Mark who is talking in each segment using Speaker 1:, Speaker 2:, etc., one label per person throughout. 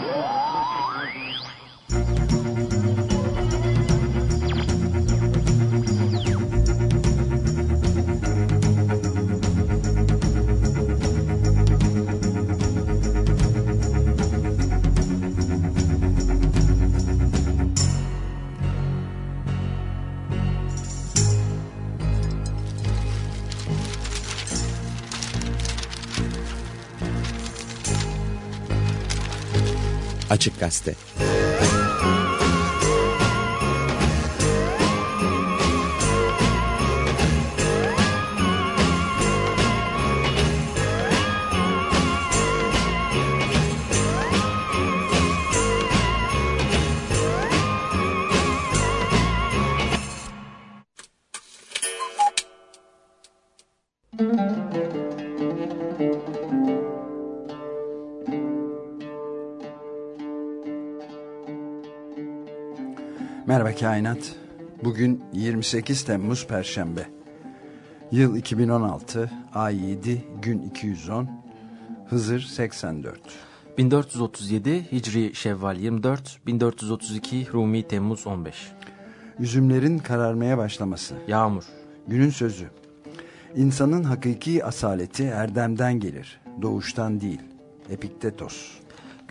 Speaker 1: Yeah.
Speaker 2: Açık Kainat. Bugün 28 Temmuz Perşembe. Yıl 2016, ay 7, gün 210, Hızır 84.
Speaker 3: 1437 Hicri Şevval 24, 1432 Rumi Temmuz 15.
Speaker 2: Üzümlerin kararmaya başlaması.
Speaker 3: Yağmur.
Speaker 2: Günün sözü. İnsanın hakiki asaleti erdemden gelir, doğuştan değil. Epiktetos.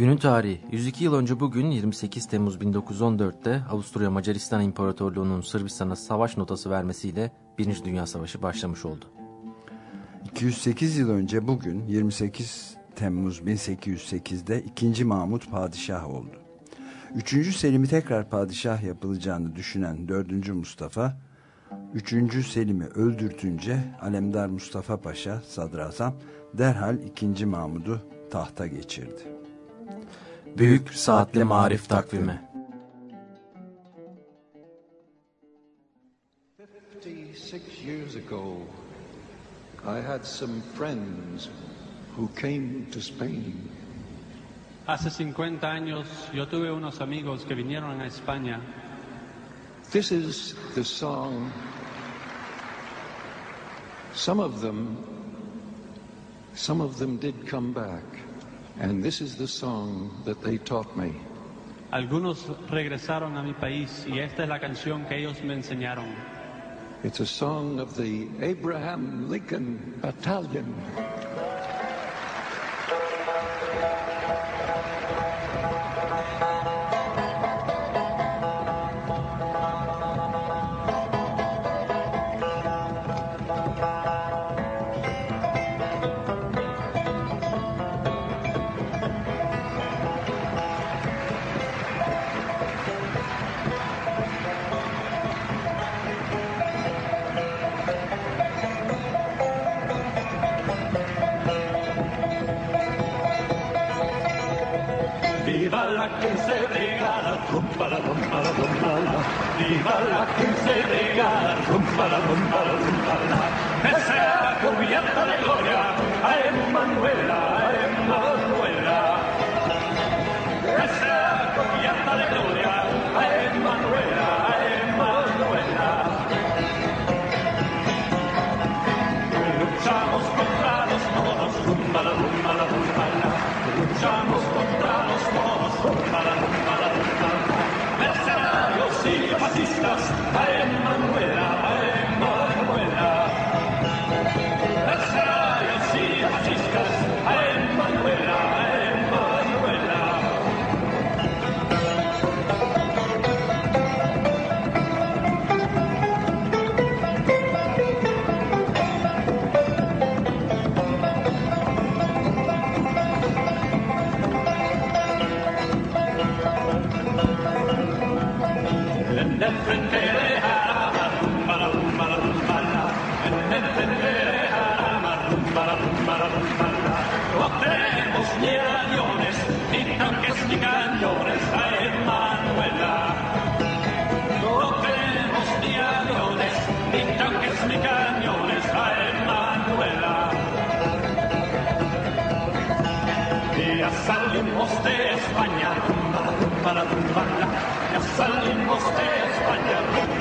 Speaker 3: Günün tarihi 102 yıl önce bugün 28 Temmuz 1914'te Avusturya Macaristan İmparatorluğu'nun Sırbistan'a savaş notası vermesiyle Birinci Dünya Savaşı başlamış oldu.
Speaker 2: 208 yıl önce bugün 28 Temmuz 1808'de 2. Mahmut padişah oldu. 3. Selim'i tekrar padişah yapılacağını düşünen 4. Mustafa 3. Selim'i öldürtünce Alemdar Mustafa Paşa sadrazam derhal 2. Mahmud'u tahta geçirdi.
Speaker 3: Büyük Saatli Marif Takvimi
Speaker 4: 56 years ago, I had some friends who came to Spain.
Speaker 5: Hace 50 años yo tuve unos amigos que vinieron a España.
Speaker 4: This is the song. Some of them, some of them did come back, and this is the song that they taught me.
Speaker 5: Algunos regresaron a mi país y esta es la canción que ellos me enseñaron.
Speaker 4: It's a song of the Abraham Lincoln Battalion.
Speaker 6: La la rumba la. La. Que sea cubierta de gloria a Emanuela, a Emanuela. Que sea cubierta de gloria a Emanuela, a Emanuela. Luchamos contra los moros, rumba la rumba la la. Luchamos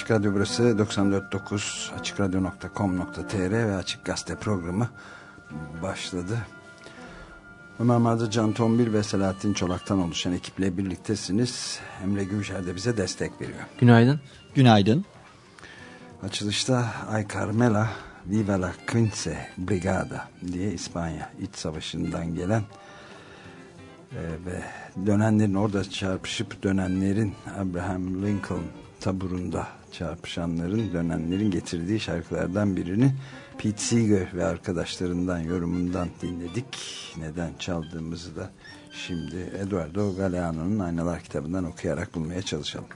Speaker 2: Açık Radyo burası 94.9 açıkradyo.com.tr ve Açık Gazete programı başladı. Ömer Madra, Can Tombil ve Selahattin Çolak'tan oluşan ekiple birliktesiniz. Emre Gümüşer de bize destek veriyor.
Speaker 3: Günaydın.
Speaker 7: Günaydın.
Speaker 2: Açılışta Ay Carmela Viva la Quince Brigada diye İspanya iç savaşından gelen e, ve dönenlerin orada çarpışıp dönenlerin Abraham Lincoln taburunda çarpışanların dönenlerin getirdiği şarkılardan birini Pete Seeger ve arkadaşlarından yorumundan dinledik. Neden çaldığımızı da şimdi Eduardo Galeano'nun Aynalar kitabından okuyarak bulmaya çalışalım.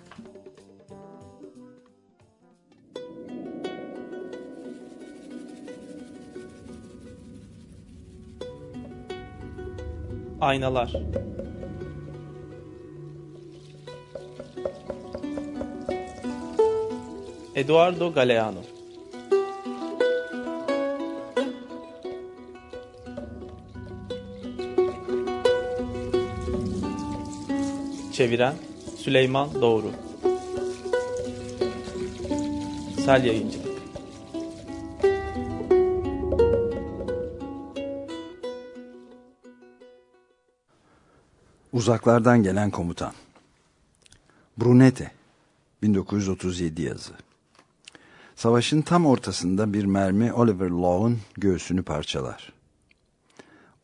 Speaker 8: Aynalar Eduardo Galeano Çeviren Süleyman Doğru Sel Yayıncılık
Speaker 2: Uzaklardan gelen komutan. Brunete 1937 yazı. Savaşın tam ortasında bir mermi Oliver Law'un göğsünü parçalar.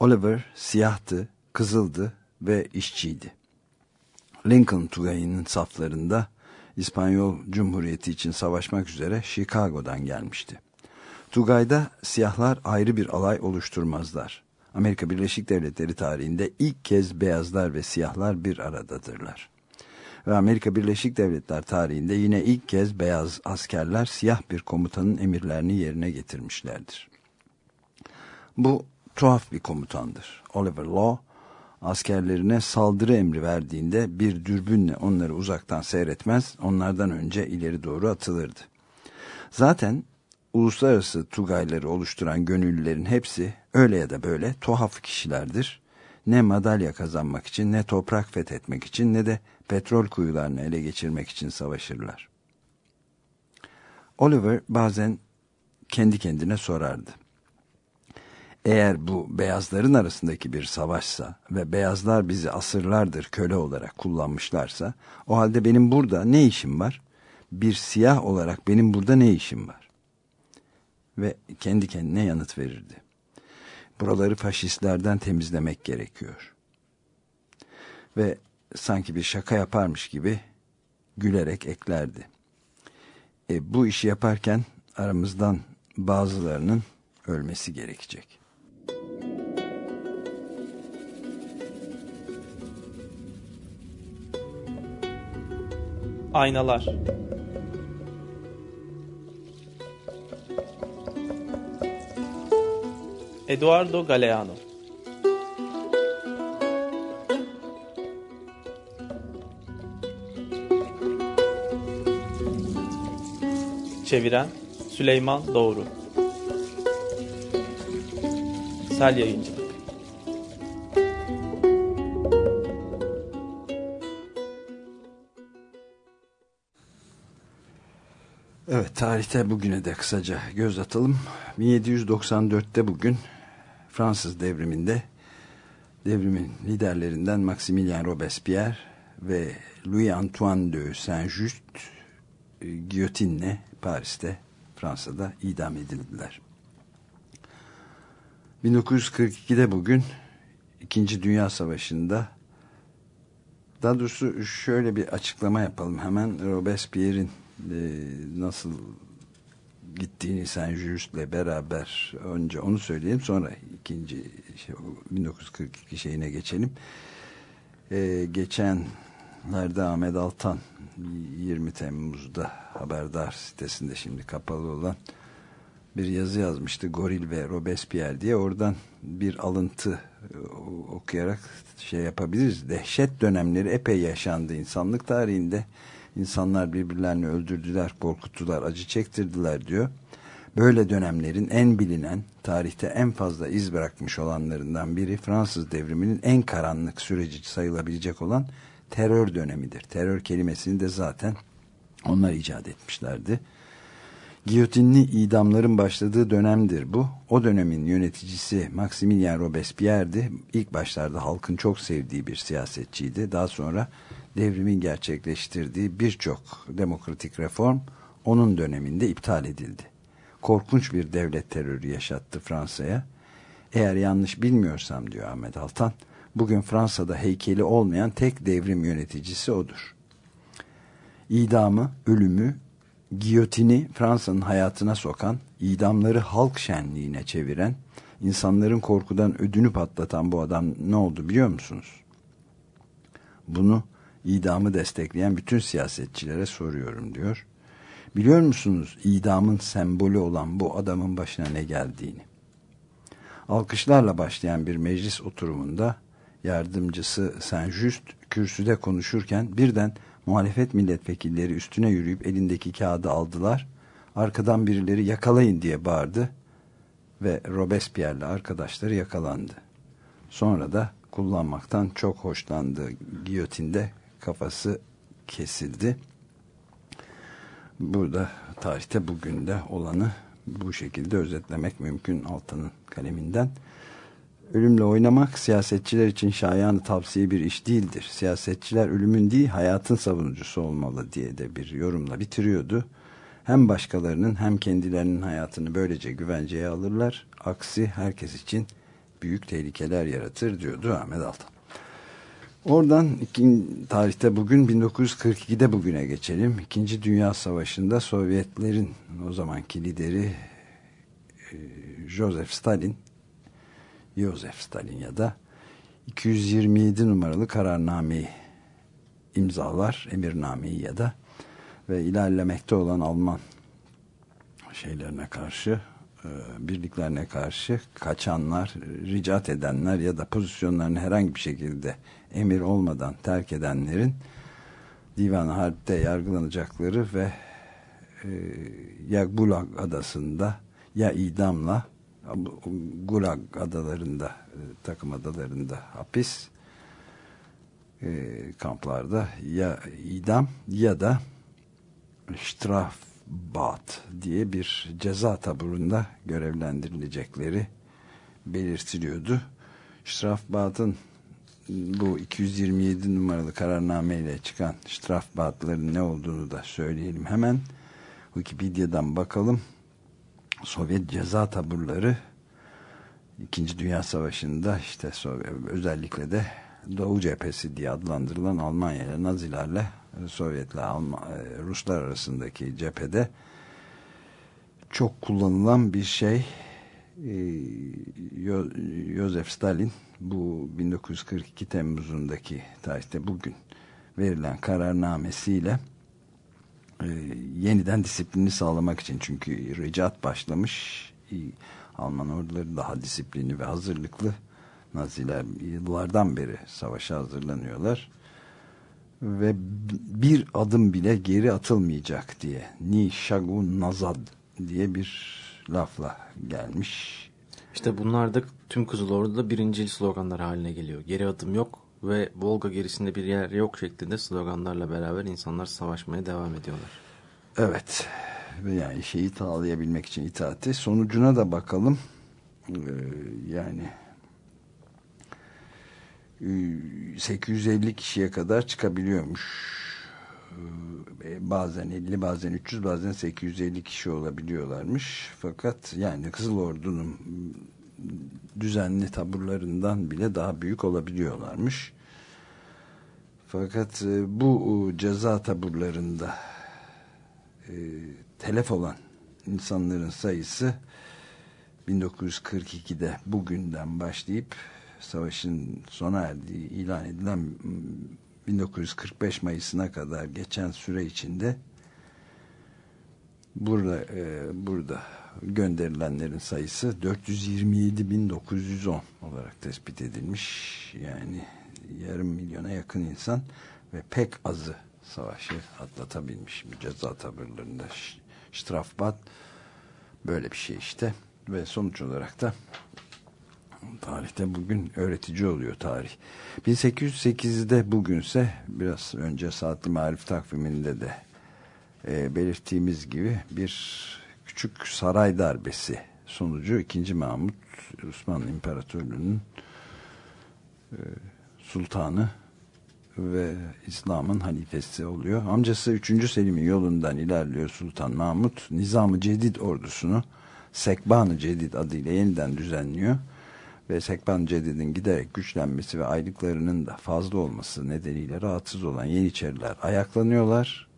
Speaker 2: Oliver siyahtı, kızıldı ve işçiydi. Lincoln Tugayı'nın saflarında İspanyol Cumhuriyeti için savaşmak üzere Chicago'dan gelmişti. Tugay'da siyahlar ayrı bir alay oluşturmazlar. Amerika Birleşik Devletleri tarihinde ilk kez beyazlar ve siyahlar bir aradadırlar. Ve Amerika Birleşik Devletler tarihinde yine ilk kez beyaz askerler siyah bir komutanın emirlerini yerine getirmişlerdir. Bu tuhaf bir komutandır. Oliver Law, askerlerine saldırı emri verdiğinde bir dürbünle onları uzaktan seyretmez, onlardan önce ileri doğru atılırdı. Zaten uluslararası Tugayları oluşturan gönüllülerin hepsi öyle ya da böyle tuhaf kişilerdir. Ne madalya kazanmak için ne toprak fethetmek için ne de petrol kuyularını ele geçirmek için savaşırlar. Oliver bazen kendi kendine sorardı. Eğer bu beyazların arasındaki bir savaşsa ve beyazlar bizi asırlardır köle olarak kullanmışlarsa o halde benim burada ne işim var? Bir siyah olarak benim burada ne işim var? Ve kendi kendine yanıt verirdi. Buraları faşistlerden temizlemek gerekiyor. Ve sanki bir şaka yaparmış gibi gülerek eklerdi. E, bu işi yaparken aramızdan bazılarının ölmesi gerekecek.
Speaker 8: Aynalar Eduardo Galeano Çeviren Süleyman Doğru Sel Yayıncılık
Speaker 2: Evet tarihte bugüne de kısaca göz atalım. 1794'te bugün Fransız devriminde devrimin liderlerinden Maximilien Robespierre ve Louis Antoine de Saint-Just e, giyotinle Paris'te Fransa'da idam edildiler. 1942'de bugün İkinci Dünya Savaşı'nda daha doğrusu şöyle bir açıklama yapalım hemen Robespierre'in e, nasıl gittiğini Saint Just'le beraber önce onu söyleyelim sonra ikinci şey, 1942 şeyine geçelim. E, geçenlerde Ahmet Altan 20 Temmuz'da Haberdar sitesinde şimdi kapalı olan bir yazı yazmıştı Goril ve Robespierre diye oradan bir alıntı e, okuyarak şey yapabiliriz. Dehşet dönemleri epey yaşandı insanlık tarihinde. İnsanlar birbirlerini öldürdüler, korkuttular, acı çektirdiler diyor. Böyle dönemlerin en bilinen, tarihte en fazla iz bırakmış olanlarından biri Fransız devriminin en karanlık süreci sayılabilecek olan terör dönemidir. Terör kelimesini de zaten Onlar icat etmişlerdi. Giyotinli idamların başladığı dönemdir bu. O dönemin yöneticisi Maximilien Robespierre'di. İlk başlarda halkın çok sevdiği bir siyasetçiydi. Daha sonra devrimin gerçekleştirdiği birçok demokratik reform onun döneminde iptal edildi. Korkunç bir devlet terörü yaşattı Fransa'ya. Eğer yanlış bilmiyorsam diyor Ahmet Altan, bugün Fransa'da heykeli olmayan tek devrim yöneticisi odur. İdamı, ölümü, giyotini Fransa'nın hayatına sokan, idamları halk şenliğine çeviren, insanların korkudan ödünü patlatan bu adam ne oldu biliyor musunuz? Bunu idamı destekleyen bütün siyasetçilere soruyorum diyor. Biliyor musunuz idamın sembolü olan bu adamın başına ne geldiğini? Alkışlarla başlayan bir meclis oturumunda yardımcısı Saint-Just kürsüde konuşurken birden muhalefet milletvekilleri üstüne yürüyüp elindeki kağıdı aldılar. Arkadan birileri yakalayın diye bağırdı ve Robespierre'le arkadaşları yakalandı. Sonra da kullanmaktan çok hoşlandığı giyotinde kafası kesildi. Burada tarihte bugün de olanı bu şekilde özetlemek mümkün Altan'ın kaleminden. Ölümle oynamak siyasetçiler için şayanı tavsiye bir iş değildir. Siyasetçiler ölümün değil hayatın savunucusu olmalı diye de bir yorumla bitiriyordu. Hem başkalarının hem kendilerinin hayatını böylece güvenceye alırlar. Aksi herkes için büyük tehlikeler yaratır diyordu Ahmet Altan. Oradan iki, tarihte bugün 1942'de bugüne geçelim. İkinci Dünya Savaşı'nda Sovyetlerin o zamanki lideri e, Joseph Stalin Joseph Stalin ya da 227 numaralı kararnameyi imzalar, emirnameyi ya da ve ilerlemekte olan Alman şeylerine karşı e, birliklerine karşı kaçanlar, ricat edenler ya da pozisyonlarını herhangi bir şekilde emir olmadan terk edenlerin divan harpte yargılanacakları ve e, ya Gulag adasında ya idamla Gulag adalarında e, takım adalarında hapis e, kamplarda ya idam ya da Strafbat diye bir ceza taburunda görevlendirilecekleri belirtiliyordu. Strafbat'ın bu 227 numaralı kararnameyle çıkan Strafbat'ların ne olduğunu da söyleyelim hemen. Wikipedia'dan bakalım. Sovyet ceza taburları İkinci Dünya Savaşı'nda işte özellikle de Doğu cephesi diye adlandırılan Almanya ile Nazilerle Sovyetler Alman, Ruslar arasındaki cephede çok kullanılan bir şey. Joseph Stalin bu 1942 Temmuz'undaki tarihte bugün verilen kararnamesiyle e, yeniden disiplini sağlamak için çünkü ricat başlamış Alman orduları daha disiplinli ve hazırlıklı Naziler yıllardan beri savaşa hazırlanıyorlar ve bir adım bile geri atılmayacak diye Ni Shagun Nazad diye bir lafla gelmiş.
Speaker 3: İşte bunlar da tüm Kızıl Ordu'da birincil sloganlar haline geliyor. Geri adım yok ve Volga gerisinde bir yer yok şeklinde sloganlarla beraber insanlar savaşmaya devam ediyorlar.
Speaker 2: Evet. Yani şeyi sağlayabilmek için itaati. Sonucuna da bakalım. Ee, yani 850 kişiye kadar çıkabiliyormuş. Ee, bazen 50 bazen 300 bazen 850 kişi olabiliyorlarmış. Fakat yani Kızıl Ordu'nun düzenli taburlarından bile daha büyük olabiliyorlarmış. Fakat e, bu ceza taburlarında e, telef olan insanların sayısı 1942'de bugünden başlayıp savaşın sona erdiği ilan edilen 1945 Mayıs'ına kadar geçen süre içinde burada e, burada gönderilenlerin sayısı 427.910 olarak tespit edilmiş. Yani yarım milyona yakın insan ve pek azı savaşı atlatabilmiş ceza tabirlerinde Strafbat böyle bir şey işte ve sonuç olarak da tarihte bugün öğretici oluyor tarih. 1808'de bugünse biraz önce saatli marif takviminde de e, belirttiğimiz gibi bir küçük saray darbesi sonucu 2. Mahmut Osmanlı İmparatorluğu'nun e, sultanı ve İslam'ın halifesi oluyor. Amcası 3. Selim'in yolundan ilerliyor Sultan Mahmut. Nizam-ı Cedid ordusunu Sekban-ı Cedid adıyla yeniden düzenliyor. Ve Sekban-ı Cedid'in giderek güçlenmesi ve aylıklarının da fazla olması nedeniyle rahatsız olan Yeniçeriler ayaklanıyorlar.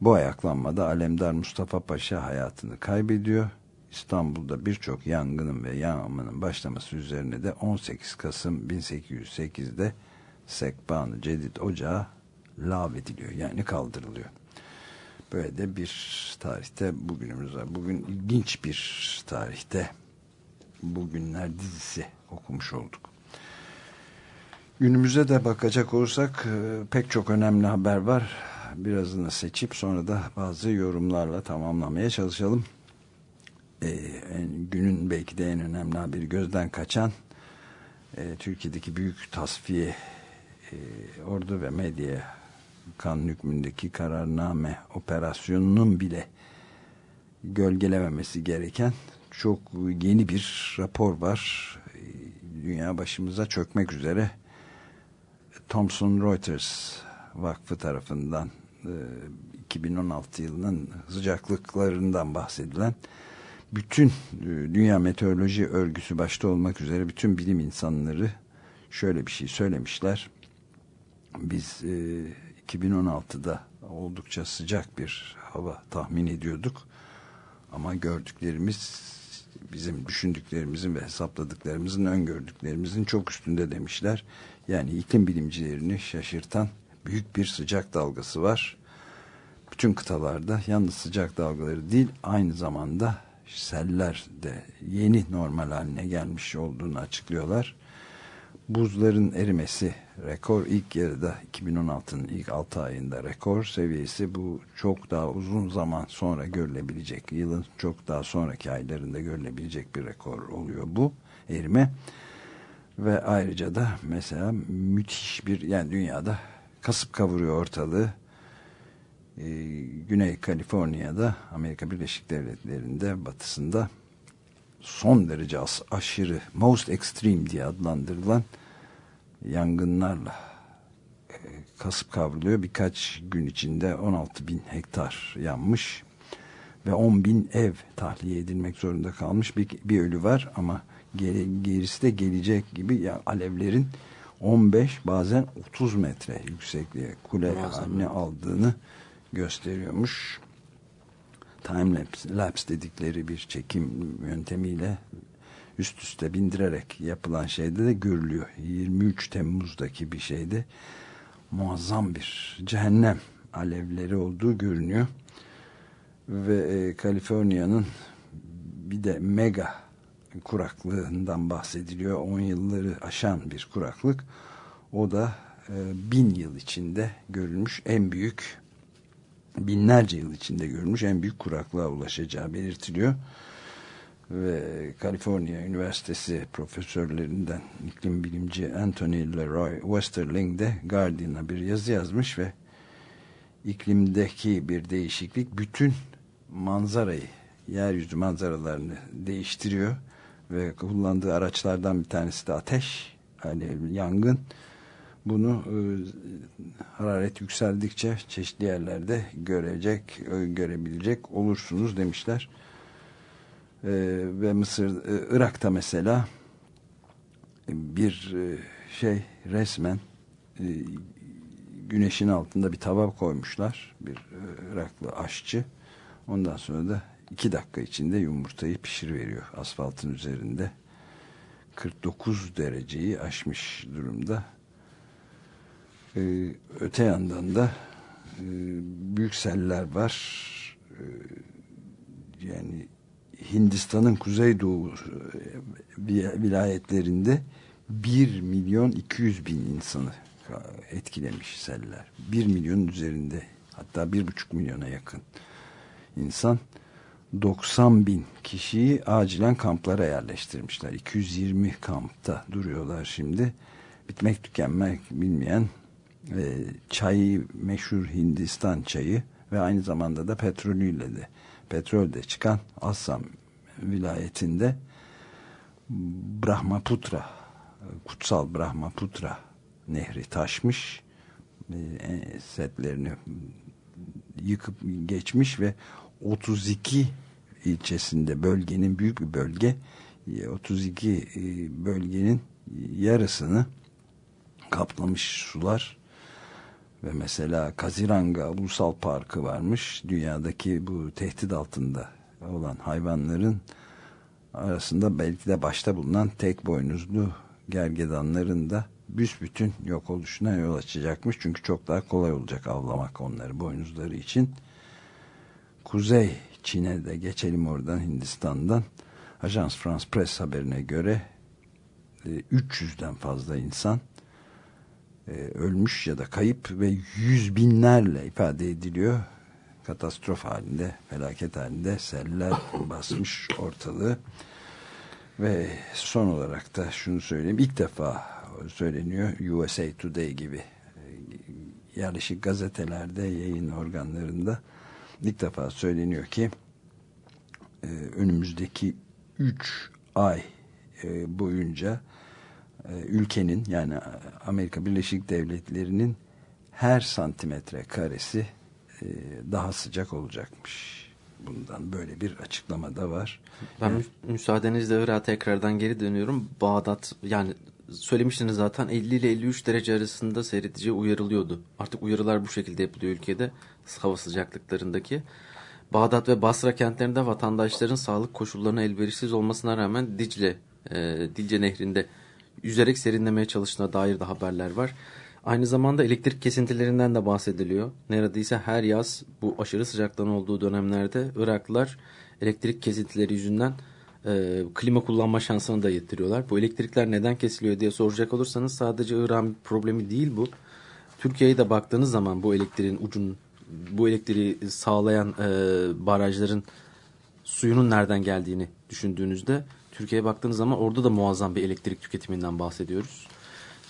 Speaker 2: Bu ayaklanmada Alemdar Mustafa Paşa hayatını kaybediyor. İstanbul'da birçok yangının ve yağmanın başlaması üzerine de 18 Kasım 1808'de Sekban-ı Cedid Ocağı lağvediliyor yani kaldırılıyor. Böyle de bir tarihte bugünümüz var. Bugün ilginç bir tarihte bugünler dizisi okumuş olduk. Günümüze de bakacak olursak e, pek çok önemli haber var. Birazını seçip sonra da bazı yorumlarla tamamlamaya çalışalım. Ee, günün belki de en önemli haberi gözden kaçan e, Türkiye'deki büyük tasfiye e, ordu ve medya kanun hükmündeki kararname operasyonunun bile gölgelememesi gereken çok yeni bir rapor var. E, dünya başımıza çökmek üzere Thomson Reuters Vakfı tarafından 2016 yılının sıcaklıklarından bahsedilen bütün Dünya Meteoroloji Örgüsü başta olmak üzere bütün bilim insanları şöyle bir şey söylemişler biz e, 2016'da oldukça sıcak bir hava tahmin ediyorduk. Ama gördüklerimiz bizim düşündüklerimizin ve hesapladıklarımızın öngördüklerimizin çok üstünde demişler. Yani iklim bilimcilerini şaşırtan büyük bir sıcak dalgası var. Bütün kıtalarda yalnız sıcak dalgaları değil aynı zamanda seller de yeni normal haline gelmiş olduğunu açıklıyorlar. Buzların erimesi rekor. İlk yarıda 2016'nın ilk 6 ayında rekor seviyesi. Bu çok daha uzun zaman sonra görülebilecek yılın çok daha sonraki aylarında görülebilecek bir rekor oluyor bu erime. Ve ayrıca da mesela müthiş bir yani dünyada kasıp kavuruyor ortalığı ee, Güney Kaliforniya'da Amerika Birleşik Devletleri'nde batısında son derece aşırı most extreme diye adlandırılan yangınlarla e, kasıp kavruluyor. Birkaç gün içinde 16 bin hektar yanmış ve 10 bin ev tahliye edilmek zorunda kalmış. Bir, bir ölü var ama geri, gerisi de gelecek gibi ya alevlerin 15 bazen 30 metre yüksekliğe kule haline aldığını gösteriyormuş. Time lapse, lapse dedikleri bir çekim yöntemiyle üst üste bindirerek yapılan şeyde de görülüyor. 23 Temmuz'daki bir şeyde muazzam bir cehennem alevleri olduğu görünüyor. Ve e, Kaliforniya'nın bir de mega kuraklığından bahsediliyor. 10 yılları aşan bir kuraklık. O da e, bin yıl içinde görülmüş en büyük binlerce yıl içinde görülmüş en büyük kuraklığa ulaşacağı belirtiliyor ve Kaliforniya Üniversitesi profesörlerinden iklim bilimci Anthony Leroy Westerling de Guardian'a bir yazı yazmış ve iklimdeki bir değişiklik bütün manzarayı, yeryüzü manzaralarını değiştiriyor ve kullandığı araçlardan bir tanesi de ateş, alev, yangın. Bunu e, hararet yükseldikçe çeşitli yerlerde görecek, görebilecek olursunuz demişler e, ve Mısır, e, Irak'ta mesela bir e, şey resmen e, güneşin altında bir tava koymuşlar bir e, Iraklı aşçı ondan sonra da iki dakika içinde yumurtayı pişiriveriyor. Asfaltın üzerinde. 49 dereceyi aşmış durumda. Ee, öte yandan da e, büyük seller var. Ee, yani Hindistan'ın kuzeydoğu e, vilayetlerinde 1 milyon 200 bin insanı etkilemiş seller. 1 milyonun üzerinde hatta 1,5 milyona yakın insan 90 bin kişiyi acilen kamplara yerleştirmişler. 220 kampta duruyorlar şimdi. Bitmek tükenmek bilmeyen e, çayı meşhur Hindistan çayı ve aynı zamanda da petrolüyle de petrol de çıkan Assam vilayetinde Brahmaputra kutsal Brahmaputra nehri taşmış e, setlerini yıkıp geçmiş ve 32 ilçesinde bölgenin büyük bir bölge 32 e, bölgenin yarısını kaplamış sular ve mesela Kaziranga Ulusal Parkı varmış dünyadaki bu tehdit altında olan hayvanların arasında belki de başta bulunan tek boynuzlu gergedanların da büsbütün yok oluşuna yol açacakmış. Çünkü çok daha kolay olacak avlamak onları boynuzları için. Kuzey Çin'e de geçelim oradan Hindistan'dan. Ajans France Press haberine göre 300'den e, fazla insan e, ölmüş ya da kayıp ve yüz binlerle ifade ediliyor. Katastrof halinde, felaket halinde seller basmış ortalığı. Ve son olarak da şunu söyleyeyim. ilk defa söyleniyor USA Today gibi e, yerleşik gazetelerde, yayın organlarında ilk defa söyleniyor ki e, önümüzdeki 3 ay e, boyunca ülkenin yani Amerika Birleşik Devletleri'nin her santimetre karesi daha sıcak olacakmış. Bundan böyle bir açıklama da var.
Speaker 3: Ben yani, müsaadenizle Irak'a tekrardan geri dönüyorum. Bağdat yani söylemiştiniz zaten 50 ile 53 derece arasında seyredici uyarılıyordu. Artık uyarılar bu şekilde yapılıyor ülkede hava sıcaklıklarındaki. Bağdat ve Basra kentlerinde vatandaşların sağlık koşullarına elverişsiz olmasına rağmen Dicle, e, Dilce nehrinde yüzerek serinlemeye çalıştığına dair de haberler var. Aynı zamanda elektrik kesintilerinden de bahsediliyor. Neredeyse her yaz bu aşırı sıcaklığın olduğu dönemlerde Iraklılar elektrik kesintileri yüzünden e, klima kullanma şansını da yitiriyorlar. Bu elektrikler neden kesiliyor diye soracak olursanız sadece İran problemi değil bu. Türkiye'ye de baktığınız zaman bu elektriğin ucun bu elektriği sağlayan e, barajların suyunun nereden geldiğini düşündüğünüzde Türkiye'ye baktığınız zaman orada da muazzam bir elektrik tüketiminden bahsediyoruz.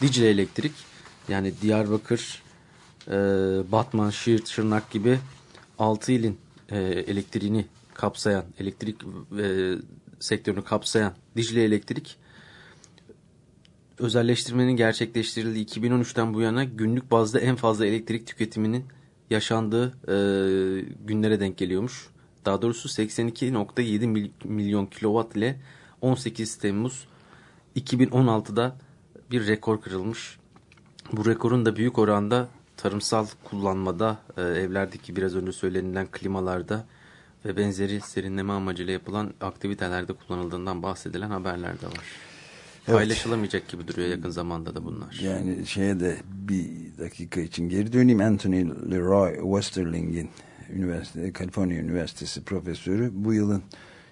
Speaker 3: Dicle Elektrik yani Diyarbakır, e, Batman, Şirt, Şırnak gibi 6 ilin e, elektriğini kapsayan, elektrik e, sektörünü kapsayan Dicle Elektrik özelleştirmenin gerçekleştirildiği 2013'ten bu yana günlük bazda en fazla elektrik tüketiminin yaşandığı e, günlere denk geliyormuş. Daha doğrusu 82.7 milyon kilowatt ile 18 Temmuz 2016'da bir rekor kırılmış. Bu rekorun da büyük oranda tarımsal kullanmada, e, evlerdeki biraz önce söylenilen klimalarda ve benzeri serinleme amacıyla yapılan aktivitelerde kullanıldığından bahsedilen haberler de var. Evet. Paylaşılamayacak gibi duruyor yakın zamanda da bunlar.
Speaker 2: Yani şeye de bir dakika için geri döneyim. Anthony Leroy Westerling'in üniversite, Kaliforniya Üniversitesi profesörü bu yılın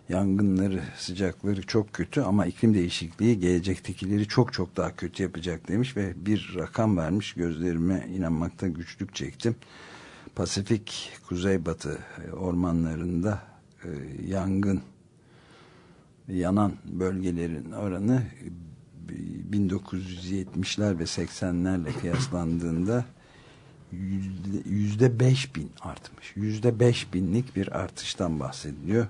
Speaker 2: yangınları, sıcakları çok kötü ama iklim değişikliği gelecektekileri çok çok daha kötü yapacak demiş ve bir rakam vermiş gözlerime inanmakta güçlük çektim. Pasifik kuzeybatı ormanlarında e, yangın yanan bölgelerin oranı 1970'ler ve 80'lerle kıyaslandığında yüzde beş bin artmış. Yüzde beş binlik bir artıştan bahsediliyor.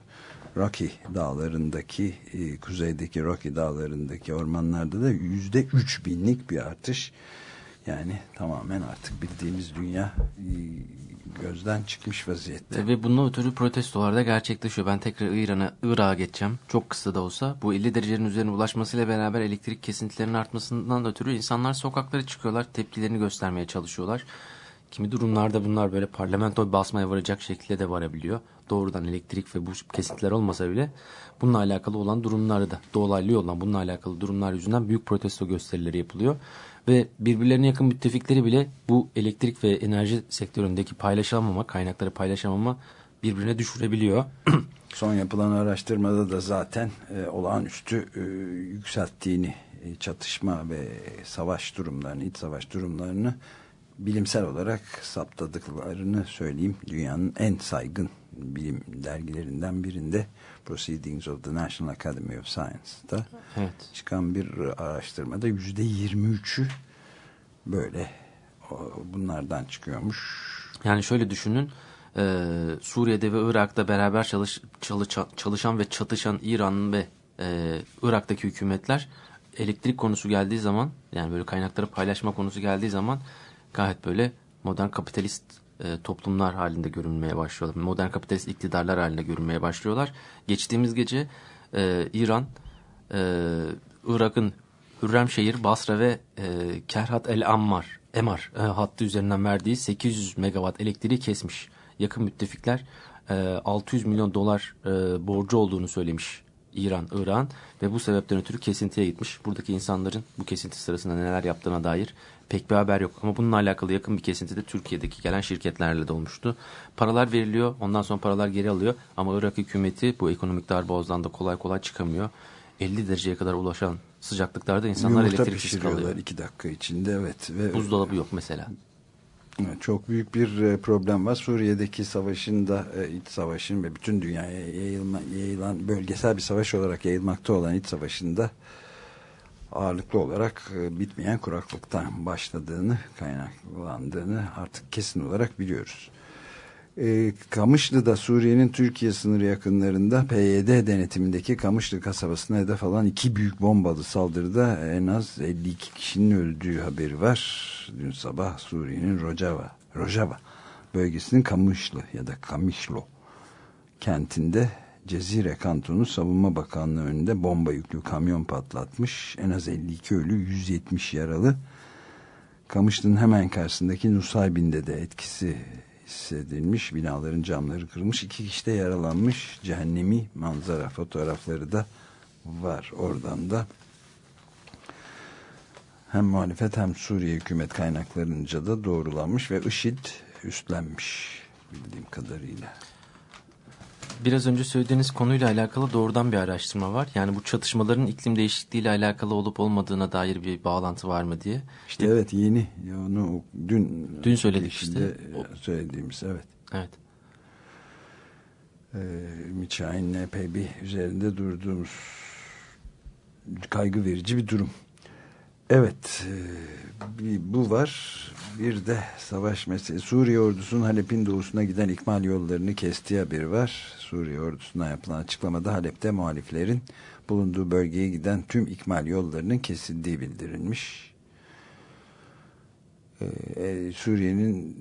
Speaker 2: Rocky dağlarındaki e, kuzeydeki Rocky dağlarındaki ormanlarda da yüzde üç binlik bir artış. Yani tamamen artık bildiğimiz dünya e, gözden çıkmış vaziyette.
Speaker 3: Ve bunun ötürü protestolar da gerçekleşiyor. Ben tekrar İran'a Irak'a geçeceğim. Çok kısa da olsa. Bu 50 derecenin üzerine ulaşmasıyla beraber elektrik kesintilerinin artmasından ötürü insanlar sokaklara çıkıyorlar. Tepkilerini göstermeye çalışıyorlar. Kimi durumlarda bunlar böyle parlamento basmaya varacak şekilde de varabiliyor. Doğrudan elektrik ve bu kesintiler olmasa bile bununla alakalı olan durumlarda da dolaylı yoldan bununla alakalı durumlar yüzünden büyük protesto gösterileri yapılıyor. Ve birbirlerine yakın müttefikleri bile bu elektrik ve enerji sektöründeki paylaşamama, kaynakları paylaşamama birbirine düşürebiliyor.
Speaker 2: Son yapılan araştırmada da zaten e, olağanüstü e, yükselttiğini e, çatışma ve savaş durumlarını, iç savaş durumlarını bilimsel olarak saptadıklarını söyleyeyim. Dünyanın en saygın bilim dergilerinden birinde Proceedings of the National Academy of Science'da evet. çıkan bir araştırmada yüzde yirmi üçü böyle bunlardan çıkıyormuş.
Speaker 3: Yani şöyle düşünün e, Suriye'de ve Irak'ta beraber çalış, çalış, çalışan ve çatışan İran ve e, Irak'taki hükümetler elektrik konusu geldiği zaman yani böyle kaynakları paylaşma konusu geldiği zaman gayet böyle modern kapitalist e, toplumlar halinde görünmeye başlıyorlar. Modern kapitalist iktidarlar halinde görünmeye başlıyorlar. Geçtiğimiz gece e, İran e, Irak'ın Hürremşehir, Basra ve e, Kerhat el Ammar Emar e, hattı üzerinden verdiği 800 megawatt elektriği kesmiş. Yakın müttefikler e, 600 milyon dolar e, borcu olduğunu söylemiş İran, İran ve bu sebepten ötürü kesintiye gitmiş. Buradaki insanların bu kesinti sırasında neler yaptığına dair pek bir haber yok. Ama bununla alakalı yakın bir kesinti de Türkiye'deki gelen şirketlerle de olmuştu. Paralar veriliyor, ondan sonra paralar geri alıyor. Ama Irak hükümeti bu ekonomik darbozdan da kolay kolay çıkamıyor. 50 dereceye kadar ulaşan sıcaklıklarda insanlar
Speaker 2: Yumurta
Speaker 3: elektriksiz kalıyor.
Speaker 2: iki dakika içinde evet. Ve
Speaker 3: Buzdolabı yok mesela.
Speaker 2: Çok büyük bir e, problem var. Suriye'deki savaşın da e, iç savaşın ve bütün dünyaya yayılma, yayılan bölgesel bir savaş olarak yayılmakta olan iç savaşında ağırlıklı olarak e, bitmeyen kuraklıktan başladığını, kaynaklandığını artık kesin olarak biliyoruz. E, Kamışlı'da Suriye'nin Türkiye sınırı yakınlarında PYD denetimindeki Kamışlı kasabasına hedef alan iki büyük bombalı saldırıda en az 52 kişinin öldüğü haberi var. Dün sabah Suriye'nin Rojava, Rojava bölgesinin Kamışlı ya da Kamışlo kentinde Cezire Kantonu Savunma Bakanlığı önünde bomba yüklü kamyon patlatmış. En az 52 ölü, 170 yaralı. Kamışlı'nın hemen karşısındaki Nusaybin'de de etkisi hissedilmiş. Binaların camları kırılmış. iki kişi de yaralanmış. Cehennemi manzara fotoğrafları da var oradan da. Hem muhalefet hem Suriye hükümet kaynaklarınca da doğrulanmış ve IŞİD üstlenmiş bildiğim kadarıyla.
Speaker 3: Biraz önce söylediğiniz konuyla alakalı doğrudan bir araştırma var. Yani bu çatışmaların iklim değişikliğiyle alakalı olup olmadığına dair bir bağlantı var mı diye.
Speaker 2: İşte evet yeni onu dün
Speaker 3: Dün söyledik
Speaker 2: işte
Speaker 3: işte.
Speaker 2: söylediğimiz evet.
Speaker 3: Evet.
Speaker 2: Ee, Şahin'le epey bir üzerinde durduğumuz kaygı verici bir durum. Evet e, bu var bir de savaş meselesi Suriye ordusunun Halep'in doğusuna giden ikmal yollarını kestiği haberi var. Suriye ordusuna yapılan açıklamada Halep'te muhaliflerin bulunduğu bölgeye giden tüm ikmal yollarının kesildiği bildirilmiş. Ee, Suriye'nin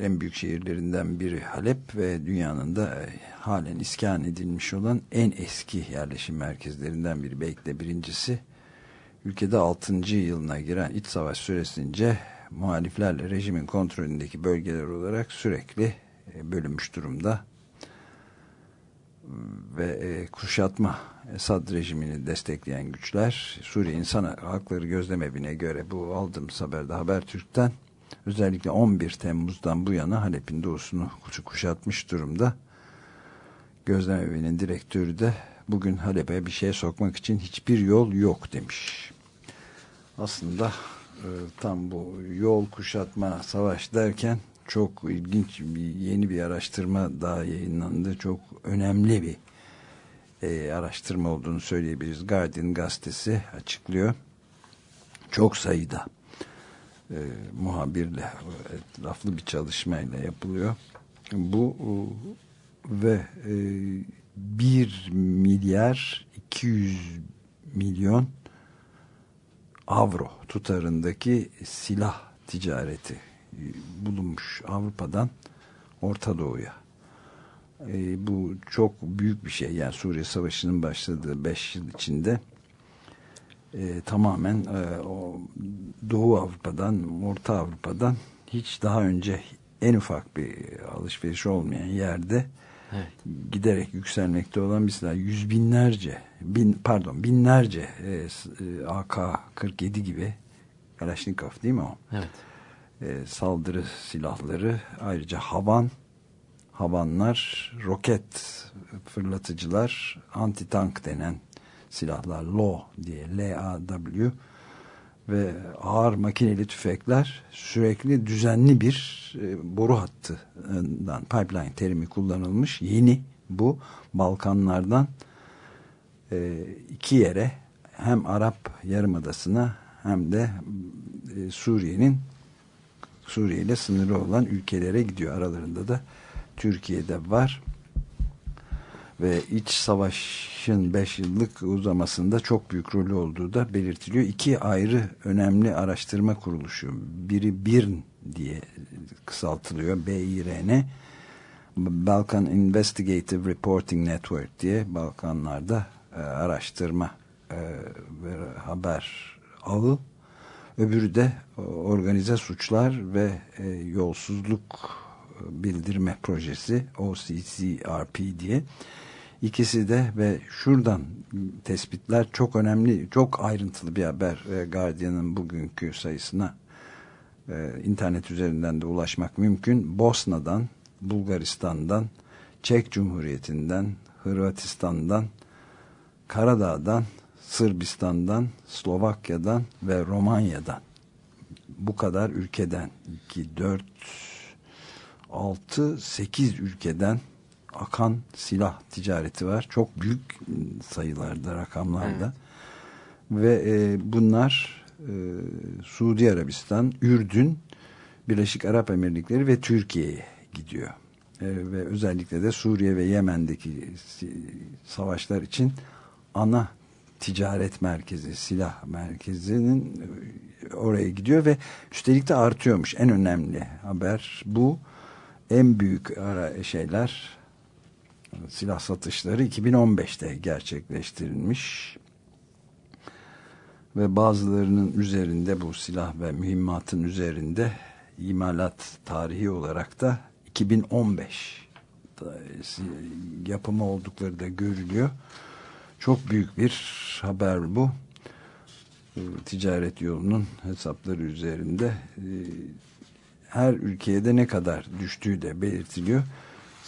Speaker 2: en büyük şehirlerinden biri Halep ve dünyanın da e, halen iskan edilmiş olan en eski yerleşim merkezlerinden biri. Belki de birincisi ülkede 6. yılına giren iç savaş süresince muhaliflerle rejimin kontrolündeki bölgeler olarak sürekli e, bölünmüş durumda ve e, kuşatma Esad rejimini destekleyen güçler Suriye İnsan Hakları Gözlemevi'ne göre bu aldığımız haberde Habertürk'ten özellikle 11 Temmuz'dan bu yana Halep'in doğusunu kuşatmış durumda. Gözlemevi'nin direktörü de bugün Halep'e bir şey sokmak için hiçbir yol yok demiş. Aslında e, tam bu yol kuşatma savaş derken çok ilginç bir yeni bir araştırma daha yayınlandı. Çok önemli bir e, araştırma olduğunu söyleyebiliriz. Guardian gazetesi açıklıyor. Çok sayıda e, muhabirle etraflı bir çalışmayla yapılıyor. Bu ve e, 1 milyar 200 milyon avro tutarındaki silah ticareti e, bulunmuş Avrupa'dan Orta Doğu'ya. E, bu çok büyük bir şey. Yani Suriye Savaşı'nın başladığı 5 yıl içinde e, tamamen e, o Doğu Avrupa'dan, Orta Avrupa'dan hiç daha önce en ufak bir alışveriş olmayan yerde
Speaker 3: Evet.
Speaker 2: giderek yükselmekte olan bir silah. Yüz binlerce, bin, pardon binlerce e, e, AK-47 gibi Kalashnikov değil mi o?
Speaker 3: Evet.
Speaker 2: E, saldırı silahları ayrıca havan, havanlar, roket fırlatıcılar, anti-tank denen silahlar, LO diye L-A-W ve ağır makineli tüfekler sürekli düzenli bir e, boru hattından pipeline terimi kullanılmış. Yeni bu Balkanlardan e, iki yere hem Arap Yarımadası'na hem de e, Suriye'nin Suriye ile sınırı olan ülkelere gidiyor. Aralarında da Türkiye'de var ve iç savaşın 5 yıllık uzamasında çok büyük rolü olduğu da belirtiliyor. İki ayrı önemli araştırma kuruluşu. Biri BIRN diye kısaltılıyor. BIRN Balkan Investigative Reporting Network diye Balkanlarda e, araştırma e, ve haber ağı. Öbürü de organize suçlar ve e, yolsuzluk bildirme projesi OCCRP diye. İkisi de ve şuradan tespitler çok önemli, çok ayrıntılı bir haber Guardian'ın bugünkü sayısına e, internet üzerinden de ulaşmak mümkün. Bosna'dan, Bulgaristan'dan, Çek Cumhuriyeti'nden, Hırvatistan'dan, Karadağ'dan, Sırbistan'dan, Slovakya'dan ve Romanya'dan bu kadar ülkeden 2, 4, 6, 8 ülkeden akan silah ticareti var. Çok büyük sayılarda, rakamlarda. Evet. Ve e, bunlar e, Suudi Arabistan, Ürdün, Birleşik Arap Emirlikleri ve Türkiye'ye gidiyor. E, ve özellikle de Suriye ve Yemen'deki savaşlar için ana ticaret merkezi, silah merkezinin e, oraya gidiyor ve üstelik de artıyormuş. En önemli haber bu. En büyük ara şeyler silah satışları 2015'te gerçekleştirilmiş ve bazılarının üzerinde bu silah ve mühimmatın üzerinde imalat tarihi olarak da 2015 yapımı oldukları da görülüyor. Çok büyük bir haber bu. Ticaret yolunun hesapları üzerinde her ülkeye de ne kadar düştüğü de belirtiliyor.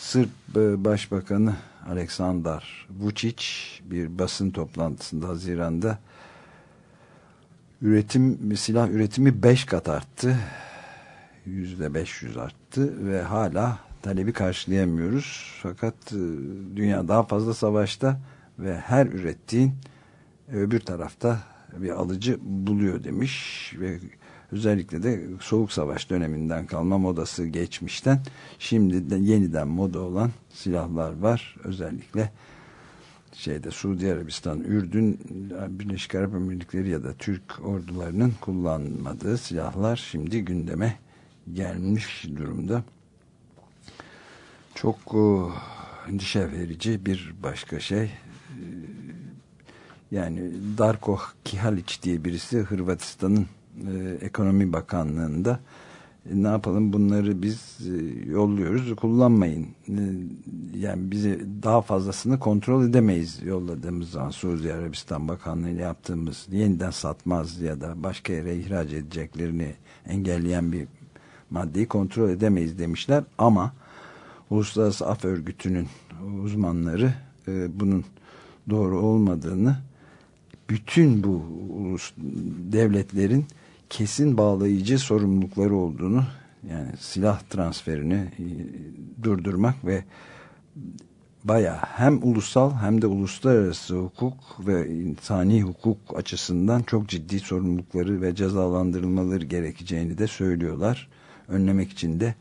Speaker 2: Sırp e, Başbakanı Aleksandar Vučić bir basın toplantısında Haziran'da üretim silah üretimi 5 kat arttı. Yüzde 500 arttı ve hala talebi karşılayamıyoruz. Fakat e, dünya daha fazla savaşta ve her ürettiğin öbür tarafta bir alıcı buluyor demiş ve özellikle de soğuk savaş döneminden kalma modası geçmişten şimdi de yeniden moda olan silahlar var özellikle şeyde Suudi Arabistan, Ürdün, Birleşik Arap Emirlikleri ya da Türk ordularının kullanmadığı silahlar şimdi gündeme gelmiş durumda. Çok o, endişe verici bir başka şey. Yani Darko Kihalic diye birisi Hırvatistan'ın e, Ekonomi Bakanlığı'nda e, ne yapalım bunları biz e, yolluyoruz kullanmayın. E, yani bizi daha fazlasını kontrol edemeyiz yolladığımız zaman. Suudi Arabistan Bakanlığı ile yaptığımız yeniden satmaz ya da başka yere ihraç edeceklerini engelleyen bir maddeyi kontrol edemeyiz demişler. Ama Uluslararası Af Örgütü'nün uzmanları e, bunun doğru olmadığını bütün bu ulus devletlerin kesin bağlayıcı sorumlulukları olduğunu yani silah transferini e, durdurmak ve baya hem ulusal hem de uluslararası hukuk ve insani hukuk açısından çok ciddi sorumlulukları ve cezalandırılmaları gerekeceğini de söylüyorlar. Önlemek için de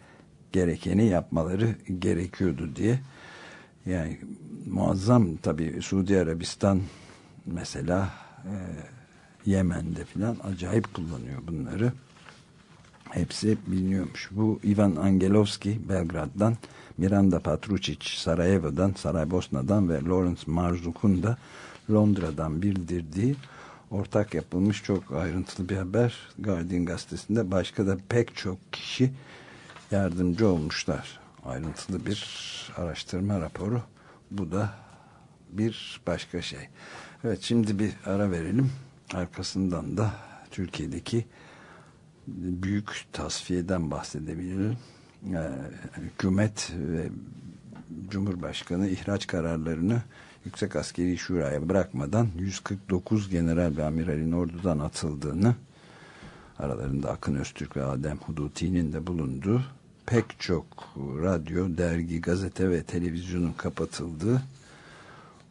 Speaker 2: gerekeni yapmaları gerekiyordu diye. Yani muazzam tabii Suudi Arabistan mesela e, Yemen'de filan acayip kullanıyor bunları. Hepsi biliniyormuş. Bu Ivan Angelovski Belgrad'dan, Miranda Patrucic Sarajevo'dan, Saraybosna'dan ve Lawrence Marzuk'un da Londra'dan bildirdiği ortak yapılmış çok ayrıntılı bir haber. Guardian gazetesinde başka da pek çok kişi yardımcı olmuşlar. Ayrıntılı bir araştırma raporu. Bu da bir başka şey. Evet şimdi bir ara verelim. Arkasından da Türkiye'deki büyük tasfiyeden bahsedebilirim. Ee, hükümet ve Cumhurbaşkanı ihraç kararlarını Yüksek Askeri Şura'ya bırakmadan 149 general ve amiralin ordudan atıldığını aralarında Akın Öztürk ve Adem Huduti'nin de bulunduğu pek çok radyo, dergi, gazete ve televizyonun kapatıldığı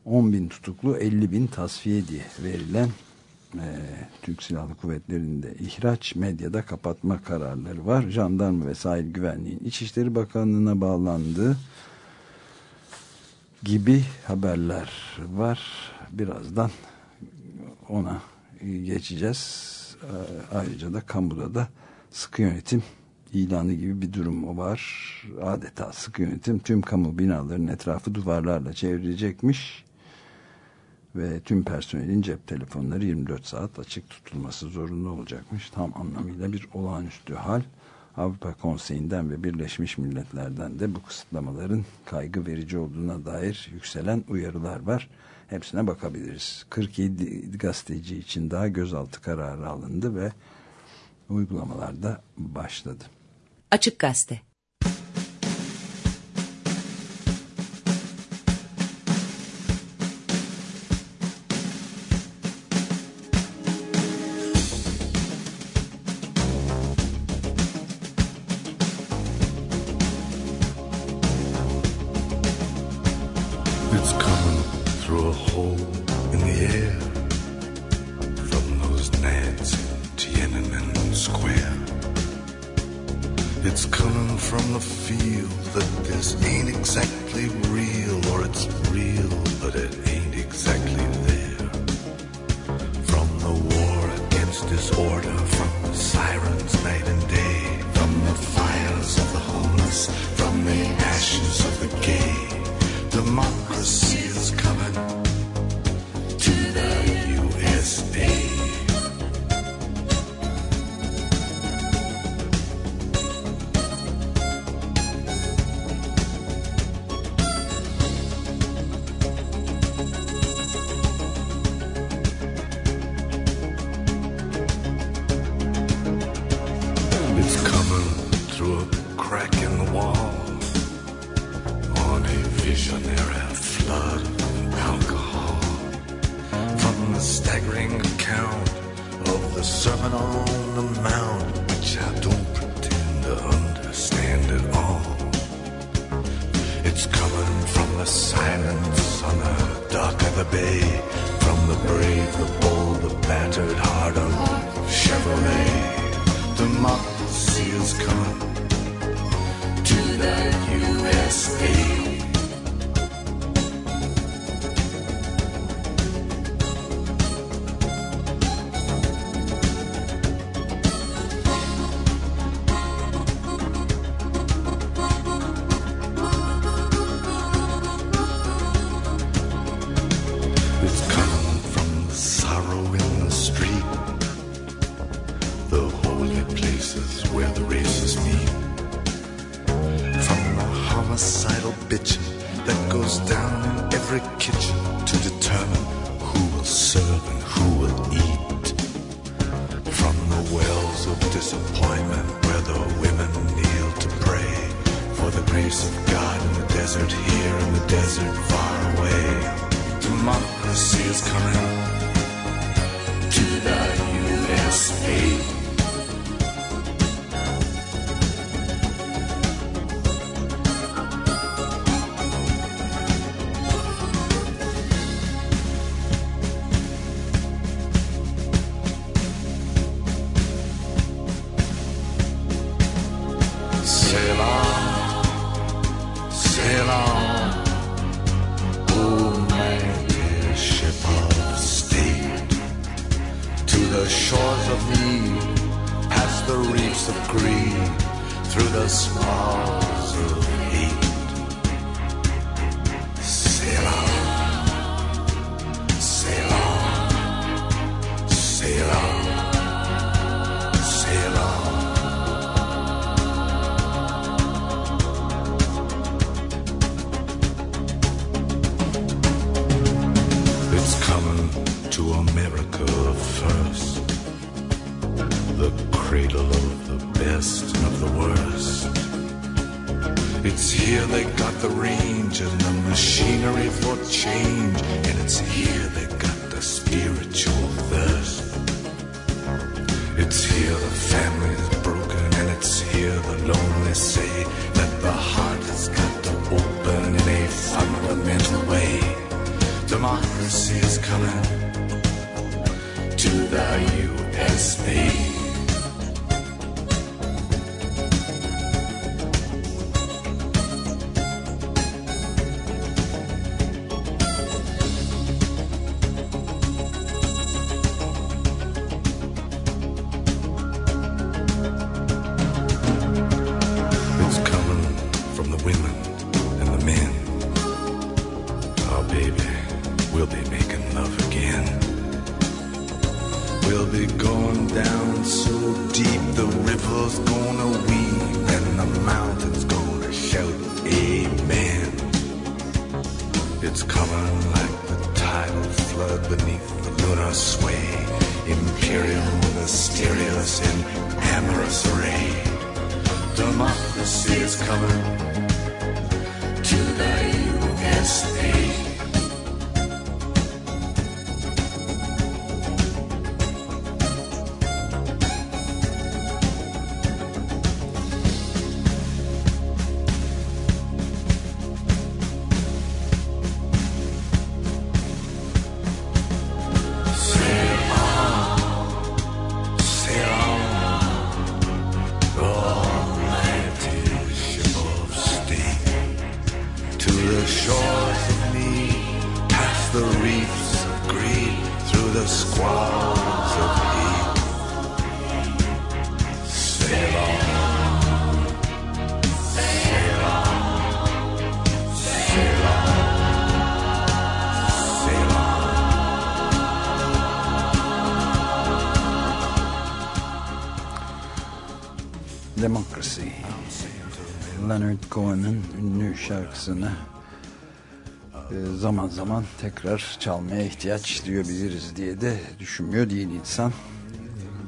Speaker 2: 10 bin tutuklu 50 bin tasfiye diye verilen e, Türk Silahlı Kuvvetleri'nde ihraç medyada kapatma kararları var. Jandarma ve sahil güvenliğin İçişleri Bakanlığı'na bağlandığı gibi haberler var. Birazdan ona geçeceğiz. Ayrıca da kamuda da sıkı yönetim ilanı gibi bir durum var. Adeta sıkı yönetim tüm kamu binalarının etrafı duvarlarla çevrilecekmiş ve tüm personelin cep telefonları 24 saat açık tutulması zorunlu olacakmış. Tam anlamıyla bir olağanüstü hal. Avrupa Konseyi'nden ve Birleşmiş Milletler'den de bu kısıtlamaların kaygı verici olduğuna dair yükselen uyarılar var. Hepsine bakabiliriz. 47 gazeteci için daha gözaltı kararı alındı ve uygulamalar da başladı.
Speaker 7: Açık Gazete It's coming from the field that this ain't exactly real, or it's real, but it ain't exactly there. From the war against disorder, from the sirens night and day, from the fires of the homeless, from the ashes of the gay, democracy. Is coming to the USA.
Speaker 2: Leonard Cohen'ın ünlü şarkısını e, zaman zaman tekrar çalmaya ihtiyaç duyabiliriz diye de düşünmüyor değil insan.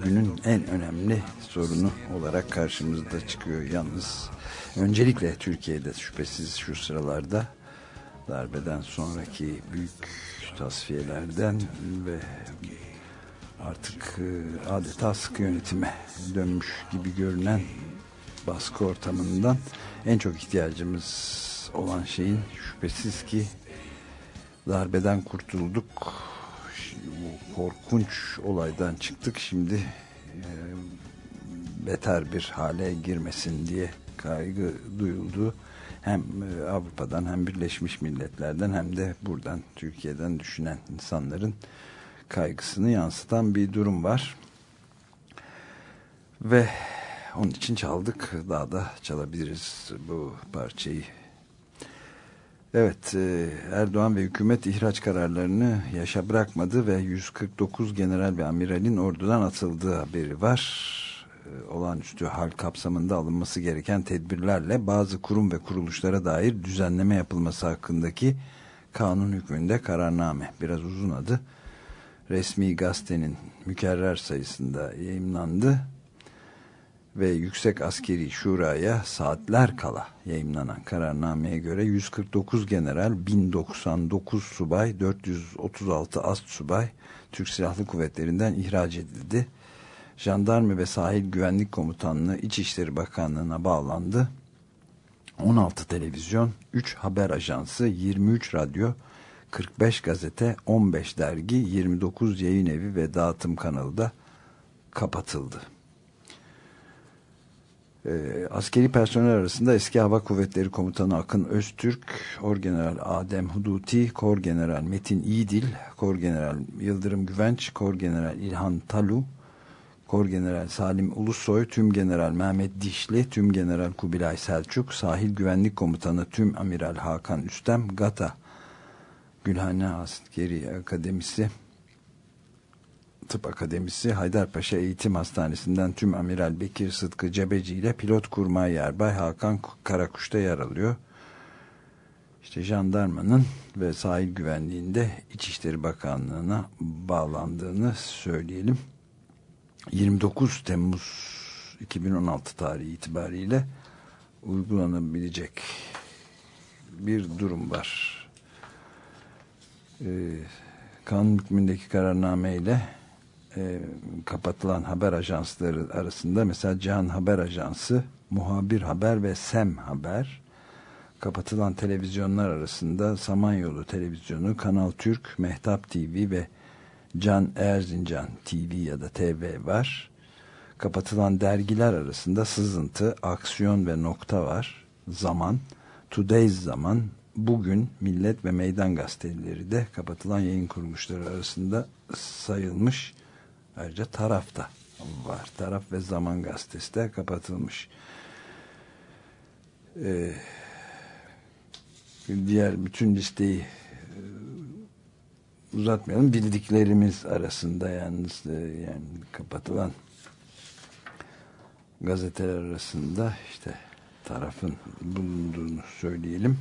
Speaker 2: Günün en önemli sorunu olarak karşımızda çıkıyor yalnız. Öncelikle Türkiye'de şüphesiz şu sıralarda darbeden sonraki büyük tasfiyelerden ve artık e, adeta sıkı yönetime dönmüş gibi görünen baskı ortamından en çok ihtiyacımız olan şeyin şüphesiz ki darbeden kurtulduk. Bu korkunç olaydan çıktık. Şimdi e, beter bir hale girmesin diye kaygı duyuldu. Hem e, Avrupa'dan hem Birleşmiş Milletler'den hem de buradan Türkiye'den düşünen insanların kaygısını yansıtan bir durum var. Ve onun için çaldık. Daha da çalabiliriz bu parçayı. Evet, e, Erdoğan ve hükümet ihraç kararlarını yaşa bırakmadı ve 149 general ve amiralin ordudan atıldığı haberi var. E, Olağanüstü hal kapsamında alınması gereken tedbirlerle bazı kurum ve kuruluşlara dair düzenleme yapılması hakkındaki kanun hükmünde kararname. Biraz uzun adı resmi gazetenin mükerrer sayısında yayımlandı ve Yüksek Askeri Şura'ya saatler kala yayımlanan kararnameye göre 149 general, 1099 subay, 436 ast subay Türk Silahlı Kuvvetleri'nden ihraç edildi. Jandarma ve Sahil Güvenlik Komutanlığı İçişleri Bakanlığı'na bağlandı. 16 televizyon, 3 haber ajansı, 23 radyo, 45 gazete, 15 dergi, 29 yayın evi ve dağıtım kanalı da kapatıldı. Ee, askeri personel arasında eski Hava Kuvvetleri Komutanı Akın Öztürk, Orgeneral Adem Huduti, Korgeneral Metin İyidil, Korgeneral Yıldırım Güvenç, Korgeneral İlhan Talu, Korgeneral Salim Ulusoy, Tüm General Mehmet Dişli, Tüm General Kubilay Selçuk, Sahil Güvenlik Komutanı Tüm Amiral Hakan Üstem, GATA Gülhane Askeri Akademisi Tıp Akademisi Haydarpaşa Eğitim Hastanesi'nden tüm Amiral Bekir Sıtkı Cebeci ile pilot kurmay yerbay Hakan Karakuş'ta yer alıyor. İşte jandarmanın ve sahil güvenliğinde İçişleri Bakanlığı'na bağlandığını söyleyelim. 29 Temmuz 2016 tarihi itibariyle uygulanabilecek bir durum var. Ee, kanun hükmündeki kararnameyle e, kapatılan haber ajansları arasında mesela Cihan Haber Ajansı, Muhabir Haber ve Sem Haber kapatılan televizyonlar arasında Samanyolu Televizyonu, Kanal Türk, Mehtap TV ve Can Erzincan TV ya da TV var. Kapatılan dergiler arasında Sızıntı, Aksiyon ve Nokta var. Zaman, Today's Zaman, Bugün, Millet ve Meydan gazeteleri de kapatılan yayın kuruluşları arasında sayılmış. Ayrıca Taraf da var. Taraf ve Zaman gazetesi de kapatılmış. Ee, diğer bütün listeyi e, uzatmayalım. Bildiklerimiz arasında yalnız e, yani kapatılan gazeteler arasında işte tarafın bulunduğunu söyleyelim.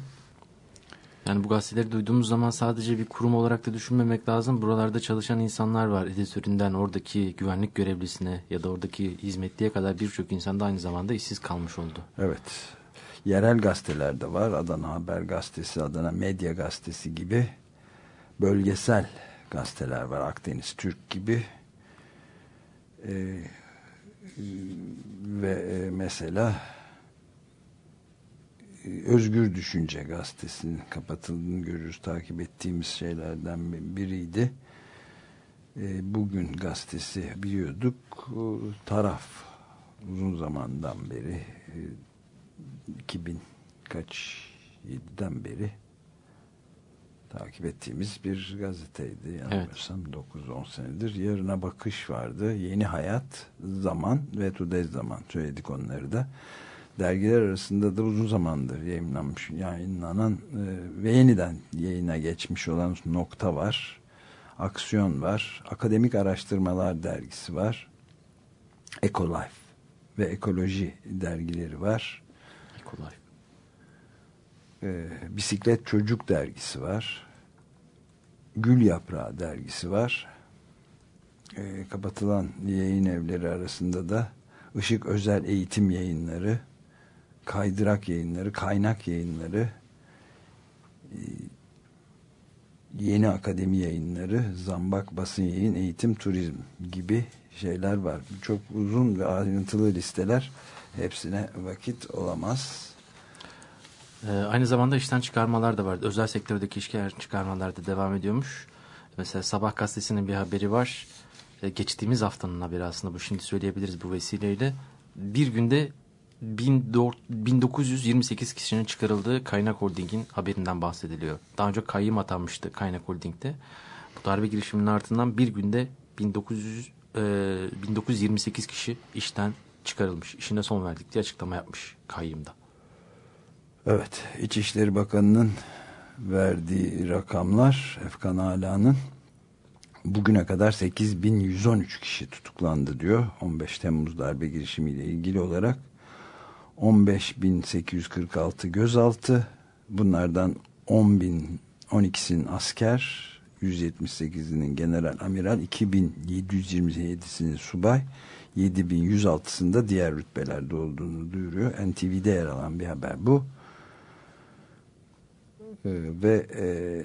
Speaker 3: Yani bu gazeteleri duyduğumuz zaman sadece bir kurum olarak da düşünmemek lazım. Buralarda çalışan insanlar var. Editöründen oradaki güvenlik görevlisine ya da oradaki hizmetliye kadar birçok insan da aynı zamanda işsiz kalmış oldu.
Speaker 2: Evet. Yerel gazeteler de var. Adana Haber Gazetesi, Adana Medya Gazetesi gibi bölgesel gazeteler var. Akdeniz Türk gibi. Ee, ve e, mesela Özgür Düşünce gazetesinin kapatıldığını görüyoruz. Takip ettiğimiz şeylerden biriydi. E, bugün gazetesi biliyorduk. Taraf uzun zamandan beri e, 2000 kaç 7'den beri takip ettiğimiz bir gazeteydi. Yanılmıyorsam evet. 9-10 senedir. Yarına bakış vardı. Yeni Hayat, Zaman ve Today's Zaman söyledik onları da. Dergiler arasında da uzun zamandır yayınlanmış, yayınlanan e, ve yeniden yayına geçmiş olan nokta var. Aksiyon var. Akademik Araştırmalar Dergisi var. Ecolife ve Ekoloji dergileri var.
Speaker 3: Ecolife.
Speaker 2: Ee, Bisiklet Çocuk dergisi var. Gül Yaprağı dergisi var. Ee, kapatılan yayın evleri arasında da Işık Özel Eğitim Yayınları, Kaydırak Yayınları, Kaynak Yayınları, e, Yeni Akademi Yayınları, Zambak Basın Yayın, Eğitim Turizm gibi şeyler var. Çok uzun ve ayrıntılı listeler. Hepsine vakit olamaz.
Speaker 3: Ee, aynı zamanda işten çıkarmalar da vardı. Özel sektördeki işten çıkarmalar da devam ediyormuş. Mesela Sabah gazetesinin bir haberi var. Ee, geçtiğimiz haftanın haberi aslında bu. Şimdi söyleyebiliriz bu vesileyle. Bir günde 1928 kişinin çıkarıldığı Kaynak Holding'in haberinden bahsediliyor. Daha önce kayyım atanmıştı Kaynak Holding'de. Bu darbe girişiminin ardından bir günde 1900, e, 1928 kişi işten çıkarılmış. İşine son verdik diye açıklama yapmış kayyımda.
Speaker 2: Evet, İçişleri Bakanı'nın verdiği rakamlar Efkan Ala'nın bugüne kadar 8113 kişi tutuklandı diyor. 15 Temmuz darbe girişimiyle ilgili olarak 15.846 gözaltı bunlardan 10.012'sinin asker 178'inin general amiral 2727'sinin subay 7106'sında diğer rütbelerde olduğunu duyuruyor. NTV'de yer alan bir haber bu. Ee, ve e,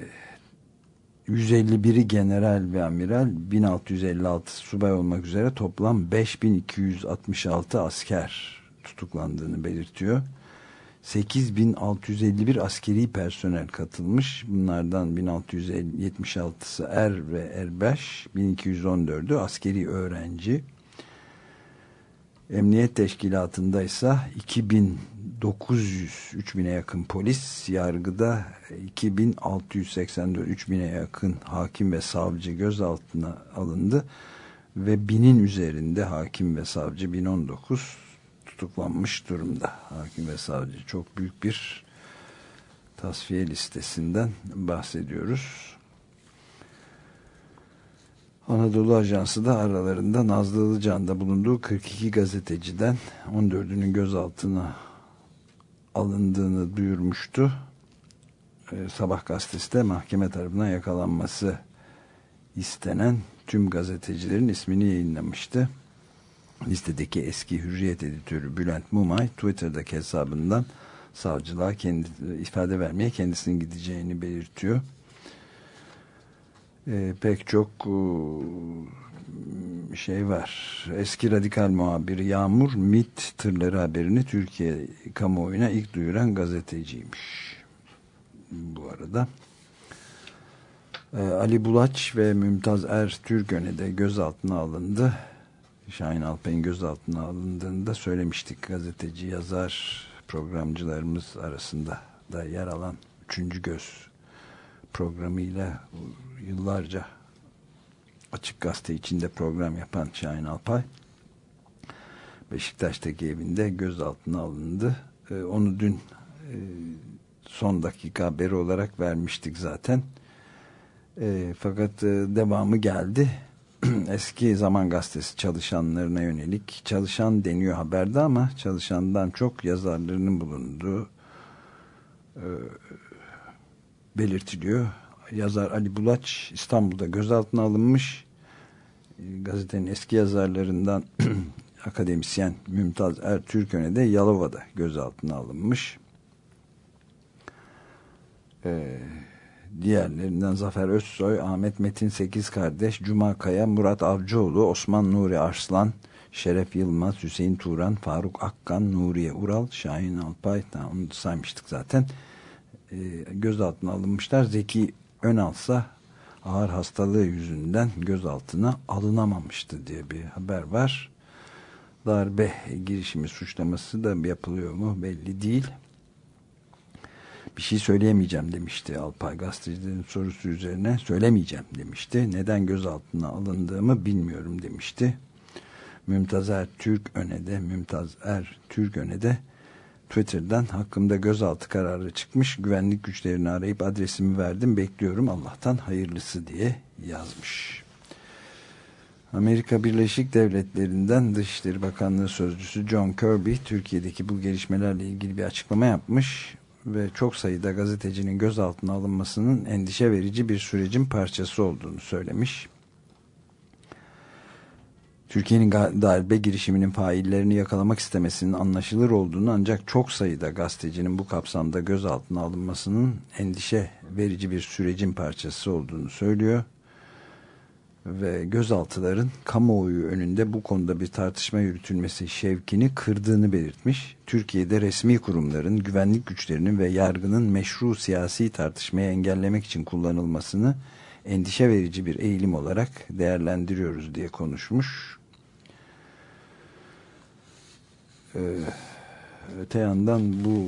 Speaker 2: 151'i general ve amiral 1656 subay olmak üzere toplam 5266 asker tutuklandığını belirtiyor. 8651 askeri personel katılmış. Bunlardan 1676'sı er ve erbaş, 1214'ü askeri öğrenci. Emniyet teşkilatında ise 2900 3000'e yakın polis, yargıda 2684 3000'e yakın hakim ve savcı gözaltına alındı ve binin üzerinde hakim ve savcı 1019 tutuklanmış durumda. Hakim ve savcı çok büyük bir tasfiye listesinden bahsediyoruz. Anadolu Ajansı da aralarında Nazlı Ilıcan'da bulunduğu 42 gazeteciden 14'ünün gözaltına alındığını duyurmuştu. Ee, Sabah gazetesi de mahkeme tarafından yakalanması istenen tüm gazetecilerin ismini yayınlamıştı. Listedeki eski Hürriyet editörü Bülent Mumay Twitter'daki hesabından savcılığa kendi, ifade vermeye kendisinin gideceğini belirtiyor. Ee, pek çok e, şey var. Eski radikal muhabiri Yağmur MIT tırları haberini Türkiye kamuoyuna ilk duyuran gazeteciymiş. Bu arada Ee, Ali Bulaç ve Mümtaz Er Türgön'e de gözaltına alındı. Şahin Alpay'ın gözaltına alındığında söylemiştik gazeteci, yazar, programcılarımız arasında da yer alan Üçüncü Göz programıyla yıllarca Açık Gazete içinde program yapan Şahin Alpay Beşiktaş'taki evinde gözaltına alındı. Ee, onu dün e, son dakika haberi olarak vermiştik zaten. E, fakat devamı geldi. Eski Zaman Gazetesi çalışanlarına yönelik çalışan deniyor haberde ama çalışandan çok yazarlarının bulunduğu e, belirtiliyor. Yazar Ali Bulaç İstanbul'da gözaltına alınmış. Gazetenin eski yazarlarından akademisyen Mümtaz Ertürkön'e de Yalova'da gözaltına alınmış. Ee, diğerlerinden Zafer Özsoy, Ahmet Metin Sekiz kardeş, Cuma Kaya, Murat Avcıoğlu, Osman Nuri Arslan, Şeref Yılmaz, Hüseyin Turan, Faruk Akkan, Nuriye Ural, Şahin Alpay, tamam, onu saymıştık zaten. Ee, gözaltına alınmışlar. Zeki Önalsa ağır hastalığı yüzünden gözaltına alınamamıştı diye bir haber var. Darbe girişimi suçlaması da yapılıyor mu belli değil bir şey söyleyemeyeceğim demişti Alpay gazetecilerin sorusu üzerine söylemeyeceğim demişti. Neden gözaltına alındığımı bilmiyorum demişti. Mümtaz Er Türk öne de Mümtaz Er Türk öne de Twitter'dan hakkımda gözaltı kararı çıkmış. Güvenlik güçlerini arayıp adresimi verdim. Bekliyorum Allah'tan hayırlısı diye yazmış. Amerika Birleşik Devletleri'nden Dışişleri Bakanlığı Sözcüsü John Kirby Türkiye'deki bu gelişmelerle ilgili bir açıklama yapmış ve çok sayıda gazetecinin gözaltına alınmasının endişe verici bir sürecin parçası olduğunu söylemiş. Türkiye'nin darbe girişiminin faillerini yakalamak istemesinin anlaşılır olduğunu ancak çok sayıda gazetecinin bu kapsamda gözaltına alınmasının endişe verici bir sürecin parçası olduğunu söylüyor ve gözaltıların kamuoyu önünde bu konuda bir tartışma yürütülmesi şevkini kırdığını belirtmiş. Türkiye'de resmi kurumların, güvenlik güçlerinin ve yargının meşru siyasi tartışmayı engellemek için kullanılmasını endişe verici bir eğilim olarak değerlendiriyoruz diye konuşmuş. Ee, öte yandan bu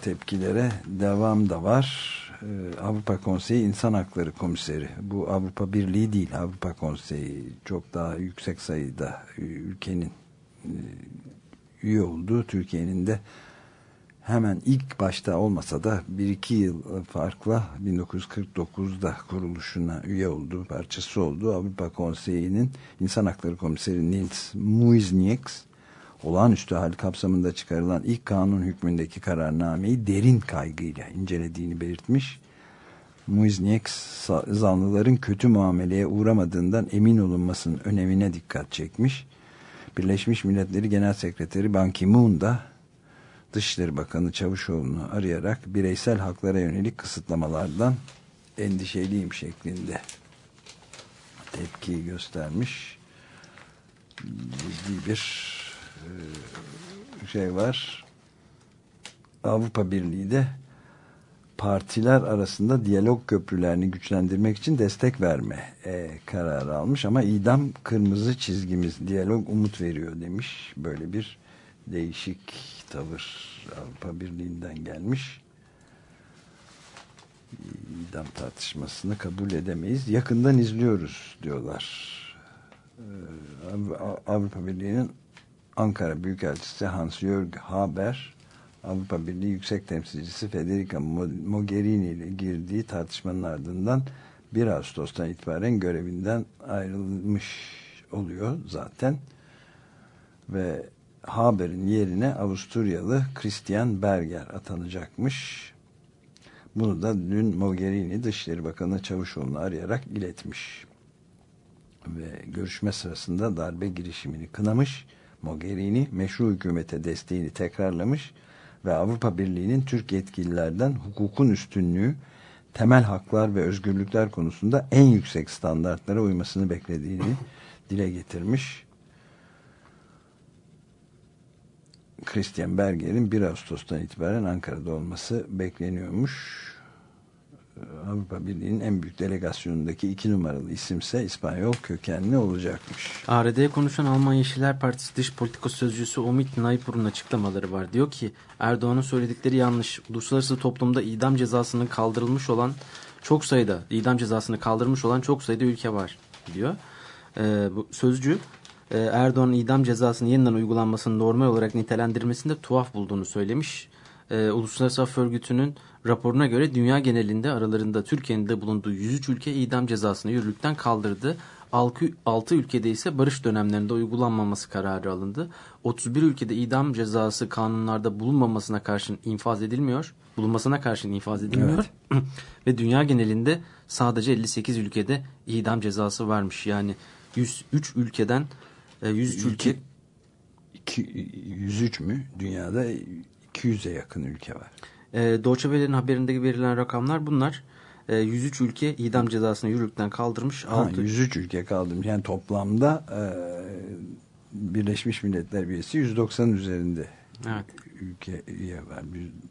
Speaker 2: tepkilere devam da var Avrupa Konseyi İnsan Hakları Komiseri. Bu Avrupa Birliği değil, Avrupa Konseyi çok daha yüksek sayıda ülkenin e, üye olduğu Türkiye'nin de hemen ilk başta olmasa da bir iki yıl farkla 1949'da kuruluşuna üye olduğu parçası olduğu Avrupa Konseyi'nin İnsan Hakları Komiseri Nils Muiznieks olağanüstü hal kapsamında çıkarılan ilk kanun hükmündeki kararnameyi derin kaygıyla incelediğini belirtmiş. Muiznieks zanlıların kötü muameleye uğramadığından emin olunmasının önemine dikkat çekmiş. Birleşmiş Milletleri Genel Sekreteri Ban Ki-moon da Dışişleri Bakanı Çavuşoğlu'nu arayarak bireysel haklara yönelik kısıtlamalardan endişeliyim şeklinde tepki göstermiş. Ciddi bir şey var. Avrupa Birliği de partiler arasında diyalog köprülerini güçlendirmek için destek verme e, kararı almış ama idam kırmızı çizgimiz diyalog umut veriyor demiş. Böyle bir değişik tavır Avrupa Birliği'nden gelmiş. İdam tartışmasını kabul edemeyiz. Yakından izliyoruz diyorlar. E, Avrupa Birliği'nin Ankara Büyükelçisi Hans-Jörg Haber Avrupa Birliği Yüksek Temsilcisi Federica Mogherini ile girdiği tartışmanın ardından 1 Ağustos'tan itibaren görevinden ayrılmış oluyor zaten ve Haber'in yerine Avusturyalı Christian Berger atanacakmış. Bunu da dün Mogherini Dışişleri Bakanı Çavuşoğlu'nu arayarak iletmiş. Ve görüşme sırasında darbe girişimini kınamış Mogherini meşru hükümete desteğini tekrarlamış ve Avrupa Birliği'nin Türk yetkililerden hukukun üstünlüğü, temel haklar ve özgürlükler konusunda en yüksek standartlara uymasını beklediğini dile getirmiş. Christian Berger'in 1 Ağustos'tan itibaren Ankara'da olması bekleniyormuş. Avrupa Birliği'nin en büyük delegasyonundaki iki numaralı isimse İspanyol kökenli olacakmış.
Speaker 3: ARD'ye konuşan Alman Yeşiller Partisi dış politika sözcüsü Omid Naipur'un açıklamaları var. Diyor ki Erdoğan'ın söyledikleri yanlış. Uluslararası toplumda idam cezasının kaldırılmış olan çok sayıda idam cezasını kaldırmış olan çok sayıda ülke var diyor. Ee, bu sözcü e, Erdoğan'ın idam cezasının yeniden uygulanmasını normal olarak nitelendirmesinde tuhaf bulduğunu söylemiş. Ee, Uluslararası Af Örgütü'nün raporuna göre dünya genelinde aralarında Türkiye'nin de bulunduğu 103 ülke idam cezasını yürürlükten kaldırdı. 6 ülkede ise barış dönemlerinde uygulanmaması kararı alındı. 31 ülkede idam cezası kanunlarda bulunmamasına karşın infaz edilmiyor. Bulunmasına karşın infaz edilmiyor. Ve dünya genelinde sadece 58 ülkede idam cezası varmış. Yani 103 ülkeden e, 103 ülke
Speaker 2: İki- 103 mü? Dünyada 200'e yakın ülke var.
Speaker 3: E, Deutsche Welle'nin haberinde verilen rakamlar bunlar. E, 103 ülke idam cezasını yürürlükten kaldırmış.
Speaker 2: Ha,
Speaker 3: 6
Speaker 2: 103 ülke kaldım. Yani toplamda e, Birleşmiş Milletler üyesi 190 üzerinde
Speaker 3: Evet.
Speaker 2: ülke üye var.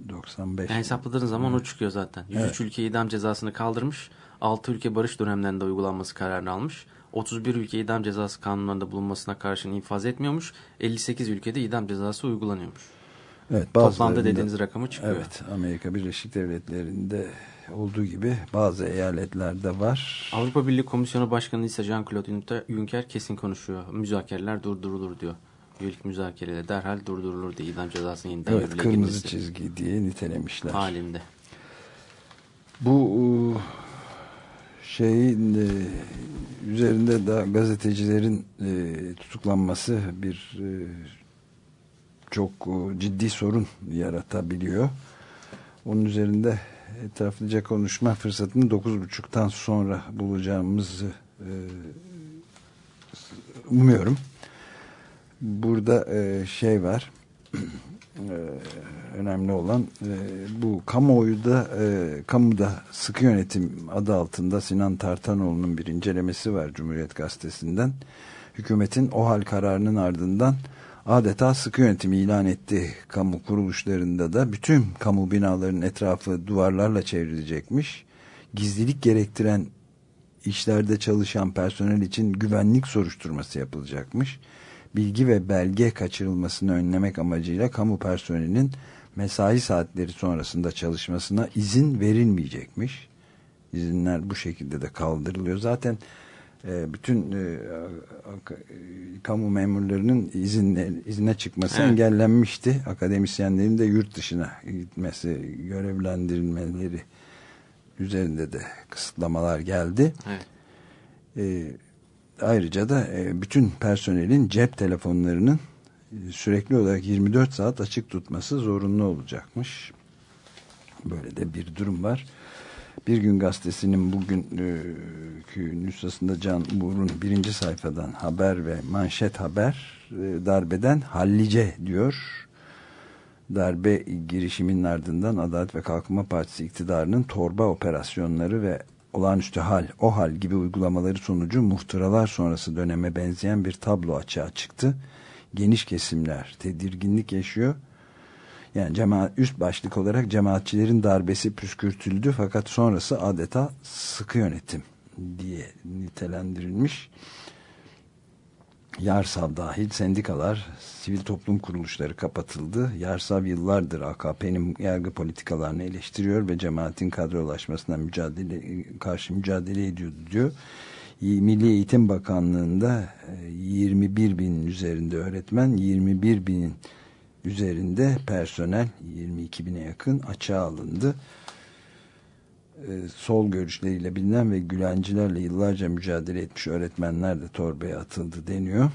Speaker 2: 195.
Speaker 3: Yani hesapladığınız zaman o çıkıyor zaten. 103
Speaker 2: Evet.
Speaker 3: ülke idam cezasını kaldırmış. 6 ülke barış dönemlerinde uygulanması kararını almış. 31 ülke idam cezası kanunlarında bulunmasına karşın infaz etmiyormuş. 58 ülkede idam cezası uygulanıyormuş.
Speaker 2: Evet,
Speaker 3: Toplamda dediğiniz rakamı çıkıyor.
Speaker 2: Evet, Amerika Birleşik Devletleri'nde olduğu gibi bazı eyaletlerde var.
Speaker 3: Avrupa Birliği Komisyonu Başkanı ise Jean-Claude Juncker- kesin konuşuyor. Müzakereler durdurulur diyor. Üyelik müzakereleri derhal durdurulur diye idam cezasının yeniden
Speaker 2: Evet, kırmızı
Speaker 3: girmesi
Speaker 2: çizgi diye nitelemişler.
Speaker 3: halinde.
Speaker 2: Bu e, şeyin e, üzerinde de gazetecilerin e, tutuklanması bir çok e, ciddi sorun yaratabiliyor. Onun üzerinde etraflıca konuşma fırsatını 9.30'tan sonra bulacağımızı e, umuyorum. Burada e, şey var. önemli olan bu kamuoyu da e, kamuda sıkı yönetim adı altında Sinan Tartanoğlu'nun bir incelemesi var Cumhuriyet Gazetesi'nden. Hükümetin o hal kararının ardından adeta sıkı yönetim ilan etti kamu kuruluşlarında da bütün kamu binalarının etrafı duvarlarla çevrilecekmiş. Gizlilik gerektiren işlerde çalışan personel için güvenlik soruşturması yapılacakmış. Bilgi ve belge kaçırılmasını önlemek amacıyla kamu personelinin mesai saatleri sonrasında çalışmasına izin verilmeyecekmiş. İzinler bu şekilde de kaldırılıyor. Zaten e, bütün e, e, kamu memurlarının izinle, izne çıkması
Speaker 3: Evet.
Speaker 2: engellenmişti. Akademisyenlerin de yurt dışına gitmesi, görevlendirilmeleri üzerinde de kısıtlamalar geldi.
Speaker 3: Evet.
Speaker 2: E, ayrıca da e, bütün personelin cep telefonlarının e, sürekli olarak 24 saat açık tutması zorunlu olacakmış. Böyle de bir durum var. Bir gün gazetesinin bugünkü nüshasında Can Uğur'un birinci sayfadan haber ve manşet haber e, darbeden hallice diyor. Darbe girişiminin ardından Adalet ve Kalkınma Partisi iktidarının torba operasyonları ve olağanüstü hal, o hal gibi uygulamaları sonucu muhtıralar sonrası döneme benzeyen bir tablo açığa çıktı. Geniş kesimler tedirginlik yaşıyor. Yani cemaat, üst başlık olarak cemaatçilerin darbesi püskürtüldü fakat sonrası adeta sıkı yönetim diye nitelendirilmiş. Yarsav dahil sendikalar, sivil toplum kuruluşları kapatıldı. Yarsav yıllardır AKP'nin yargı politikalarını eleştiriyor ve cemaatin kadrolaşmasına mücadele karşı mücadele ediyordu diyor. Milli Eğitim Bakanlığı'nda e, 21 binin üzerinde öğretmen, 21 binin üzerinde personel, 22 bine yakın açığa alındı. E, sol görüşleriyle bilinen ve Gülencilerle yıllarca mücadele etmiş öğretmenler de torbaya atıldı deniyor.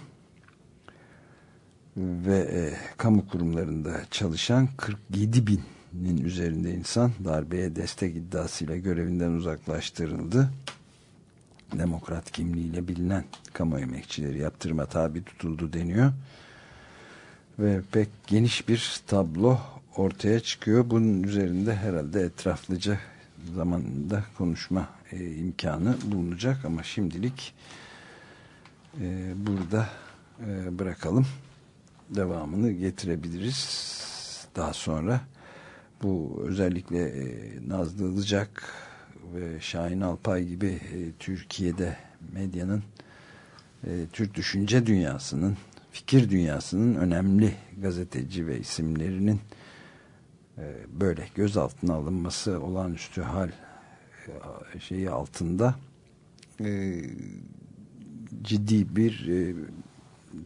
Speaker 2: Ve e, kamu kurumlarında çalışan 47 binin üzerinde insan darbeye destek iddiasıyla görevinden uzaklaştırıldı. Demokrat kimliğiyle bilinen kamu emekçileri yaptırıma tabi tutuldu deniyor. Ve pek geniş bir tablo ortaya çıkıyor. Bunun üzerinde herhalde etraflıca zamanında konuşma e, imkanı bulunacak ama şimdilik e, burada e, bırakalım. Devamını getirebiliriz daha sonra. Bu özellikle e, Nazlı Ilıcak ve Şahin Alpay gibi e, Türkiye'de medyanın e, Türk düşünce dünyasının fikir dünyasının önemli gazeteci ve isimlerinin e, böyle gözaltına alınması olağanüstü hal e, şeyi altında e, ciddi bir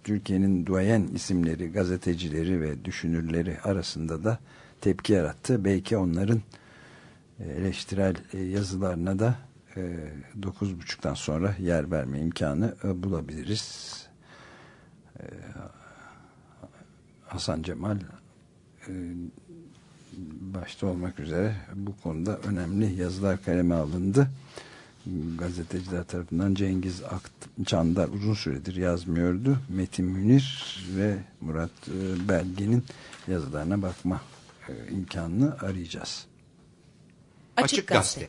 Speaker 2: Türkiye'nin duayen isimleri, gazetecileri ve düşünürleri arasında da tepki yarattı. Belki onların eleştirel yazılarına da e, 9.30'dan sonra yer verme imkanı bulabiliriz. E, Hasan Cemal e, başta olmak üzere bu konuda önemli yazılar kaleme alındı. Gazeteciler tarafından Cengiz Çandar uzun süredir yazmıyordu. Metin Münir ve Murat e, Belge'nin yazılarına bakma e, imkanını arayacağız.
Speaker 1: Açık Gazete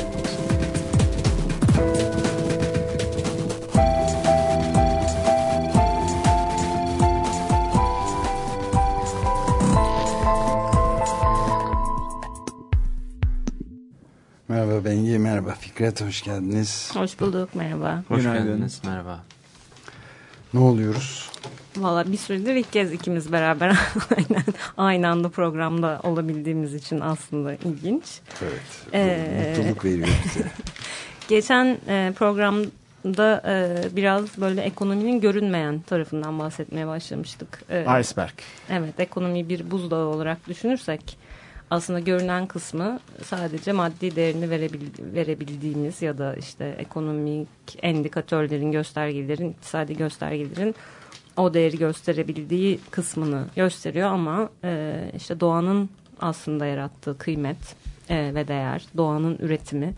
Speaker 2: Fikret, hoş geldiniz.
Speaker 9: Hoş bulduk, merhaba.
Speaker 3: Hoş
Speaker 8: Günaydın.
Speaker 3: geldiniz. Merhaba.
Speaker 2: Ne oluyoruz?
Speaker 9: Valla bir süredir ilk kez ikimiz beraber aynen, aynı anda programda olabildiğimiz için aslında ilginç.
Speaker 2: Evet,
Speaker 9: Ee,
Speaker 2: mutluluk veriyor bize.
Speaker 9: Geçen e, programda e, biraz böyle ekonominin görünmeyen tarafından bahsetmeye başlamıştık. E,
Speaker 8: Iceberg.
Speaker 9: Evet, ekonomiyi bir buzdağı olarak düşünürsek aslında görünen kısmı sadece maddi değerini verebil- verebildiğimiz ya da işte ekonomik endikatörlerin, göstergelerin, iktisadi göstergelerin o değeri gösterebildiği kısmını gösteriyor ama e, işte doğanın aslında yarattığı kıymet e, ve değer, doğanın üretimi,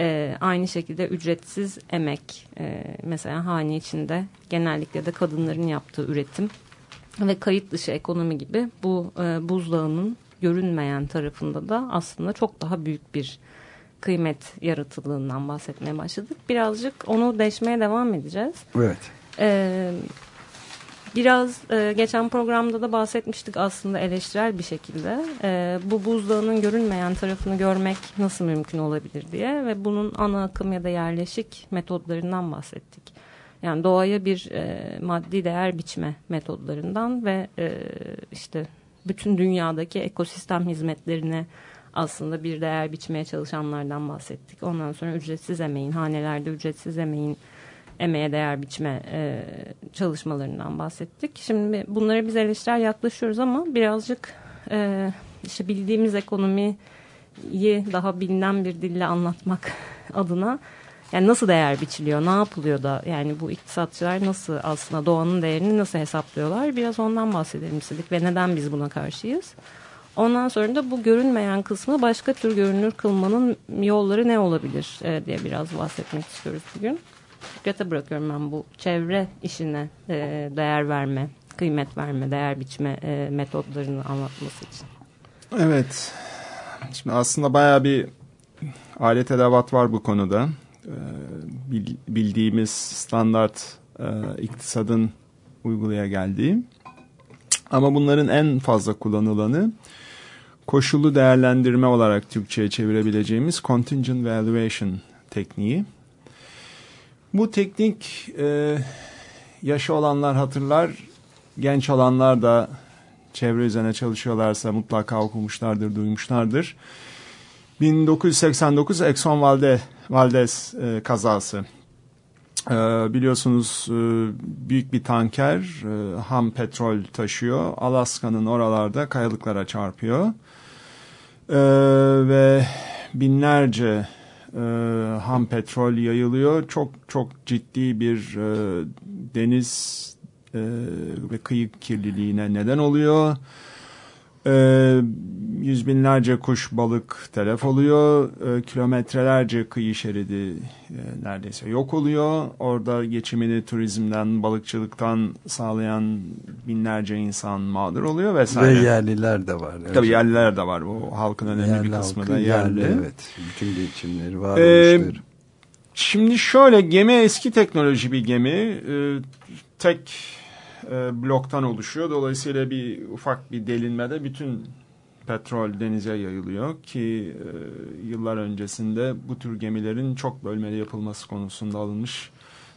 Speaker 9: e, aynı şekilde ücretsiz emek, e, mesela hane içinde genellikle de kadınların yaptığı üretim ve kayıt dışı ekonomi gibi bu e, buzdağının görünmeyen tarafında da aslında çok daha büyük bir kıymet yaratıldığından bahsetmeye başladık. Birazcık onu deşmeye devam edeceğiz.
Speaker 2: Evet.
Speaker 9: Ee, biraz e, geçen programda da bahsetmiştik aslında eleştirel bir şekilde. Ee, bu buzdağının görünmeyen tarafını görmek nasıl mümkün olabilir diye ve bunun ana akım ya da yerleşik metodlarından bahsettik. Yani doğaya bir e, maddi değer biçme metodlarından ve e, işte bütün dünyadaki ekosistem hizmetlerine aslında bir değer biçmeye çalışanlardan bahsettik. Ondan sonra ücretsiz emeğin, hanelerde ücretsiz emeğin emeğe değer biçme e, çalışmalarından bahsettik. Şimdi bunlara biz eleştirel yaklaşıyoruz ama birazcık e, işte bildiğimiz ekonomiyi daha bilinen bir dille anlatmak adına yani nasıl değer biçiliyor, ne yapılıyor da yani bu iktisatçılar nasıl aslında doğanın değerini nasıl hesaplıyorlar biraz ondan bahsedelim istedik ve neden biz buna karşıyız. Ondan sonra da bu görünmeyen kısmı başka tür görünür kılmanın yolları ne olabilir e, diye biraz bahsetmek istiyoruz bugün. Fikret'e bırakıyorum ben bu çevre işine e, değer verme, kıymet verme, değer biçme e, metodlarını anlatması için.
Speaker 10: Evet. Şimdi aslında bayağı bir alet edevat var bu konuda. Ee, bil- bildiğimiz standart e, iktisadın uygulaya geldiği. Ama bunların en fazla kullanılanı koşullu değerlendirme olarak Türkçe'ye çevirebileceğimiz contingent valuation tekniği. Bu teknik e, yaşı olanlar hatırlar, genç olanlar da çevre üzerine çalışıyorlarsa mutlaka okumuşlardır, duymuşlardır. 1989 Exxon Valdez, Valdez e, kazası. E, biliyorsunuz e, büyük bir tanker e, ham petrol taşıyor. Alaska'nın oralarda kayalıklara çarpıyor. E, ve binlerce e, ham petrol yayılıyor. Çok çok ciddi bir e, deniz e, ve kıyı kirliliğine neden oluyor. Ee, yüz binlerce kuş balık telef oluyor. Ee, kilometrelerce kıyı şeridi e, neredeyse yok oluyor. Orada geçimini turizmden, balıkçılıktan sağlayan binlerce insan mağdur oluyor vesaire.
Speaker 2: Ve yerliler de var.
Speaker 10: Tabii yerliler de var. Bu halkın önemli
Speaker 2: Yerli
Speaker 10: bir kısmı
Speaker 2: halkı
Speaker 10: da yerli.
Speaker 2: yerli, Evet. Bütün geçimleri,
Speaker 10: Ee,
Speaker 2: varoluşları.
Speaker 10: Şimdi şöyle gemi eski teknoloji bir gemi. Ee, tek e, bloktan oluşuyor. Dolayısıyla bir ufak bir delinmede bütün petrol denize yayılıyor ki e, yıllar öncesinde bu tür gemilerin çok bölmeli yapılması konusunda alınmış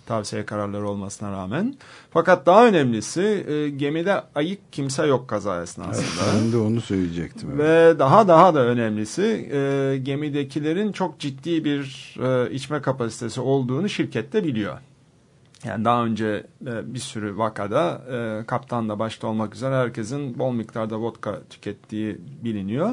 Speaker 10: tavsiye kararları olmasına rağmen. Fakat daha önemlisi e, gemide ayık kimse yok kaza esnasında.
Speaker 2: Ben de onu söyleyecektim. evet.
Speaker 10: Ve daha daha da önemlisi e, gemidekilerin çok ciddi bir e, içme kapasitesi olduğunu şirkette biliyor. Yani daha önce e, bir sürü vakada e, kaptan da başta olmak üzere herkesin bol miktarda vodka tükettiği biliniyor.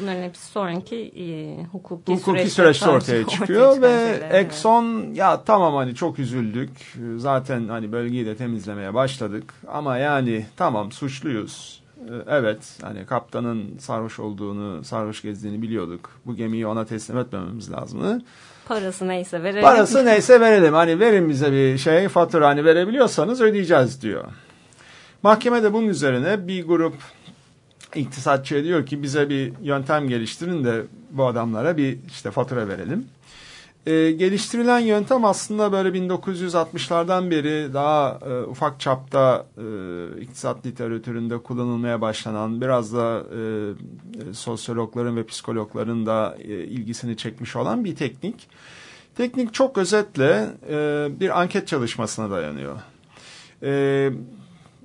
Speaker 9: Bunların hepsi sonraki e, hukuki,
Speaker 10: Hukuki
Speaker 9: süreçte,
Speaker 10: süreçte ortaya çıkıyor ve
Speaker 9: şeyler, evet.
Speaker 10: Exxon ya tamam hani çok üzüldük zaten hani bölgeyi de temizlemeye başladık ama yani tamam suçluyuz. Ee, Evet hani kaptanın sarhoş olduğunu sarhoş gezdiğini biliyorduk. Bu gemiyi ona teslim etmememiz lazımdı.
Speaker 9: Parası neyse verelim.
Speaker 10: Parası neyse verelim. Hani verin bize bir şey fatura hani verebiliyorsanız ödeyeceğiz diyor. Mahkemede bunun üzerine bir grup iktisatçı diyor ki bize bir yöntem geliştirin de bu adamlara bir işte fatura verelim. Ee, geliştirilen yöntem aslında böyle 1960'lardan beri daha e, ufak çapta e, iktisat literatüründe kullanılmaya başlanan biraz da e, e, sosyologların ve psikologların da e, ilgisini çekmiş olan bir teknik. Teknik çok özetle e, bir anket çalışmasına dayanıyor. E,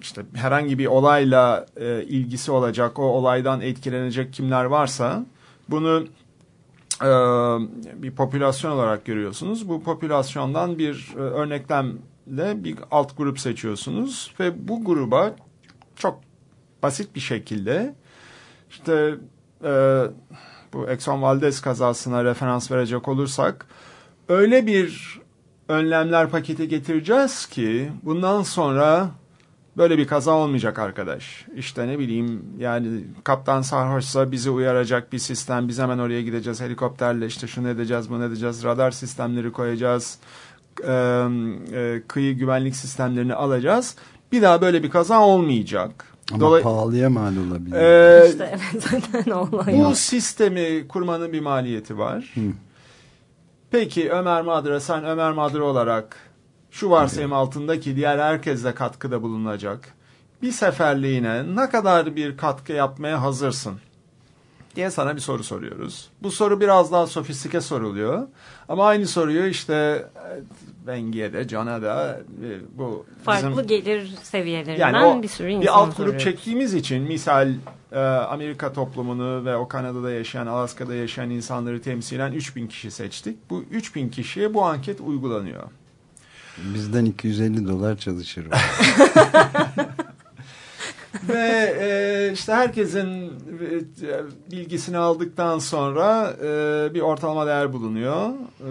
Speaker 10: işte herhangi bir olayla e, ilgisi olacak, o olaydan etkilenecek kimler varsa bunu e, bir popülasyon olarak görüyorsunuz. Bu popülasyondan bir e, örneklemle bir alt grup seçiyorsunuz ve bu gruba çok basit bir şekilde işte e, bu Exxon Valdez kazasına referans verecek olursak öyle bir önlemler paketi getireceğiz ki bundan sonra böyle bir kaza olmayacak arkadaş. İşte ne bileyim yani kaptan sarhoşsa bizi uyaracak bir sistem. Biz hemen oraya gideceğiz helikopterle işte şunu edeceğiz bunu edeceğiz. Radar sistemleri koyacağız. E, e, kıyı güvenlik sistemlerini alacağız. Bir daha böyle bir kaza olmayacak.
Speaker 2: Ama
Speaker 10: Dolay-
Speaker 2: pahalıya mal olabilir.
Speaker 10: Ee,
Speaker 9: İşte evet zaten olay
Speaker 10: bu sistemi kurmanın bir maliyeti var. Peki Ömer Madra sen Ömer Madra olarak şu varsayım altındaki diğer herkesle katkıda bulunacak. Bir seferliğine ne kadar bir katkı yapmaya hazırsın? diye sana bir soru soruyoruz. Bu soru biraz daha sofistike soruluyor. Ama aynı soruyu işte Bengi'ye de, Can'a da e, bu
Speaker 9: Farklı
Speaker 10: bizim-
Speaker 9: gelir seviyelerinden
Speaker 10: yani
Speaker 9: bir sürü insan
Speaker 10: bir alt grup
Speaker 9: soruyoruz.
Speaker 10: çektiğimiz için misal e, Amerika toplumunu ve o Kanada'da yaşayan, Alaska'da yaşayan insanları temsilen 3000 kişi seçtik. Bu 3000 kişiye bu anket uygulanıyor.
Speaker 2: Bizden 250 dolar çalışır.
Speaker 10: ve e, işte herkesin e, bilgisini aldıktan sonra e, bir ortalama değer bulunuyor. E,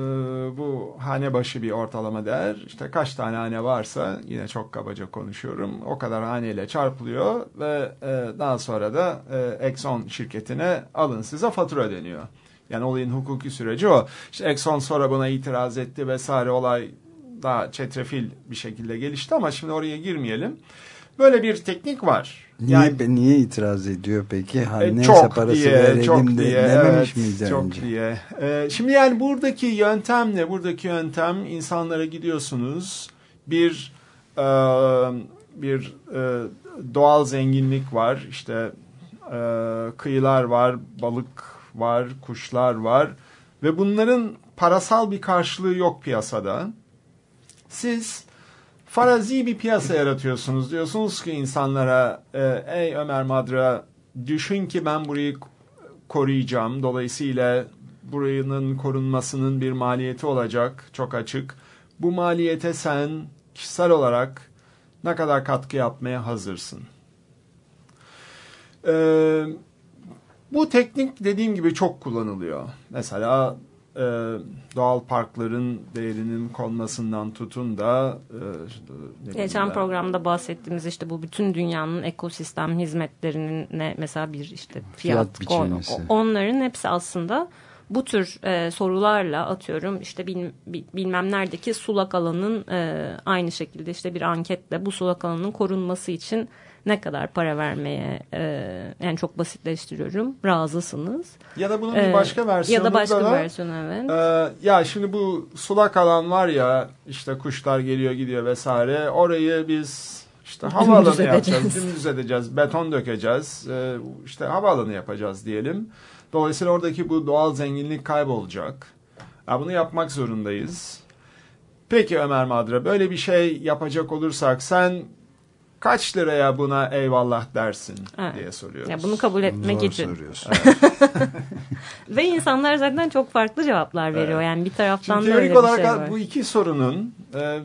Speaker 10: bu hane başı bir ortalama değer. İşte kaç tane hane varsa yine çok kabaca konuşuyorum. O kadar haneyle çarpılıyor ve e, daha sonra da e, Exxon şirketine alın size fatura deniyor. Yani olayın hukuki süreci o. İşte Exxon sonra buna itiraz etti vesaire olay daha çetrefil bir şekilde gelişti ama şimdi oraya girmeyelim. Böyle bir teknik var.
Speaker 2: Niye, niye itiraz ediyor peki? Ha,
Speaker 10: E,
Speaker 2: neyse
Speaker 10: çok
Speaker 2: parası
Speaker 10: diye,
Speaker 2: verelim
Speaker 10: çok
Speaker 2: de
Speaker 10: diye,
Speaker 2: dememiş
Speaker 10: evet,
Speaker 2: miydi
Speaker 10: çok
Speaker 2: önce?
Speaker 10: diye. E, şimdi yani buradaki yöntem ne? Buradaki yöntem insanlara gidiyorsunuz. Bir e, bir e, doğal zenginlik var. İşte e, kıyılar var, balık var, kuşlar var ve bunların parasal bir karşılığı yok piyasada. Siz farazi bir piyasa yaratıyorsunuz. Diyorsunuz ki insanlara e, ey Ömer Madra düşün ki ben burayı koruyacağım. Dolayısıyla buranın korunmasının bir maliyeti olacak. Çok açık. Bu maliyete sen kişisel olarak ne kadar katkı yapmaya hazırsın? Ee, bu teknik dediğim gibi çok kullanılıyor. Mesela e, doğal parkların değerinin konmasından tutun da e,
Speaker 9: Geçen programda bahsettiğimiz işte bu bütün dünyanın ekosistem hizmetlerinin ne mesela bir işte fiyat,
Speaker 2: Fiyat
Speaker 9: koy-
Speaker 2: biçilmesi.
Speaker 9: o- onların hepsi aslında bu tür e, sorularla atıyorum işte bil- bilmem neredeki sulak alanın e, aynı şekilde işte bir anketle bu sulak alanın korunması için ne kadar para vermeye e, yani çok basitleştiriyorum razısınız.
Speaker 10: Ya da bunun
Speaker 9: E,
Speaker 10: bir başka
Speaker 9: Ya
Speaker 10: versiyonu
Speaker 9: da başka
Speaker 10: da
Speaker 9: bir versiyonu evet.
Speaker 10: Ee, ya şimdi bu sulak alan var ya işte kuşlar geliyor gidiyor vesaire orayı biz işte havaalanı
Speaker 9: Dümdüz
Speaker 10: yapacağız, dümdüz edeceğiz, beton dökeceğiz, ee, işte havaalanı yapacağız diyelim. Dolayısıyla oradaki bu doğal zenginlik kaybolacak. Ya bunu yapmak zorundayız. Peki Ömer Madra böyle bir şey yapacak olursak sen kaç liraya buna eyvallah dersin
Speaker 9: Evet.
Speaker 10: diye soruyoruz.
Speaker 9: Ya bunu kabul etmek
Speaker 2: Zor
Speaker 9: için.
Speaker 2: soruyorsun.
Speaker 9: Ve insanlar zaten çok farklı cevaplar veriyor. Yani bir taraftan
Speaker 10: Şimdi
Speaker 9: da öyle
Speaker 10: teorik
Speaker 9: bir
Speaker 10: olarak
Speaker 9: şey var.
Speaker 10: bu iki sorunun e,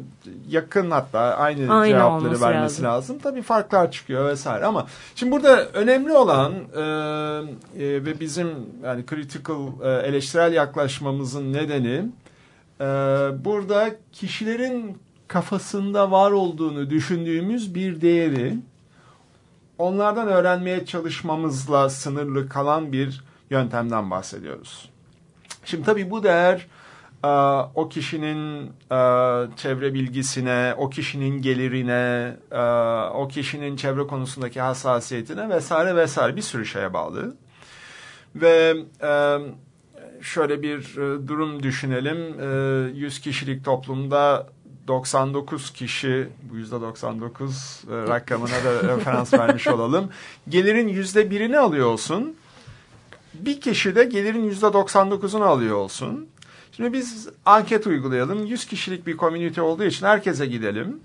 Speaker 10: yakın hatta aynı,
Speaker 9: Aynı
Speaker 10: cevapları vermesi
Speaker 9: lazım.
Speaker 10: lazım. Tabii farklar çıkıyor vesaire ama şimdi burada önemli olan e, e, ve bizim yani critical e, eleştirel yaklaşmamızın nedeni e, burada kişilerin kafasında var olduğunu düşündüğümüz bir değeri onlardan öğrenmeye çalışmamızla sınırlı kalan bir yöntemden bahsediyoruz. Şimdi tabii bu değer e, o kişinin e, çevre bilgisine, o kişinin gelirine, e, o kişinin çevre konusundaki hassasiyetine vesaire vesaire bir sürü şeye bağlı. Ve şöyle bir durum düşünelim. E, 100 kişilik toplumda 99 kişi, bu %99 e, rakamına da referans vermiş olalım. Gelirin %1'ini alıyor olsun. Bir kişi de gelirin %99'unu alıyor olsun. Şimdi biz anket uygulayalım. 100 kişilik bir komünite olduğu için herkese gidelim.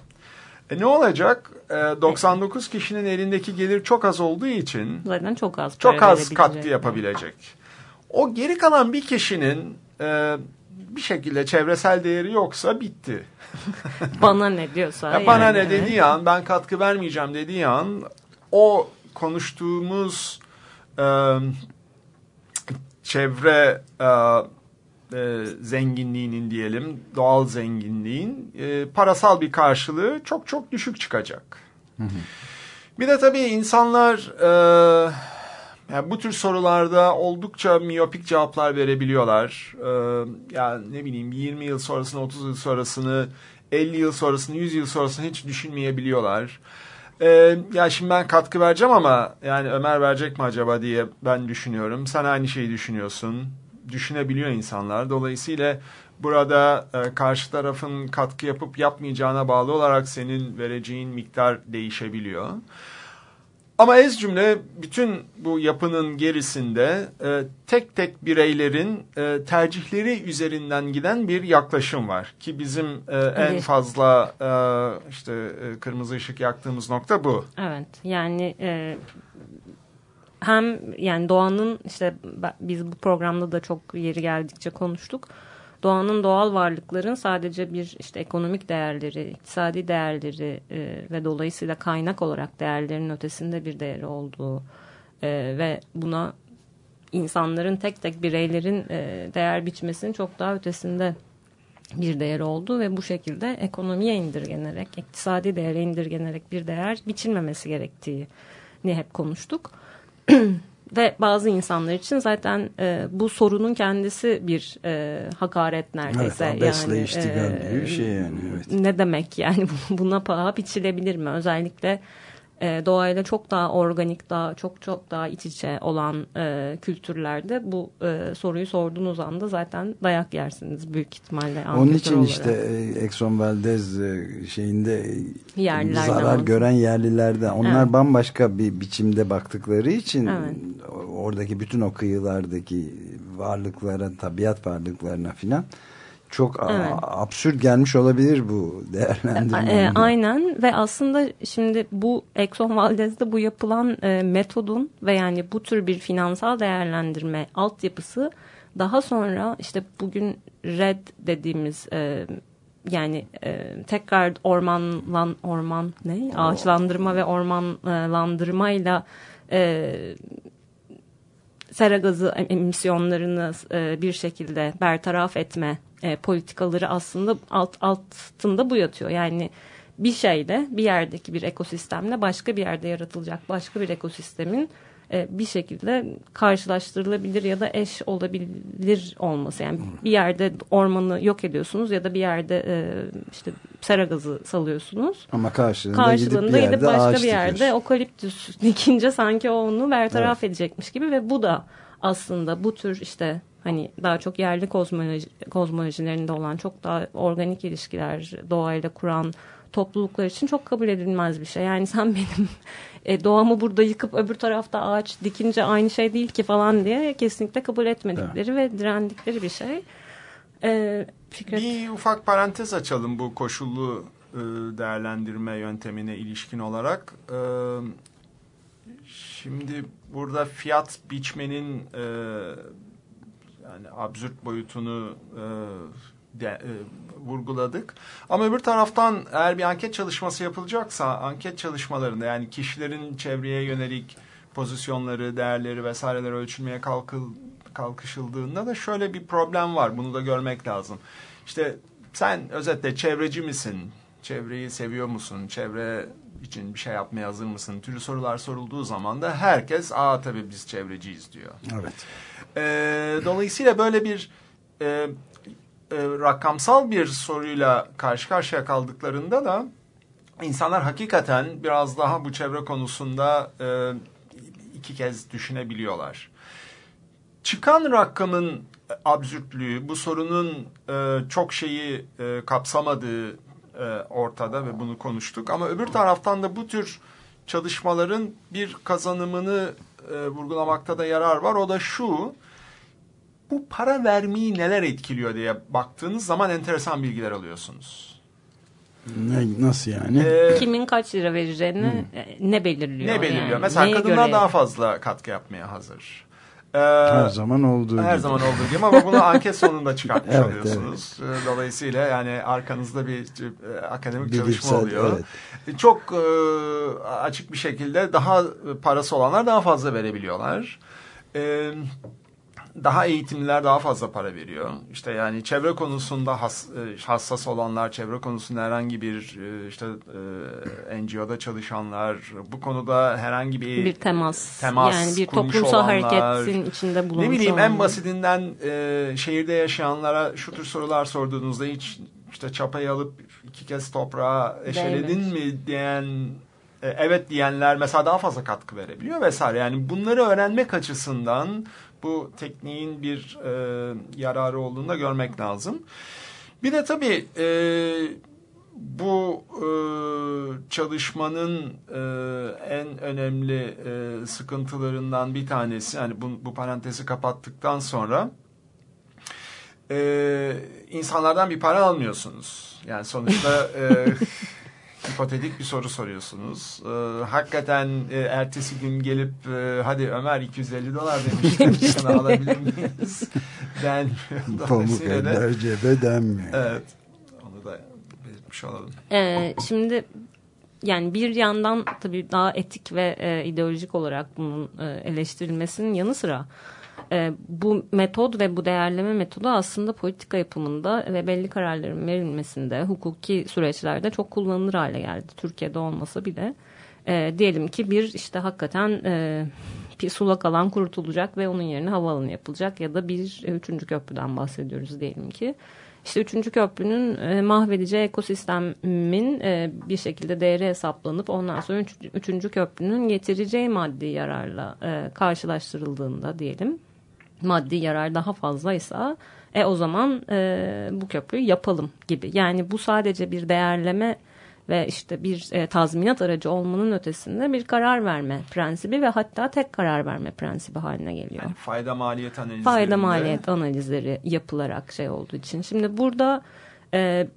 Speaker 10: E ne olacak? E, 99 kişinin elindeki gelir çok az olduğu için
Speaker 9: Zaten çok az
Speaker 10: çok az katkı yapabilecek. O geri kalan bir kişinin e, bir şekilde çevresel değeri yoksa bitti.
Speaker 9: Bana ne diyorsa.
Speaker 10: Ya bana
Speaker 9: yani,
Speaker 10: ne
Speaker 9: evet.
Speaker 10: dediği an ben katkı vermeyeceğim dediği an o konuştuğumuz e, çevre e, e, zenginliğinin diyelim doğal zenginliğin e, parasal bir karşılığı çok çok düşük çıkacak. Bir de tabii insanlar e, yani bu tür sorularda oldukça miyopik cevaplar verebiliyorlar. E, yani ne bileyim 20 yıl sonrasını, 30 yıl sonrasını, 50 yıl sonrasını, 100 yıl sonrasını hiç düşünmeyebiliyorlar. E, ya şimdi ben katkı vereceğim ama yani Ömer verecek mi acaba diye ben düşünüyorum. Sen aynı şeyi düşünüyorsun. Düşünebiliyor insanlar. Dolayısıyla burada e, karşı tarafın katkı yapıp yapmayacağına bağlı olarak senin vereceğin miktar değişebiliyor. Ama ez cümle bütün bu yapının gerisinde e, tek tek bireylerin e, tercihleri üzerinden giden bir yaklaşım var. Ki bizim e, en
Speaker 9: Evet.
Speaker 10: fazla e, işte e, kırmızı ışık yaktığımız nokta bu.
Speaker 9: Evet yani e, hem yani doğanın işte biz bu programda da çok yeri geldikçe konuştuk. Doğanın doğal varlıkların sadece bir işte ekonomik değerleri, iktisadi değerleri e, ve dolayısıyla kaynak olarak değerlerin ötesinde bir değeri olduğu e, ve buna insanların tek tek bireylerin e, değer biçmesinin çok daha ötesinde bir değer oldu ve bu şekilde ekonomiye indirgenerek, iktisadi değere indirgenerek bir değer biçilmemesi gerektiğini hep konuştuk. ve bazı insanlar için zaten e, bu sorunun kendisi bir e, hakaret neredeyse.
Speaker 2: Evet, abesle
Speaker 9: yani,
Speaker 2: iştigal
Speaker 9: e,
Speaker 2: bir şey yani. Evet.
Speaker 9: Ne demek yani buna paha biçilebilir mi? Özellikle e, doğayla çok daha organik, daha çok çok daha iç içe olan e, kültürlerde bu e, soruyu sorduğunuz anda zaten dayak yersiniz büyük ihtimalle.
Speaker 2: Onun için
Speaker 9: olarak.
Speaker 2: işte e, Exxon Valdez e, şeyinde zarar
Speaker 9: oldu.
Speaker 2: gören yerlilerden onlar
Speaker 9: Evet.
Speaker 2: bambaşka bir biçimde baktıkları için
Speaker 9: Evet.
Speaker 2: oradaki bütün o kıyılardaki varlıklara, tabiat varlıklarına filan çok
Speaker 9: Evet.
Speaker 2: absürt gelmiş olabilir bu değerlendirme.
Speaker 9: E, aynen ve aslında şimdi bu Exxon Valdez'de bu yapılan e, metodun ve yani bu tür bir finansal değerlendirme altyapısı daha sonra işte bugün red dediğimiz e, yani e, tekrar ormanlan orman ne ağaçlandırma ve ormanlandırmayla e, sera gazı emisyonlarını e, bir şekilde bertaraf etme e, politikaları aslında alt, altında bu yatıyor. Yani bir şeyde bir yerdeki bir ekosistemle başka bir yerde yaratılacak başka bir ekosistemin e, bir şekilde karşılaştırılabilir ya da eş olabilir olması. Yani bir yerde ormanı yok ediyorsunuz ya da bir yerde e, işte sera gazı salıyorsunuz.
Speaker 2: Ama karşılığında,
Speaker 9: karşılığında
Speaker 2: gidip bir yerde
Speaker 9: başka
Speaker 2: ağaç
Speaker 9: bir yerde
Speaker 2: dikiyorsun.
Speaker 9: okaliptüs dikince sanki onu bertaraf edecekmiş gibi ve bu da aslında bu tür işte hani daha çok yerli kozmoloji, kozmolojilerinde olan çok daha organik ilişkiler doğayla kuran topluluklar için çok kabul edilmez bir şey. Yani sen benim e, doğamı burada yıkıp öbür tarafta ağaç dikince aynı şey değil ki falan diye kesinlikle kabul etmedikleri ve direndikleri bir şey. E, Fikret.
Speaker 10: Bir ufak parantez açalım bu koşullu e, değerlendirme yöntemine ilişkin olarak. E, şimdi burada fiyat biçmenin e, yani absürt boyutunu e, de, e, vurguladık. Ama öbür taraftan eğer bir anket çalışması yapılacaksa anket çalışmalarında yani kişilerin çevreye yönelik pozisyonları, değerleri vesaireleri ölçülmeye kalkıl, kalkışıldığında da şöyle bir problem var. Bunu da görmek lazım. İşte sen özetle çevreci misin? Çevreyi seviyor musun? Çevre için bir şey yapmaya hazır mısın? Türlü sorular sorulduğu zaman da herkes aa tabii biz çevreciyiz diyor.
Speaker 2: Evet.
Speaker 10: E, dolayısıyla böyle bir e, e, rakamsal bir soruyla karşı karşıya kaldıklarında da insanlar hakikaten biraz daha bu çevre konusunda e, iki kez düşünebiliyorlar. Çıkan rakamın absürtlüğü, bu sorunun e, çok şeyi e, kapsamadığı e, ortada ve bunu konuştuk. Ama öbür taraftan da bu tür çalışmaların bir kazanımını e, vurgulamakta da yarar var. O da şu, bu para vermeyi neler etkiliyor diye baktığınız zaman enteresan bilgiler alıyorsunuz.
Speaker 2: Ne, nasıl yani?
Speaker 10: Ee,
Speaker 9: Kimin kaç lira vereceğini
Speaker 2: Hmm.
Speaker 9: ne belirliyor?
Speaker 10: ne belirliyor?
Speaker 9: Yani?
Speaker 10: Mesela
Speaker 9: Neye
Speaker 10: kadınlar
Speaker 9: göre?
Speaker 10: daha fazla katkı yapmaya hazır. Ee,
Speaker 2: Her zaman olduğu
Speaker 10: her
Speaker 2: gibi.
Speaker 10: zaman olduğu gibi ama bunu anket sonunda çıkartmış
Speaker 2: Evet,
Speaker 10: oluyorsunuz. Ee, Dolayısıyla yani arkanızda bir e, akademik
Speaker 2: Bilimsel,
Speaker 10: çalışma oluyor.
Speaker 2: evet.
Speaker 10: Çok e, açık bir şekilde daha parası olanlar daha fazla verebiliyorlar. E, daha eğitimliler daha fazla para veriyor. İşte yani çevre konusunda has, e, hassas olanlar, çevre konusunda herhangi bir e, işte e, NGO'da çalışanlar, bu konuda herhangi bir
Speaker 9: bir temas,
Speaker 10: temas
Speaker 9: yani bir toplumsal
Speaker 10: olanlar,
Speaker 9: hareketin içinde bulunmuş
Speaker 10: Ne bileyim en basitinden e, şehirde yaşayanlara şu tür sorular sorduğunuzda hiç işte çapayı alıp iki kez toprağa eşeledin mi diyen e, evet diyenler mesela daha fazla katkı verebiliyor vesaire. Yani bunları öğrenmek açısından bu tekniğin bir e, yararı olduğunu da görmek lazım. Bir de tabii e, bu e, çalışmanın e, en önemli e, sıkıntılarından bir tanesi, yani bu, bu parantezi kapattıktan sonra e, insanlardan bir para almıyorsunuz. Yani sonuçta e, hipotetik bir soru soruyorsunuz. E, hakikaten e, ertesi gün gelip e, hadi Ömer 250 dolar demiştin sana alabilir miyiz? Ben
Speaker 2: Pamuk eller cebe denmiyor.
Speaker 10: Evet. Onu da belirtmiş olalım.
Speaker 9: Ee, şimdi yani bir yandan tabii daha etik ve e, ideolojik olarak bunun e, eleştirilmesinin yanı sıra e, bu metod ve bu değerleme metodu aslında politika yapımında ve belli kararların verilmesinde hukuki süreçlerde çok kullanılır hale geldi. Türkiye'de olmasa bile e, diyelim ki bir işte hakikaten e, bir sulak alan kurutulacak ve onun yerine havaalanı yapılacak ya da bir e, üçüncü köprüden bahsediyoruz diyelim ki. İşte üçüncü köprünün e, mahvedici ekosistemin e, bir şekilde değeri hesaplanıp ondan sonra üç, üçüncü köprünün getireceği maddi yararla e, karşılaştırıldığında diyelim maddi yarar daha fazlaysa e o zaman e, bu köprüyü yapalım gibi. Yani bu sadece bir değerleme ve işte bir e, tazminat aracı olmanın ötesinde bir karar verme prensibi ve hatta tek karar verme prensibi haline geliyor.
Speaker 10: Yani fayda maliyet analizlerinde.
Speaker 9: Fayda maliyet analizleri yapılarak şey olduğu için. Şimdi burada e,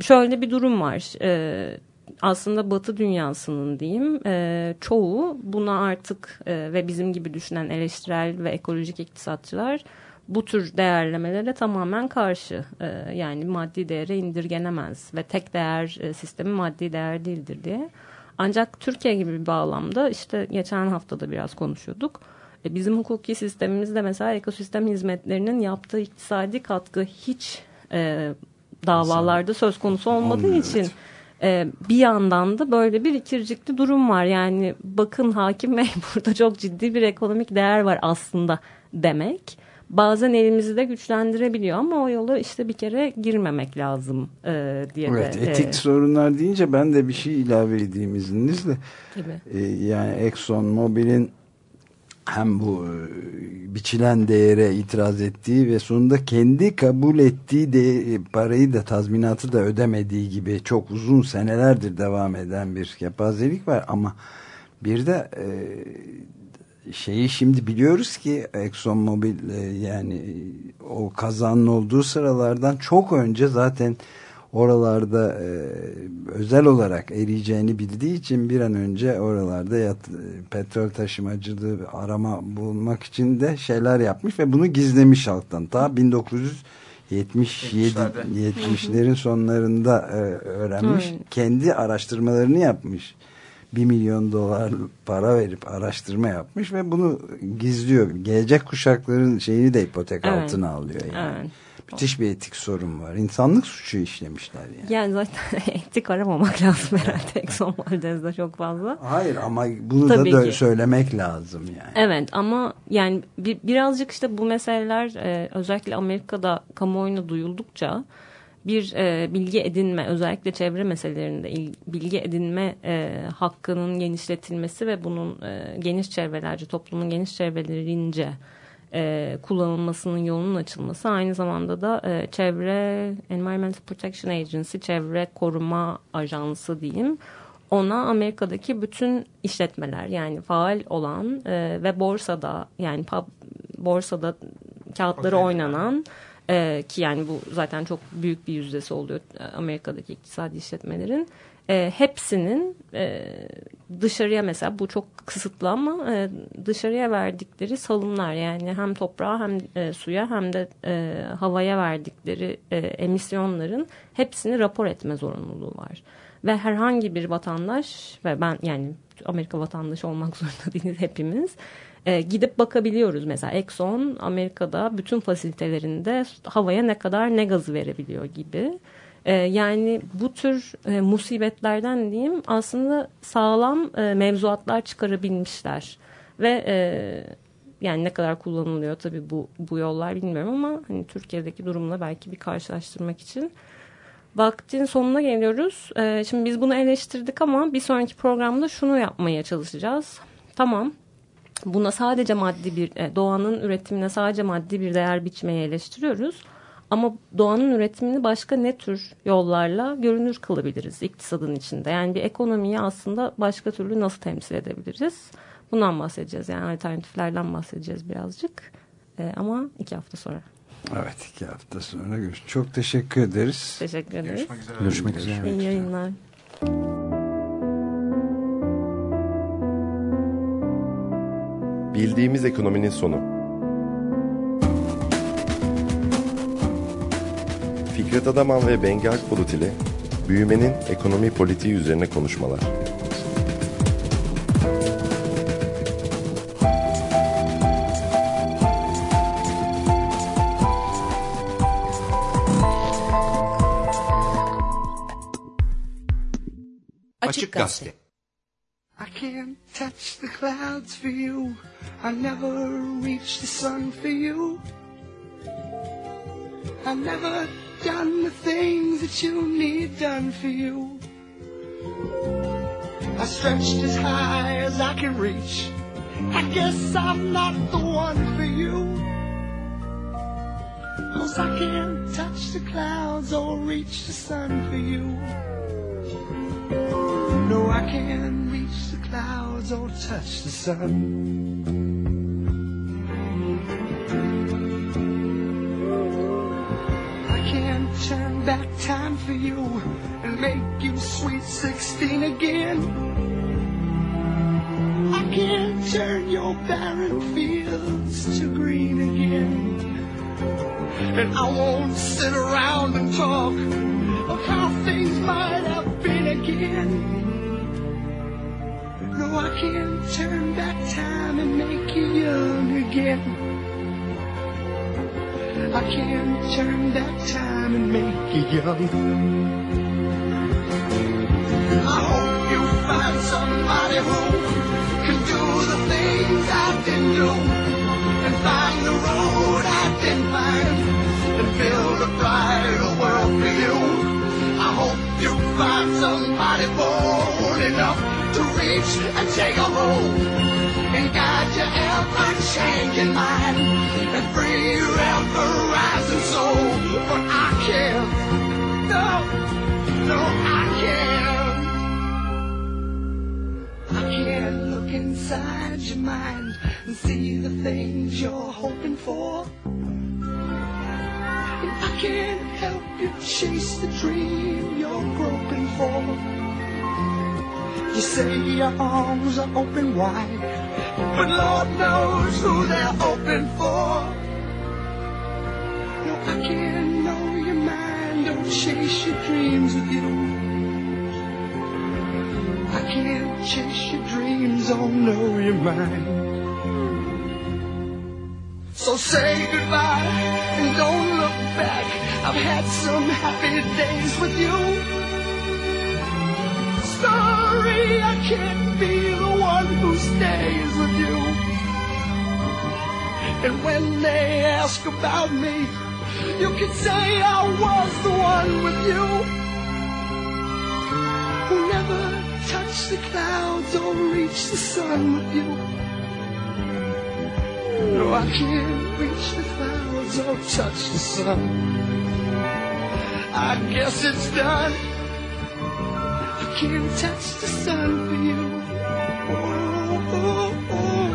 Speaker 9: şöyle bir durum var. E, aslında Batı dünyasının diyeyim e, çoğu buna artık e, ve bizim gibi düşünen eleştirel ve ekolojik iktisatçılar bu tür değerlemelere tamamen karşı. E, yani maddi değere indirgenemez ve tek değer e, sistemi maddi değer değildir diye. Ancak Türkiye gibi bir bağlamda işte geçen hafta da biraz konuşuyorduk. E, bizim hukuki sistemimizde mesela ekosistem hizmetlerinin yaptığı iktisadi katkı hiç e, davalarda söz konusu olmadığı
Speaker 2: Olmuyor,
Speaker 9: için
Speaker 2: evet.
Speaker 9: E, bir yandan da böyle bir ikircikli durum var. Yani bakın hakim bey burada çok ciddi bir ekonomik değer var aslında demek. Bazen elimizi de güçlendirebiliyor ama o yola işte bir kere girmemek lazım e, diye
Speaker 2: Evet,
Speaker 9: de.
Speaker 2: etik
Speaker 9: e,
Speaker 2: sorunlar deyince ben de bir şey ilave edeyim izninizle.
Speaker 9: gibi.
Speaker 2: Ee, yani Exxon Mobil'in hem bu e, biçilen değere itiraz ettiği ve sonunda kendi kabul ettiği de, parayı da tazminatı da ödemediği gibi çok uzun senelerdir devam eden bir kepazelik var. Ama bir de e, şeyi şimdi biliyoruz ki Exxon Mobil e, yani o kazanın olduğu sıralardan çok önce zaten oralarda e, özel olarak eriyeceğini bildiği için bir an önce oralarda yat, petrol taşımacılığı arama bulmak için de şeyler yapmış ve bunu gizlemiş halktan. Ta 1977 70'lerin sonlarında e, öğrenmiş. Kendi araştırmalarını yapmış. 1 milyon dolar para verip araştırma yapmış ve bunu gizliyor. Gelecek kuşakların şeyini de ipotek
Speaker 9: Evet.
Speaker 2: altına alıyor yani.
Speaker 9: Evet.
Speaker 2: Müthiş bir etik sorun var. İnsanlık suçu işlemişler yani.
Speaker 9: Yani zaten etik aramamak lazım herhalde Exxon Valdez'de çok fazla.
Speaker 2: Hayır ama bunu
Speaker 9: Tabii
Speaker 2: da
Speaker 9: ki.
Speaker 2: söylemek lazım yani.
Speaker 9: Evet ama yani bir, birazcık işte bu meseleler e, özellikle Amerika'da kamuoyuna duyuldukça bir e, bilgi edinme özellikle çevre meselelerinde il- bilgi edinme e, hakkının genişletilmesi ve bunun e, geniş çevrelerce toplumun geniş çevrelerince e, kullanılmasının yolunun açılması aynı zamanda da e, çevre Environmental Protection Agency çevre koruma ajansı diyeyim ona Amerika'daki bütün işletmeler yani faal olan e, ve borsada yani pub, borsada kağıtları oynanan e, ki yani bu zaten çok büyük bir yüzdesi oluyor e, Amerika'daki iktisadi işletmelerin e, hepsinin e, dışarıya mesela bu çok kısıtlı ama e, dışarıya verdikleri salımlar yani hem toprağa hem e, suya hem de e, havaya verdikleri e, emisyonların hepsini rapor etme zorunluluğu var. Ve herhangi bir vatandaş ve ben yani Amerika vatandaşı olmak zorunda değiliz hepimiz e, gidip bakabiliyoruz. Mesela Exxon Amerika'da bütün fasilitelerinde havaya ne kadar ne gazı verebiliyor gibi. E, yani bu tür e, musibetlerden diyeyim aslında sağlam e, mevzuatlar çıkarabilmişler. Ve e, yani ne kadar kullanılıyor tabii bu, bu yollar bilmiyorum ama hani Türkiye'deki durumla belki bir karşılaştırmak için. Vaktin sonuna geliyoruz. Ee, şimdi biz bunu eleştirdik ama bir sonraki programda şunu yapmaya çalışacağız. Tamam. Buna sadece maddi bir e, doğanın üretimine sadece maddi bir değer biçmeye eleştiriyoruz. Ama doğanın üretimini başka ne tür yollarla görünür kılabiliriz iktisadın içinde? Yani bir ekonomiyi aslında başka türlü nasıl temsil edebiliriz? Bundan bahsedeceğiz. Yani alternatiflerden bahsedeceğiz birazcık. Ee, ama iki hafta sonra.
Speaker 2: Evet iki hafta sonra görüşürüz. Çok teşekkür ederiz.
Speaker 9: Teşekkür ederiz.
Speaker 3: Görüşmek üzere.
Speaker 9: İyi yayınlar.
Speaker 11: Bildiğimiz ekonominin sonu. Fikret Adaman ve Bengi Akbulut ile büyümenin ekonomi politiği üzerine konuşmalar.
Speaker 1: Açık Gazete.
Speaker 12: I can't touch the clouds for you. I never reach the sun for you. I've never done the things that you need done for you. I stretched as high as I can reach. I guess I'm not the one for you. Cause I can't touch the clouds or reach the sun for you. No, I can't reach the clouds or touch the sun. Turn back time for you and make you sweet 16 again. I can't turn your barren fields to green again. And I won't sit around and talk of how things might have been again. No, I can't turn back time and make you young again. I can't turn back time and make you young. I hope you find somebody who can do the things I didn't do and find the road I didn't find and build a brighter world for you. I hope you find somebody bold enough to reach and take a hold ever-changing mind and free your ever-rising soul. But I can't, no, no, I can't. I can't look inside your mind and see the things you're hoping for. And I can't help you chase the dream you're groping for. You say your arms are open wide, but Lord knows who they're open for. No, I can't know your mind, don't chase your dreams with you. I can't chase your dreams, oh no, your mind. So say goodbye and don't look back. I've had some happy days with you. Sorry, I can't be the one who stays with you. And when they ask about me, you can say I was the one with you who never touched the clouds or reached the sun with you. No, I can't reach the clouds or touch the sun. I guess it's done. I can't touch the sun for you. Oh, oh, oh.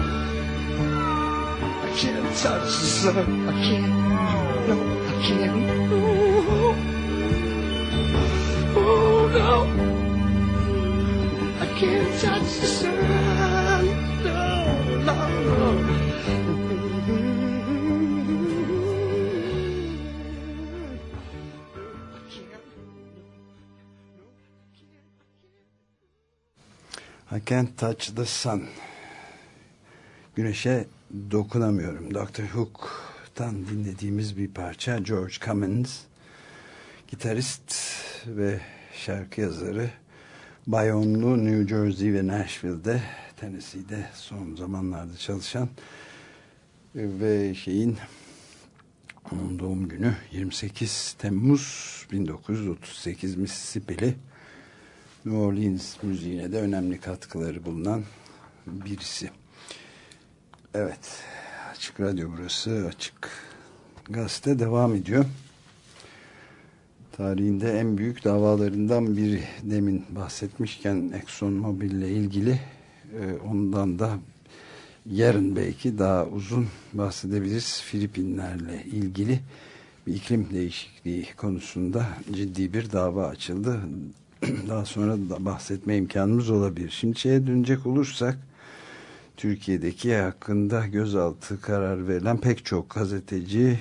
Speaker 12: I can't touch the sun. I can't. No, I can't. Oh, oh no. I can't touch the sun. No, no, no.
Speaker 2: I can't touch the sun. Güneşe dokunamıyorum. Dr. Hook'tan dinlediğimiz bir parça. George Cummins, gitarist ve şarkı yazarı. Bayonlu New Jersey ve Nashville'de, Tennessee'de son zamanlarda çalışan ve şeyin onun doğum günü 28 Temmuz 1938 Mississippi'li New Orleans müziğine de önemli katkıları bulunan birisi. Evet, Açık Radyo burası, Açık Gazete devam ediyor. Tarihinde en büyük davalarından biri demin bahsetmişken Exxon Mobil ile ilgili e, ondan da yarın belki daha uzun bahsedebiliriz. Filipinlerle ilgili bir iklim değişikliği konusunda ciddi bir dava açıldı. Daha sonra da bahsetme imkanımız olabilir. Şimdi şeye dönecek olursak Türkiye'deki hakkında gözaltı karar verilen pek çok gazeteci,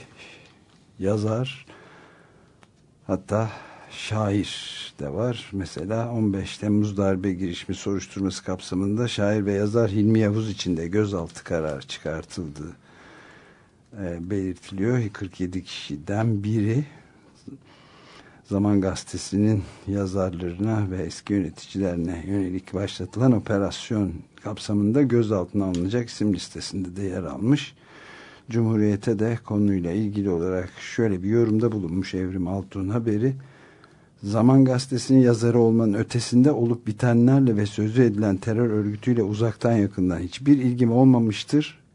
Speaker 2: yazar hatta şair de var. Mesela 15 Temmuz darbe girişimi soruşturması kapsamında şair ve yazar Hilmi Yavuz için de gözaltı kararı çıkartıldığı e, belirtiliyor. 47 kişiden biri Zaman Gazetesi'nin yazarlarına ve eski yöneticilerine yönelik başlatılan operasyon kapsamında gözaltına alınacak isim listesinde de yer almış. Cumhuriyete de konuyla ilgili olarak şöyle bir yorumda bulunmuş Evrim Altuğ'un haberi. Zaman Gazetesi'nin yazarı olmanın ötesinde olup bitenlerle ve sözü edilen terör örgütüyle uzaktan yakından hiçbir ilgim olmamıştır.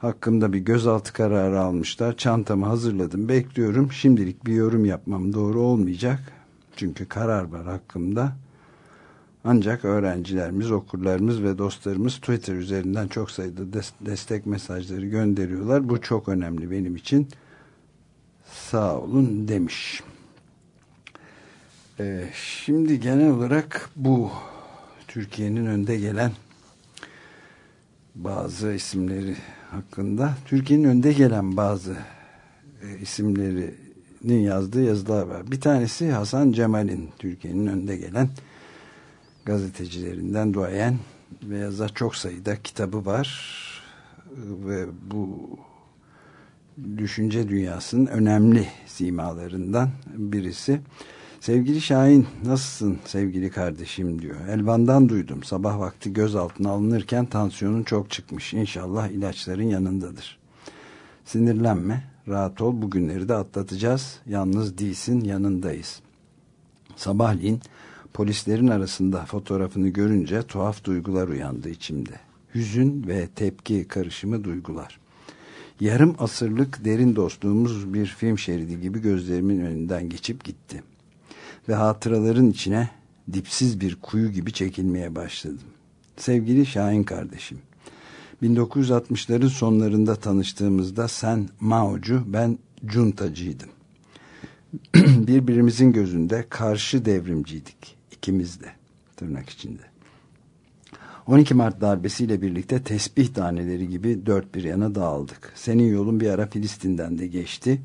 Speaker 2: Hakkımda bir gözaltı kararı almışlar. Çantamı hazırladım. Bekliyorum. Şimdilik bir yorum yapmam doğru olmayacak. Çünkü karar var hakkımda. Ancak öğrencilerimiz, okurlarımız ve dostlarımız Twitter üzerinden çok sayıda destek mesajları gönderiyorlar. Bu çok önemli benim için. Sağ olun demiş. Ee, şimdi genel olarak bu Türkiye'nin önde gelen bazı isimleri hakkında Türkiye'nin önde gelen bazı e, isimlerinin yazdığı yazılar var. Bir tanesi Hasan Cemal'in Türkiye'nin önde gelen gazetecilerinden duayen ve yazar çok sayıda kitabı var ve bu düşünce dünyasının önemli simalarından birisi. Sevgili Şahin nasılsın sevgili kardeşim diyor. Elvan'dan duydum sabah vakti gözaltına alınırken tansiyonun çok çıkmış. İnşallah ilaçların yanındadır. Sinirlenme rahat ol bugünleri de atlatacağız. Yalnız değilsin yanındayız. Sabahleyin polislerin arasında fotoğrafını görünce tuhaf duygular uyandı içimde. Hüzün ve tepki karışımı duygular. Yarım asırlık derin dostluğumuz bir film şeridi gibi gözlerimin önünden geçip gitti. Ve hatıraların içine dipsiz bir kuyu gibi çekilmeye başladım. Sevgili Şahin kardeşim, 1960'ların sonlarında tanıştığımızda sen Mao'cu, ben Cuntacıydım. Birbirimizin gözünde karşı devrimciydik. ikimiz de tırnak içinde. 12 Mart darbesiyle birlikte tesbih taneleri gibi dört bir yana dağıldık. Senin yolun bir ara Filistin'den de geçti.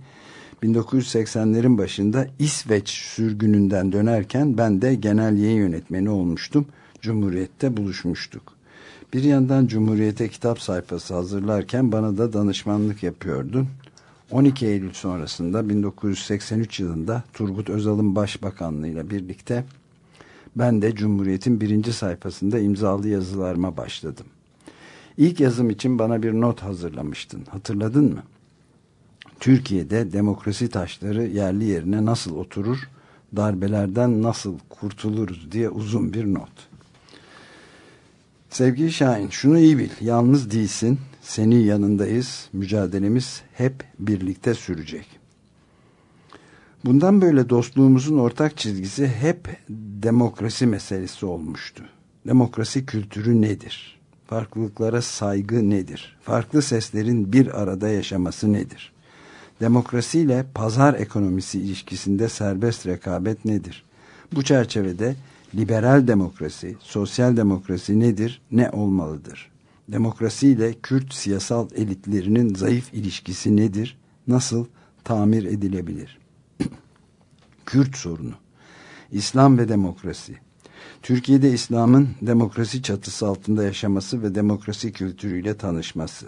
Speaker 2: 1980'lerin başında İsveç sürgününden dönerken ben de genel yayın yönetmeni olmuştum. Cumhuriyet'te buluşmuştuk. Bir yandan Cumhuriyet'e kitap sayfası hazırlarken bana da danışmanlık yapıyordun. 12 Eylül sonrasında 1983 yılında Turgut Özal'ın başbakanlığıyla birlikte ben de Cumhuriyet'in birinci sayfasında imzalı yazılarıma başladım. İlk yazım için bana bir not hazırlamıştın. Hatırladın mı? Türkiye'de demokrasi taşları yerli yerine nasıl oturur, darbelerden nasıl kurtuluruz diye uzun bir not. Sevgili Şahin, şunu iyi bil. Yalnız değilsin. Senin yanındayız. Mücadelemiz hep birlikte sürecek. Bundan böyle dostluğumuzun ortak çizgisi hep demokrasi meselesi olmuştu. Demokrasi kültürü nedir? Farklılıklara saygı nedir? Farklı seslerin bir arada yaşaması nedir? Demokrasiyle pazar ekonomisi ilişkisinde serbest rekabet nedir? Bu çerçevede liberal demokrasi, sosyal demokrasi nedir, ne olmalıdır? Demokrasi ile Kürt siyasal elitlerinin zayıf ilişkisi nedir, nasıl tamir edilebilir? Kürt sorunu, İslam ve demokrasi, Türkiye'de İslam'ın demokrasi çatısı altında yaşaması ve demokrasi kültürüyle tanışması,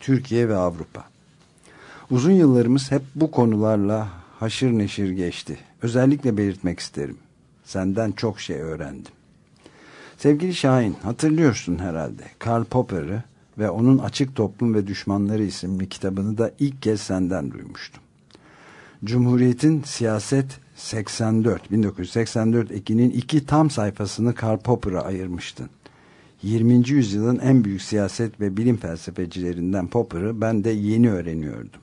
Speaker 2: Türkiye ve Avrupa. Uzun yıllarımız hep bu konularla haşır neşir geçti. Özellikle belirtmek isterim. Senden çok şey öğrendim. Sevgili Şahin, hatırlıyorsun herhalde. Karl Popper'ı ve onun Açık Toplum ve Düşmanları isimli kitabını da ilk kez senden duymuştum. Cumhuriyet'in siyaset 84, 1984 ekinin iki tam sayfasını Karl Popper'a ayırmıştın. 20. yüzyılın en büyük siyaset ve bilim felsefecilerinden Popper'ı ben de yeni öğreniyordum.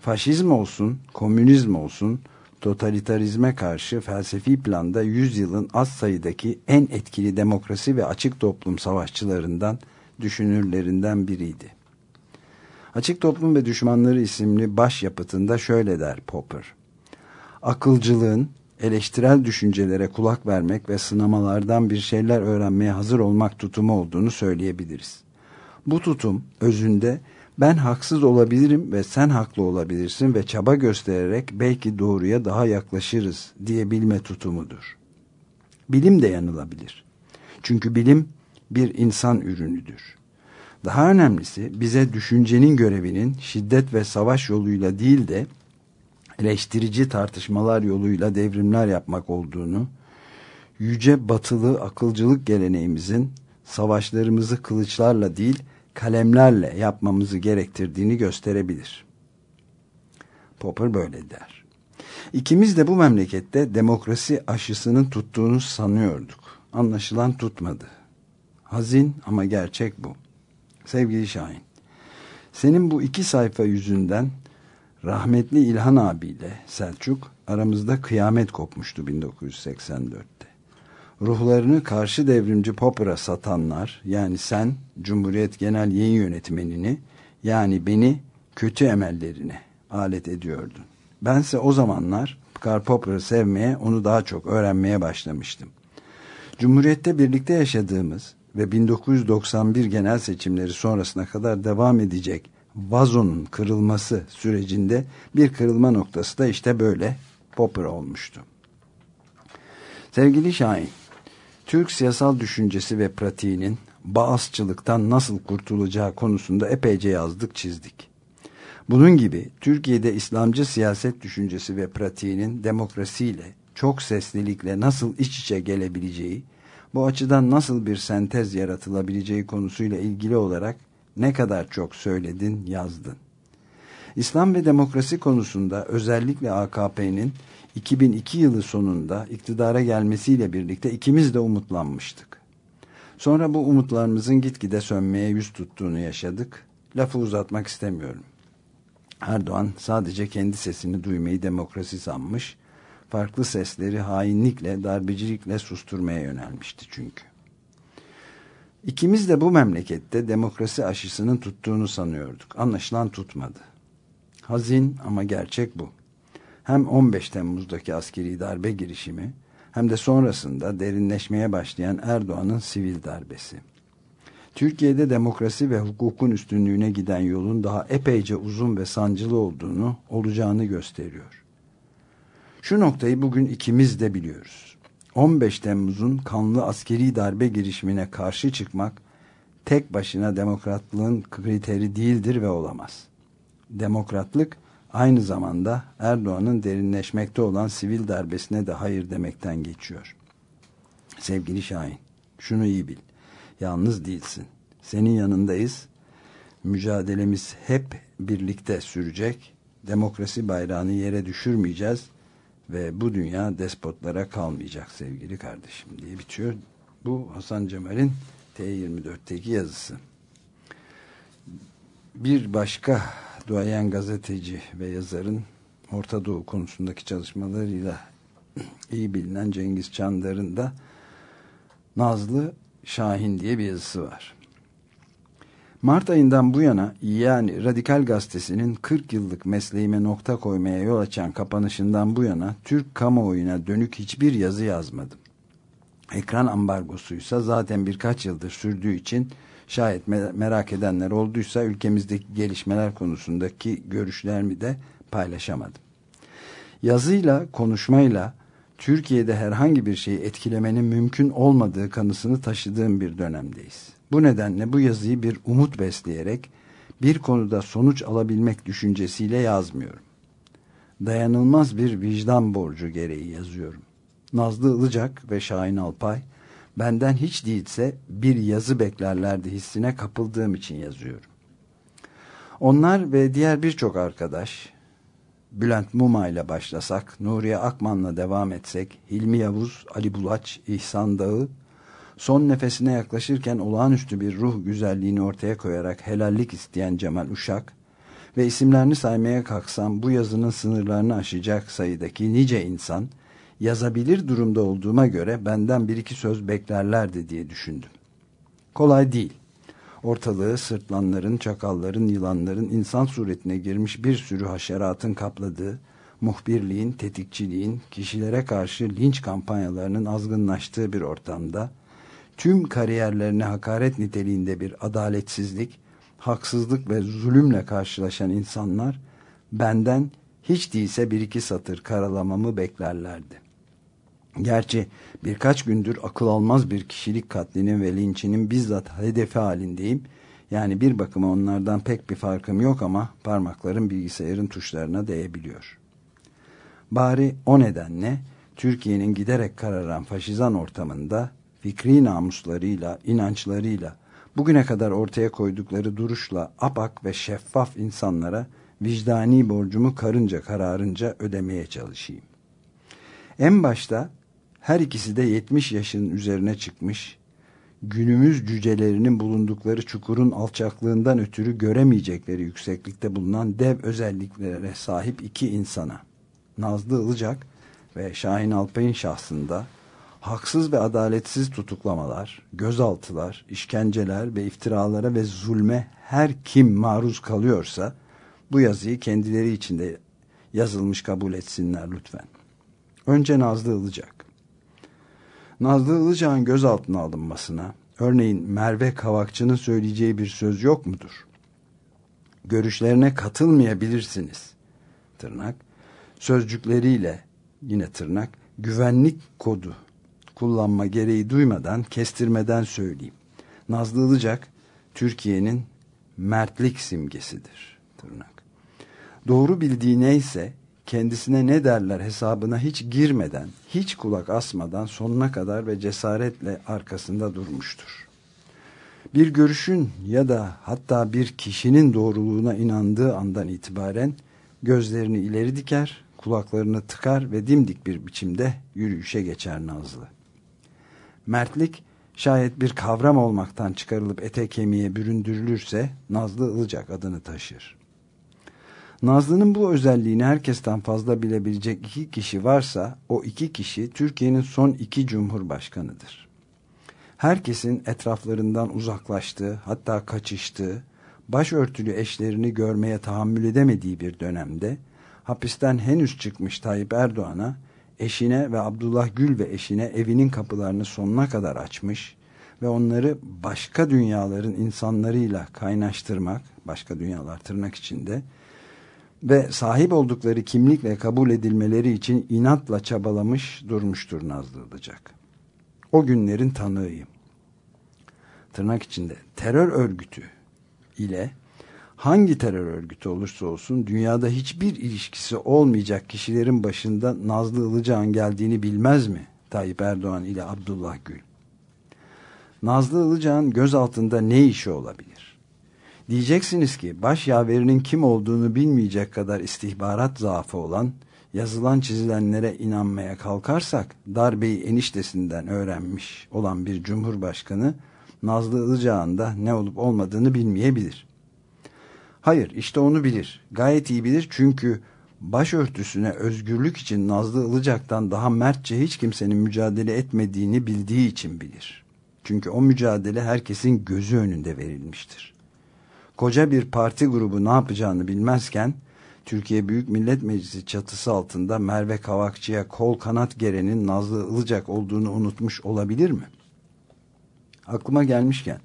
Speaker 2: Faşizm olsun, komünizm olsun, totalitarizme karşı felsefi planda yüzyılın az sayıdaki en etkili demokrasi ve açık toplum savaşçılarından, düşünürlerinden biriydi. Açık Toplum ve Düşmanları isimli başyapıtında şöyle der Popper. Akılcılığın, eleştirel düşüncelere kulak vermek ve sınamalardan bir şeyler öğrenmeye hazır olmak tutumu olduğunu söyleyebiliriz. Bu tutum özünde ben haksız olabilirim ve sen haklı olabilirsin ve çaba göstererek belki doğruya daha yaklaşırız diyebilme tutumudur. Bilim de yanılabilir. Çünkü bilim bir insan ürünüdür. Daha önemlisi bize düşüncenin görevinin şiddet ve savaş yoluyla değil de eleştirici tartışmalar yoluyla devrimler yapmak olduğunu, yüce batılı akılcılık geleneğimizin savaşlarımızı kılıçlarla değil, kalemlerle yapmamızı gerektirdiğini gösterebilir. Popper böyle der. İkimiz de bu memlekette demokrasi aşısının tuttuğunu sanıyorduk. Anlaşılan tutmadı. Hazin ama gerçek bu. Sevgili Şahin, senin bu iki sayfa yüzünden rahmetli İlhan abiyle Selçuk aramızda kıyamet kopmuştu 1984'te. Ruhlarını karşı devrimci Popper'a satanlar yani sen Cumhuriyet Genel Yayın Yönetmenini yani beni kötü emellerine alet ediyordun. Bense o zamanlar Karl Popper'ı sevmeye onu daha çok öğrenmeye başlamıştım. Cumhuriyette birlikte yaşadığımız ve 1991 genel seçimleri sonrasına kadar devam edecek vazonun kırılması sürecinde bir kırılma noktası da işte böyle Popper olmuştu. Sevgili Şahin, Türk siyasal düşüncesi ve pratiğinin Bağızçılıktan nasıl kurtulacağı konusunda epeyce yazdık çizdik. Bunun gibi Türkiye'de İslamcı siyaset düşüncesi ve pratiğinin demokrasiyle, çok seslilikle nasıl iç içe gelebileceği, bu açıdan nasıl bir sentez yaratılabileceği konusuyla ilgili olarak ne kadar çok söyledin, yazdın. İslam ve demokrasi konusunda özellikle AKP'nin 2002 yılı sonunda iktidara gelmesiyle birlikte ikimiz de umutlanmıştık. Sonra bu umutlarımızın gitgide sönmeye yüz tuttuğunu yaşadık. Lafı uzatmak istemiyorum. Erdoğan sadece kendi sesini duymayı demokrasi sanmış, farklı sesleri hainlikle, darbecilikle susturmaya yönelmişti çünkü. İkimiz de bu memlekette demokrasi aşısının tuttuğunu sanıyorduk. Anlaşılan tutmadı. Hazin ama gerçek bu. Hem 15 Temmuz'daki askeri darbe girişimi hem de sonrasında derinleşmeye başlayan Erdoğan'ın sivil darbesi. Türkiye'de demokrasi ve hukukun üstünlüğüne giden yolun daha epeyce uzun ve sancılı olduğunu, olacağını gösteriyor. Şu noktayı bugün ikimiz de biliyoruz. 15 Temmuz'un kanlı askeri darbe girişimine karşı çıkmak tek başına demokratlığın kriteri değildir ve olamaz. Demokratlık aynı zamanda Erdoğan'ın derinleşmekte olan sivil darbesine de hayır demekten geçiyor. Sevgili Şahin, şunu iyi bil. Yalnız değilsin. Senin yanındayız. Mücadelemiz hep birlikte sürecek. Demokrasi bayrağını yere düşürmeyeceğiz ve bu dünya despotlara kalmayacak sevgili kardeşim diye bitiyor. Bu Hasan Cemal'in T24'teki yazısı. Bir başka duayen gazeteci ve yazarın Orta Doğu konusundaki çalışmalarıyla iyi bilinen Cengiz Çandar'ın da Nazlı Şahin diye bir yazısı var. Mart ayından bu yana yani Radikal Gazetesi'nin 40 yıllık mesleğime nokta koymaya yol açan kapanışından bu yana Türk kamuoyuna dönük hiçbir yazı yazmadım. Ekran ambargosuysa zaten birkaç yıldır sürdüğü için şayet merak edenler olduysa ülkemizdeki gelişmeler konusundaki görüşlerimi de paylaşamadım. Yazıyla, konuşmayla Türkiye'de herhangi bir şeyi etkilemenin mümkün olmadığı kanısını taşıdığım bir dönemdeyiz. Bu nedenle bu yazıyı bir umut besleyerek bir konuda sonuç alabilmek düşüncesiyle yazmıyorum. Dayanılmaz bir vicdan borcu gereği yazıyorum. Nazlı Ilıcak ve Şahin Alpay benden hiç değilse bir yazı beklerlerdi hissine kapıldığım için yazıyorum. Onlar ve diğer birçok arkadaş Bülent Muma ile başlasak, Nuriye Akman'la devam etsek, Hilmi Yavuz, Ali Bulaç, İhsan Dağı, son nefesine yaklaşırken olağanüstü bir ruh güzelliğini ortaya koyarak helallik isteyen Cemal Uşak ve isimlerini saymaya kalksam bu yazının sınırlarını aşacak sayıdaki nice insan yazabilir durumda olduğuma göre benden bir iki söz beklerlerdi diye düşündüm. Kolay değil. Ortalığı sırtlanların, çakalların, yılanların insan suretine girmiş bir sürü haşeratın kapladığı, muhbirliğin, tetikçiliğin, kişilere karşı linç kampanyalarının azgınlaştığı bir ortamda, tüm kariyerlerine hakaret niteliğinde bir adaletsizlik, haksızlık ve zulümle karşılaşan insanlar, benden hiç değilse bir iki satır karalamamı beklerlerdi. Gerçi birkaç gündür akıl almaz bir kişilik katlinin ve linçinin bizzat hedefi halindeyim. Yani bir bakıma onlardan pek bir farkım yok ama parmaklarım bilgisayarın tuşlarına değebiliyor. Bari o nedenle Türkiye'nin giderek kararan faşizan ortamında fikri namuslarıyla, inançlarıyla, bugüne kadar ortaya koydukları duruşla apak ve şeffaf insanlara vicdani borcumu karınca kararınca ödemeye çalışayım. En başta her ikisi de 70 yaşın üzerine çıkmış, günümüz cücelerinin bulundukları çukurun alçaklığından ötürü göremeyecekleri yükseklikte bulunan dev özelliklere sahip iki insana, Nazlı Ilıcak ve Şahin Alpay'ın şahsında haksız ve adaletsiz tutuklamalar, gözaltılar, işkenceler ve iftiralara ve zulme her kim maruz kalıyorsa bu yazıyı kendileri içinde yazılmış kabul etsinler lütfen. Önce Nazlı Ilıcak. Nazlı Ilıcak'ın gözaltına alınmasına, örneğin Merve Kavakçı'nın söyleyeceği bir söz yok mudur? Görüşlerine katılmayabilirsiniz. Tırnak. Sözcükleriyle, yine tırnak, güvenlik kodu kullanma gereği duymadan, kestirmeden söyleyeyim. Nazlı Ilıcak, Türkiye'nin mertlik simgesidir. Tırnak. Doğru bildiği neyse kendisine ne derler hesabına hiç girmeden, hiç kulak asmadan sonuna kadar ve cesaretle arkasında durmuştur. Bir görüşün ya da hatta bir kişinin doğruluğuna inandığı andan itibaren gözlerini ileri diker, kulaklarını tıkar ve dimdik bir biçimde yürüyüşe geçer Nazlı. Mertlik şayet bir kavram olmaktan çıkarılıp ete kemiğe büründürülürse Nazlı Ilıcak adını taşır. Nazlı'nın bu özelliğini herkesten fazla bilebilecek iki kişi varsa o iki kişi Türkiye'nin son iki cumhurbaşkanıdır. Herkesin etraflarından uzaklaştığı hatta kaçıştığı başörtülü eşlerini görmeye tahammül edemediği bir dönemde hapisten henüz çıkmış Tayyip Erdoğan'a eşine ve Abdullah Gül ve eşine evinin kapılarını sonuna kadar açmış ve onları başka dünyaların insanlarıyla kaynaştırmak, başka dünyalar tırnak içinde ve sahip oldukları kimlikle kabul edilmeleri için inatla çabalamış durmuştur Nazlı Ilıcak. O günlerin tanığıyım. Tırnak içinde terör örgütü ile hangi terör örgütü olursa olsun dünyada hiçbir ilişkisi olmayacak kişilerin başında Nazlı Ilıcak'ın geldiğini bilmez mi Tayyip Erdoğan ile Abdullah Gül? Nazlı Ilıcak'ın gözaltında ne işi olabilir? Diyeceksiniz ki baş yaverinin kim olduğunu bilmeyecek kadar istihbarat zaafı olan, yazılan çizilenlere inanmaya kalkarsak darbeyi eniştesinden öğrenmiş olan bir cumhurbaşkanı Nazlı Ilıcak'ın da ne olup olmadığını bilmeyebilir. Hayır işte onu bilir. Gayet iyi bilir çünkü başörtüsüne özgürlük için Nazlı Ilıcak'tan daha mertçe hiç kimsenin mücadele etmediğini bildiği için bilir. Çünkü o mücadele herkesin gözü önünde verilmiştir. Koca bir parti grubu ne yapacağını bilmezken Türkiye Büyük Millet Meclisi çatısı altında Merve Kavakçı'ya kol kanat gerenin Nazlı Ilıcak olduğunu unutmuş olabilir mi? Aklıma gelmişken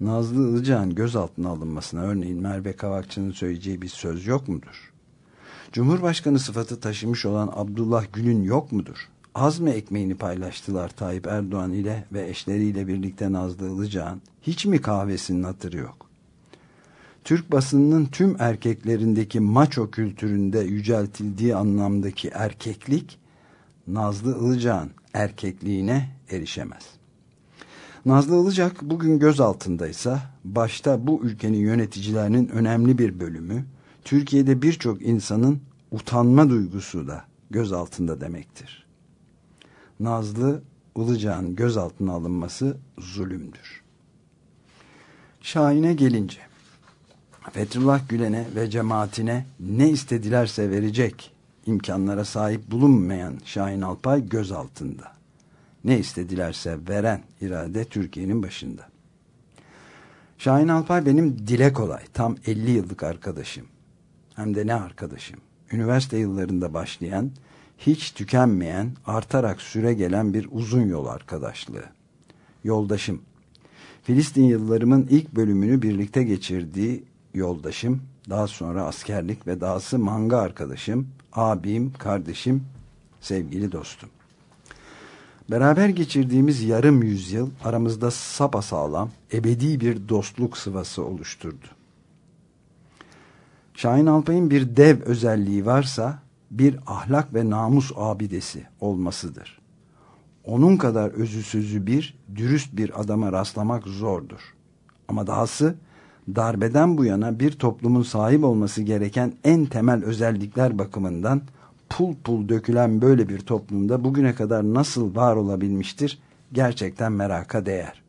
Speaker 2: Nazlı Ilıcak'ın gözaltına alınmasına örneğin Merve Kavakçı'nın söyleyeceği bir söz yok mudur? Cumhurbaşkanı sıfatı taşımış olan Abdullah Gül'ün yok mudur? Az mı ekmeğini paylaştılar Tayyip Erdoğan ile ve eşleriyle birlikte Nazlı Ilıcak'ın? Hiç mi kahvesinin hatırı yok? Türk basınının tüm erkeklerindeki maço kültüründe yüceltildiği anlamdaki erkeklik Nazlı Ilıcak'ın erkekliğine erişemez. Nazlı Ilıcak bugün gözaltındaysa başta bu ülkenin yöneticilerinin önemli bir bölümü Türkiye'de birçok insanın utanma duygusu da gözaltında demektir. Nazlı Ilıcak'ın gözaltına alınması zulümdür. Şahin'e gelince Fethullah Gülen'e ve cemaatine ne istedilerse verecek imkanlara sahip bulunmayan Şahin Alpay gözaltında. Ne istedilerse veren irade Türkiye'nin başında. Şahin Alpay benim dile kolay, tam 50 yıllık arkadaşım. Hem de ne arkadaşım. Üniversite yıllarında başlayan, hiç tükenmeyen, artarak süre gelen bir uzun yol arkadaşlığı. Yoldaşım. Filistin yıllarımın ilk bölümünü birlikte geçirdiği yoldaşım, daha sonra askerlik ve dahası manga arkadaşım, abim, kardeşim, sevgili dostum. Beraber geçirdiğimiz yarım yüzyıl aramızda sapasağlam, ebedi bir dostluk sıvası oluşturdu. Şahin Alpay'ın bir dev özelliği varsa bir ahlak ve namus abidesi olmasıdır. Onun kadar özü sözü bir, dürüst bir adama rastlamak zordur. Ama dahası darbeden bu yana bir toplumun sahip olması gereken en temel özellikler bakımından pul pul dökülen böyle bir toplumda bugüne kadar nasıl var olabilmiştir gerçekten meraka değer.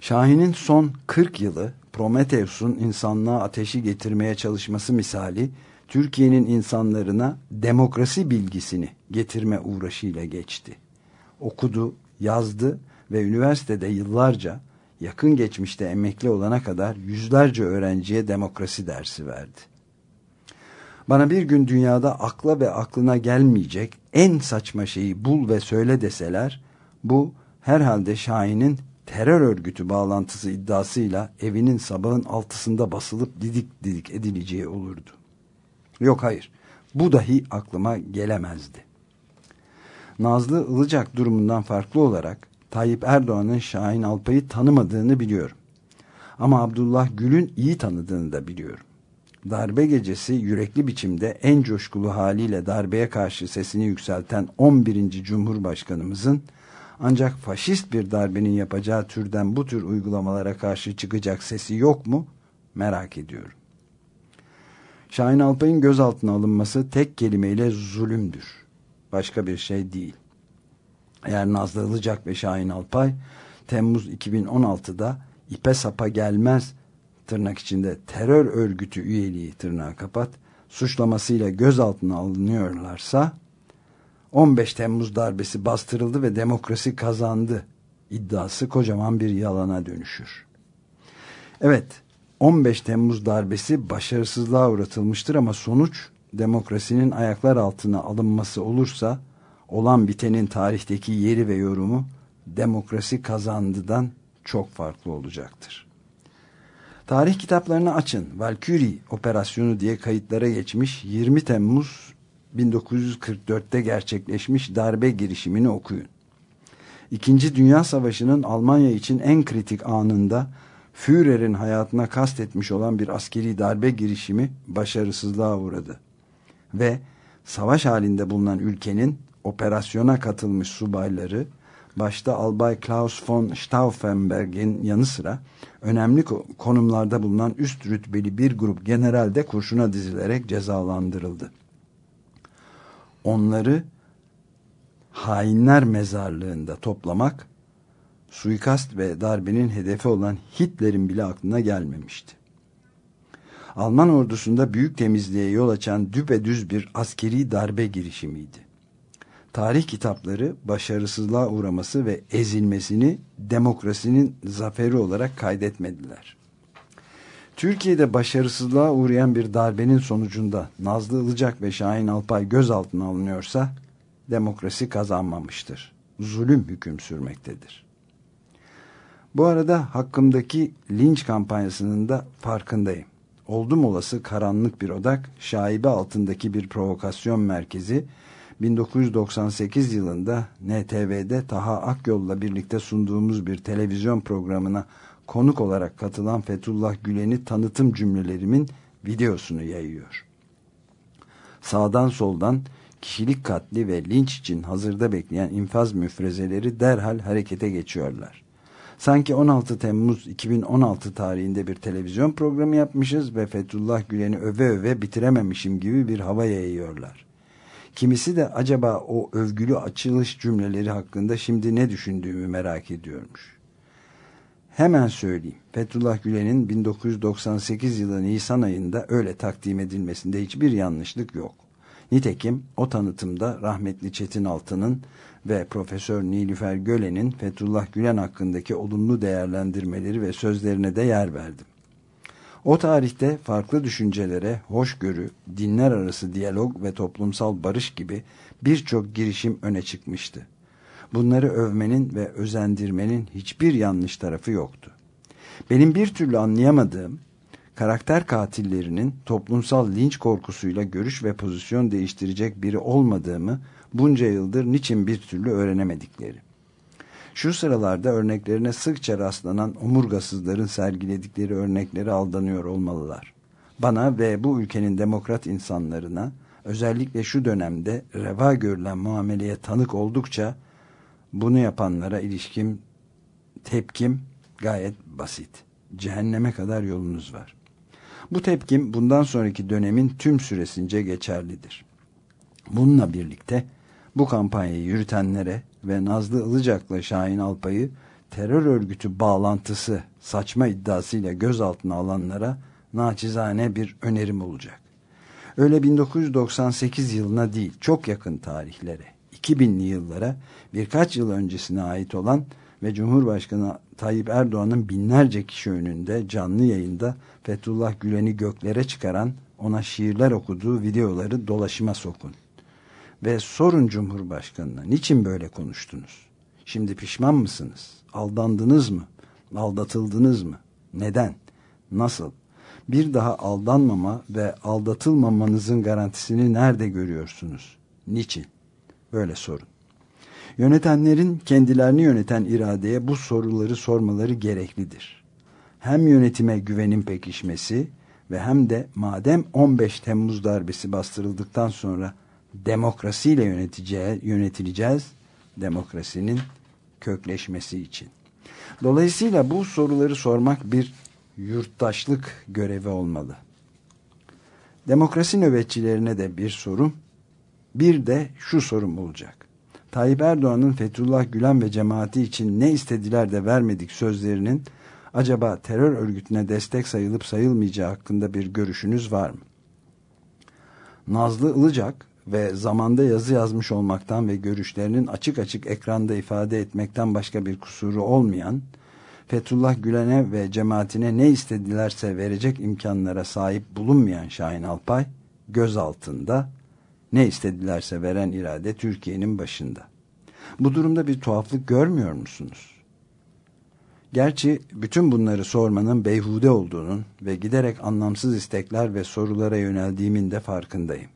Speaker 2: Şahin'in son 40 yılı Prometheus'un insanlığa ateşi getirmeye çalışması misali Türkiye'nin insanlarına demokrasi bilgisini getirme uğraşıyla geçti. Okudu, yazdı ve üniversitede yıllarca yakın geçmişte emekli olana kadar yüzlerce öğrenciye demokrasi dersi verdi. Bana bir gün dünyada akla ve aklına gelmeyecek en saçma şeyi bul ve söyle deseler, bu herhalde Şahin'in terör örgütü bağlantısı iddiasıyla evinin sabahın altısında basılıp didik didik edileceği olurdu. Yok hayır, bu dahi aklıma gelemezdi. Nazlı Ilıcak durumundan farklı olarak Tayyip Erdoğan'ın Şahin Alpay'ı tanımadığını biliyorum. Ama Abdullah Gül'ün iyi tanıdığını da biliyorum. Darbe gecesi yürekli biçimde en coşkulu haliyle darbeye karşı sesini yükselten 11. Cumhurbaşkanımızın ancak faşist bir darbenin yapacağı türden bu tür uygulamalara karşı çıkacak sesi yok mu? Merak ediyorum. Şahin Alpay'ın gözaltına alınması tek kelimeyle zulümdür. Başka bir şey değil. Eğer Nazlı Ilıcak ve Şahin Alpay Temmuz 2016'da ipe sapa gelmez tırnak içinde terör örgütü üyeliği tırnağı kapat suçlamasıyla gözaltına alınıyorlarsa 15 Temmuz darbesi bastırıldı ve demokrasi kazandı iddiası kocaman bir yalana dönüşür. Evet 15 Temmuz darbesi başarısızlığa uğratılmıştır ama sonuç demokrasinin ayaklar altına alınması olursa olan bitenin tarihteki yeri ve yorumu demokrasi kazandıdan çok farklı olacaktır. Tarih kitaplarını açın. Valkyrie operasyonu diye kayıtlara geçmiş 20 Temmuz 1944'te gerçekleşmiş darbe girişimini okuyun. İkinci Dünya Savaşı'nın Almanya için en kritik anında Führer'in hayatına kastetmiş olan bir askeri darbe girişimi başarısızlığa uğradı. Ve savaş halinde bulunan ülkenin operasyona katılmış subayları başta Albay Klaus von Stauffenberg'in yanı sıra önemli konumlarda bulunan üst rütbeli bir grup general de kurşuna dizilerek cezalandırıldı. Onları hainler mezarlığında toplamak suikast ve darbenin hedefi olan Hitler'in bile aklına gelmemişti. Alman ordusunda büyük temizliğe yol açan düpedüz bir askeri darbe girişimiydi. Tarih kitapları başarısızlığa uğraması ve ezilmesini demokrasinin zaferi olarak kaydetmediler. Türkiye'de başarısızlığa uğrayan bir darbenin sonucunda Nazlı Ilıcak ve Şahin Alpay gözaltına alınıyorsa demokrasi kazanmamıştır. Zulüm hüküm sürmektedir. Bu arada hakkımdaki linç kampanyasının da farkındayım. Oldum olası karanlık bir odak, şaibe altındaki bir provokasyon merkezi, 1998 yılında NTV'de Taha Akyol'la birlikte sunduğumuz bir televizyon programına konuk olarak katılan Fethullah Gülen'i tanıtım cümlelerimin videosunu yayıyor. Sağdan soldan kişilik katli ve linç için hazırda bekleyen infaz müfrezeleri derhal harekete geçiyorlar. Sanki 16 Temmuz 2016 tarihinde bir televizyon programı yapmışız ve Fethullah Gülen'i öve öve bitirememişim gibi bir hava yayıyorlar. Kimisi de acaba o övgülü açılış cümleleri hakkında şimdi ne düşündüğümü merak ediyormuş. Hemen söyleyeyim. Fethullah Gülen'in 1998 yılı Nisan ayında öyle takdim edilmesinde hiçbir yanlışlık yok. Nitekim o tanıtımda rahmetli Çetin Altı'nın ve Profesör Nilüfer Gölen'in Fethullah Gülen hakkındaki olumlu değerlendirmeleri ve sözlerine de yer verdim. O tarihte farklı düşüncelere, hoşgörü, dinler arası diyalog ve toplumsal barış gibi birçok girişim öne çıkmıştı. Bunları övmenin ve özendirmenin hiçbir yanlış tarafı yoktu. Benim bir türlü anlayamadığım, karakter katillerinin toplumsal linç korkusuyla görüş ve pozisyon değiştirecek biri olmadığımı bunca yıldır niçin bir türlü öğrenemedikleri. Şu sıralarda örneklerine sıkça rastlanan omurgasızların sergiledikleri örnekleri aldanıyor olmalılar. Bana ve bu ülkenin demokrat insanlarına özellikle şu dönemde reva görülen muameleye tanık oldukça bunu yapanlara ilişkin tepkim gayet basit. Cehenneme kadar yolunuz var. Bu tepkim bundan sonraki dönemin tüm süresince geçerlidir. Bununla birlikte bu kampanyayı yürütenlere ve Nazlı Ilıcak'la Şahin Alpay'ı terör örgütü bağlantısı saçma iddiasıyla gözaltına alanlara naçizane bir önerim olacak. Öyle 1998 yılına değil çok yakın tarihlere 2000'li yıllara birkaç yıl öncesine ait olan ve Cumhurbaşkanı Tayyip Erdoğan'ın binlerce kişi önünde canlı yayında Fethullah Gülen'i göklere çıkaran ona şiirler okuduğu videoları dolaşıma sokun. Ve sorun Cumhurbaşkanı'na niçin böyle konuştunuz? Şimdi pişman mısınız? Aldandınız mı? Aldatıldınız mı? Neden? Nasıl? Bir daha aldanmama ve aldatılmamanızın garantisini nerede görüyorsunuz? Niçin? Böyle sorun. Yönetenlerin kendilerini yöneten iradeye bu soruları sormaları gereklidir. Hem yönetime güvenin pekişmesi ve hem de madem 15 Temmuz darbesi bastırıldıktan sonra demokrasiyle yöneteceğiz, yönetileceğiz, demokrasinin kökleşmesi için. Dolayısıyla bu soruları sormak bir yurttaşlık görevi olmalı. Demokrasi nöbetçilerine de bir sorum, bir de şu sorum olacak. Tayyip Erdoğan'ın Fethullah Gülen ve cemaati için ne istediler de vermedik sözlerinin acaba terör örgütüne destek sayılıp sayılmayacağı hakkında bir görüşünüz var mı? Nazlı Ilıcak ve zamanda yazı yazmış olmaktan ve görüşlerinin açık açık ekranda ifade etmekten başka bir kusuru olmayan Fethullah Gülen'e ve cemaatine ne istedilerse verecek imkanlara sahip bulunmayan Şahin Alpay göz altında ne istedilerse veren irade Türkiye'nin başında. Bu durumda bir tuhaflık görmüyor musunuz? Gerçi bütün bunları sormanın beyhude olduğunun ve giderek anlamsız istekler ve sorulara yöneldiğimin de farkındayım.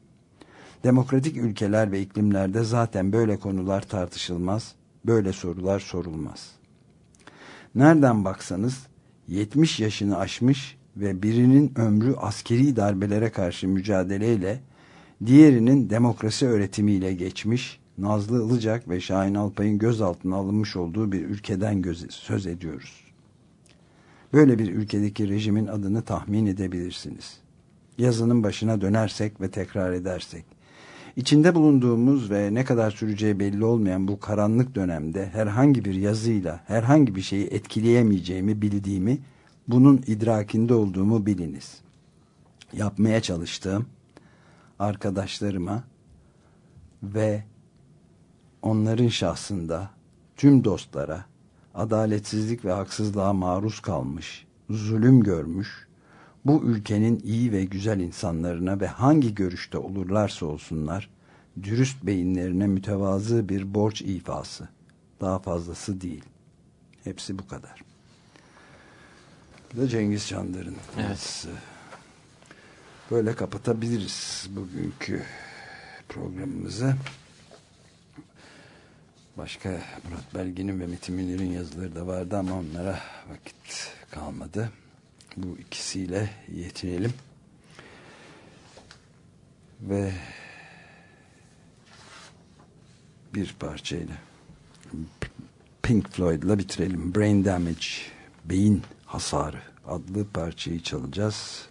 Speaker 2: Demokratik ülkeler ve iklimlerde zaten böyle konular tartışılmaz, böyle sorular sorulmaz. Nereden baksanız 70 yaşını aşmış ve birinin ömrü askeri darbelere karşı mücadeleyle, diğerinin demokrasi öğretimiyle geçmiş, Nazlı Ilıcak ve Şahin Alpay'ın gözaltına alınmış olduğu bir ülkeden söz ediyoruz. Böyle bir ülkedeki rejimin adını tahmin edebilirsiniz. Yazının başına dönersek ve tekrar edersek, İçinde bulunduğumuz ve ne kadar süreceği belli olmayan bu karanlık dönemde herhangi bir yazıyla herhangi bir şeyi etkileyemeyeceğimi bildiğimi, bunun idrakinde olduğumu biliniz. Yapmaya çalıştığım arkadaşlarıma ve onların şahsında tüm dostlara adaletsizlik ve haksızlığa maruz kalmış, zulüm görmüş, bu ülkenin iyi ve güzel insanlarına ve hangi görüşte olurlarsa olsunlar, dürüst beyinlerine mütevazı bir borç ifası. Daha fazlası değil. Hepsi bu kadar. Bu da Cengiz Çandır'ın
Speaker 3: Evet.
Speaker 2: Böyle kapatabiliriz bugünkü programımızı. Başka Murat Belgin'in ve Metin Münir'in yazıları da vardı ama onlara vakit kalmadı. Bu ikisiyle yetinelim. Ve bir parçayla Pink Floyd'la bitirelim. Brain Damage, Beyin Hasarı adlı parçayı çalacağız.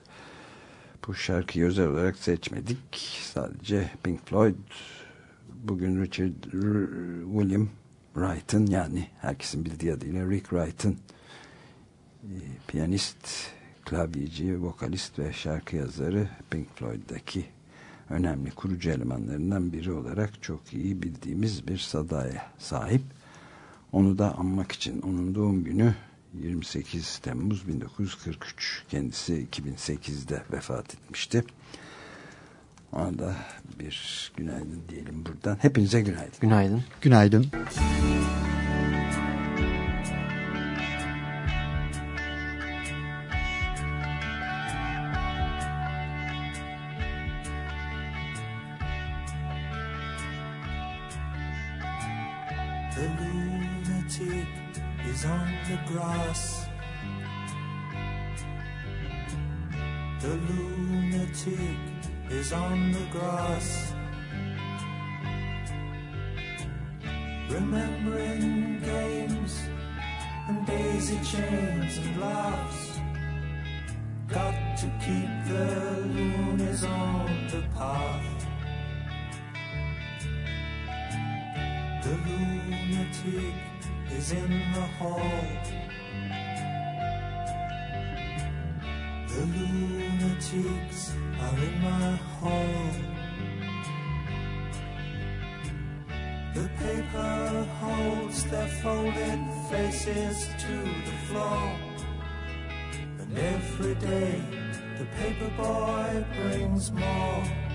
Speaker 2: Bu şarkıyı özel olarak seçmedik. Sadece Pink Floyd bugün Richard William Wright'ın yani herkesin bildiği adıyla Rick Wright'ın e, piyanist, klavyeci, vokalist ve şarkı yazarı Pink Floyd'daki önemli kurucu elemanlarından biri olarak çok iyi bildiğimiz bir sadaya sahip. Onu da anmak için onun doğum günü 28 Temmuz 1943. Kendisi 2008'de vefat etmişti. Ona da bir günaydın diyelim buradan. Hepinize günaydın.
Speaker 3: Günaydın.
Speaker 13: Günaydın.
Speaker 14: The is on the grass. Remembering games and daisy chains and laughs. Got to keep the loonies on the path. The lunatic is in the hall. The lunatics are in my hall. The paper holds their folded faces to the floor. And every day the paper boy brings more.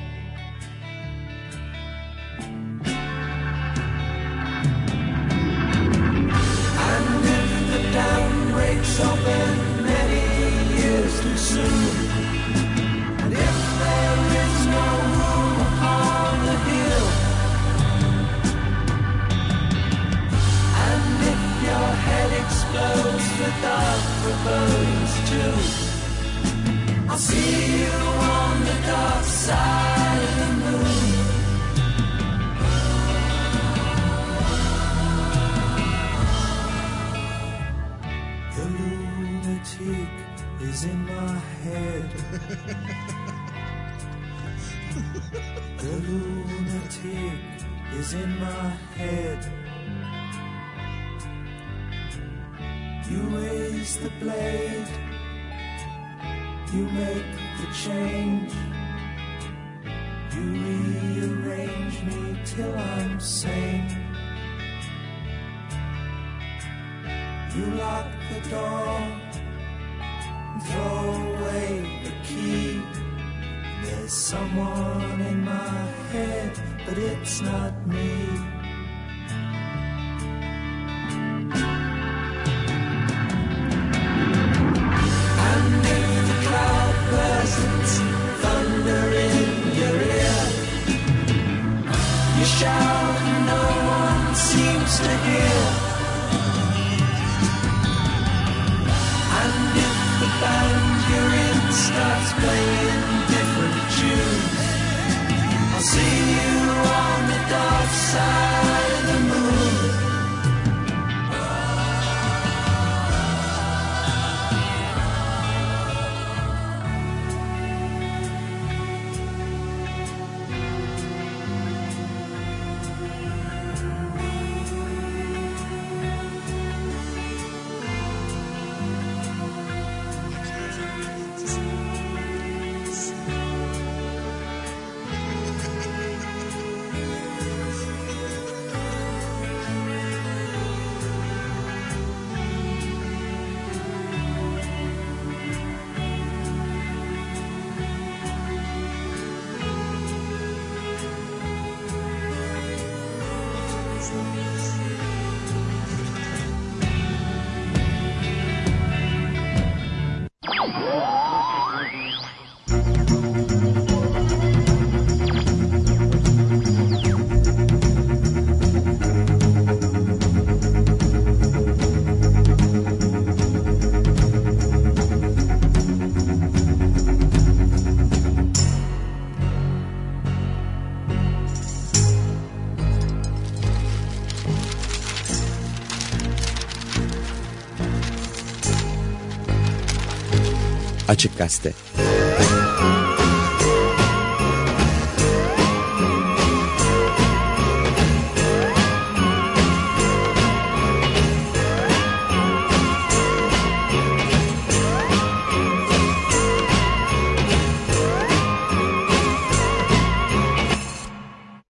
Speaker 1: Açık Gazete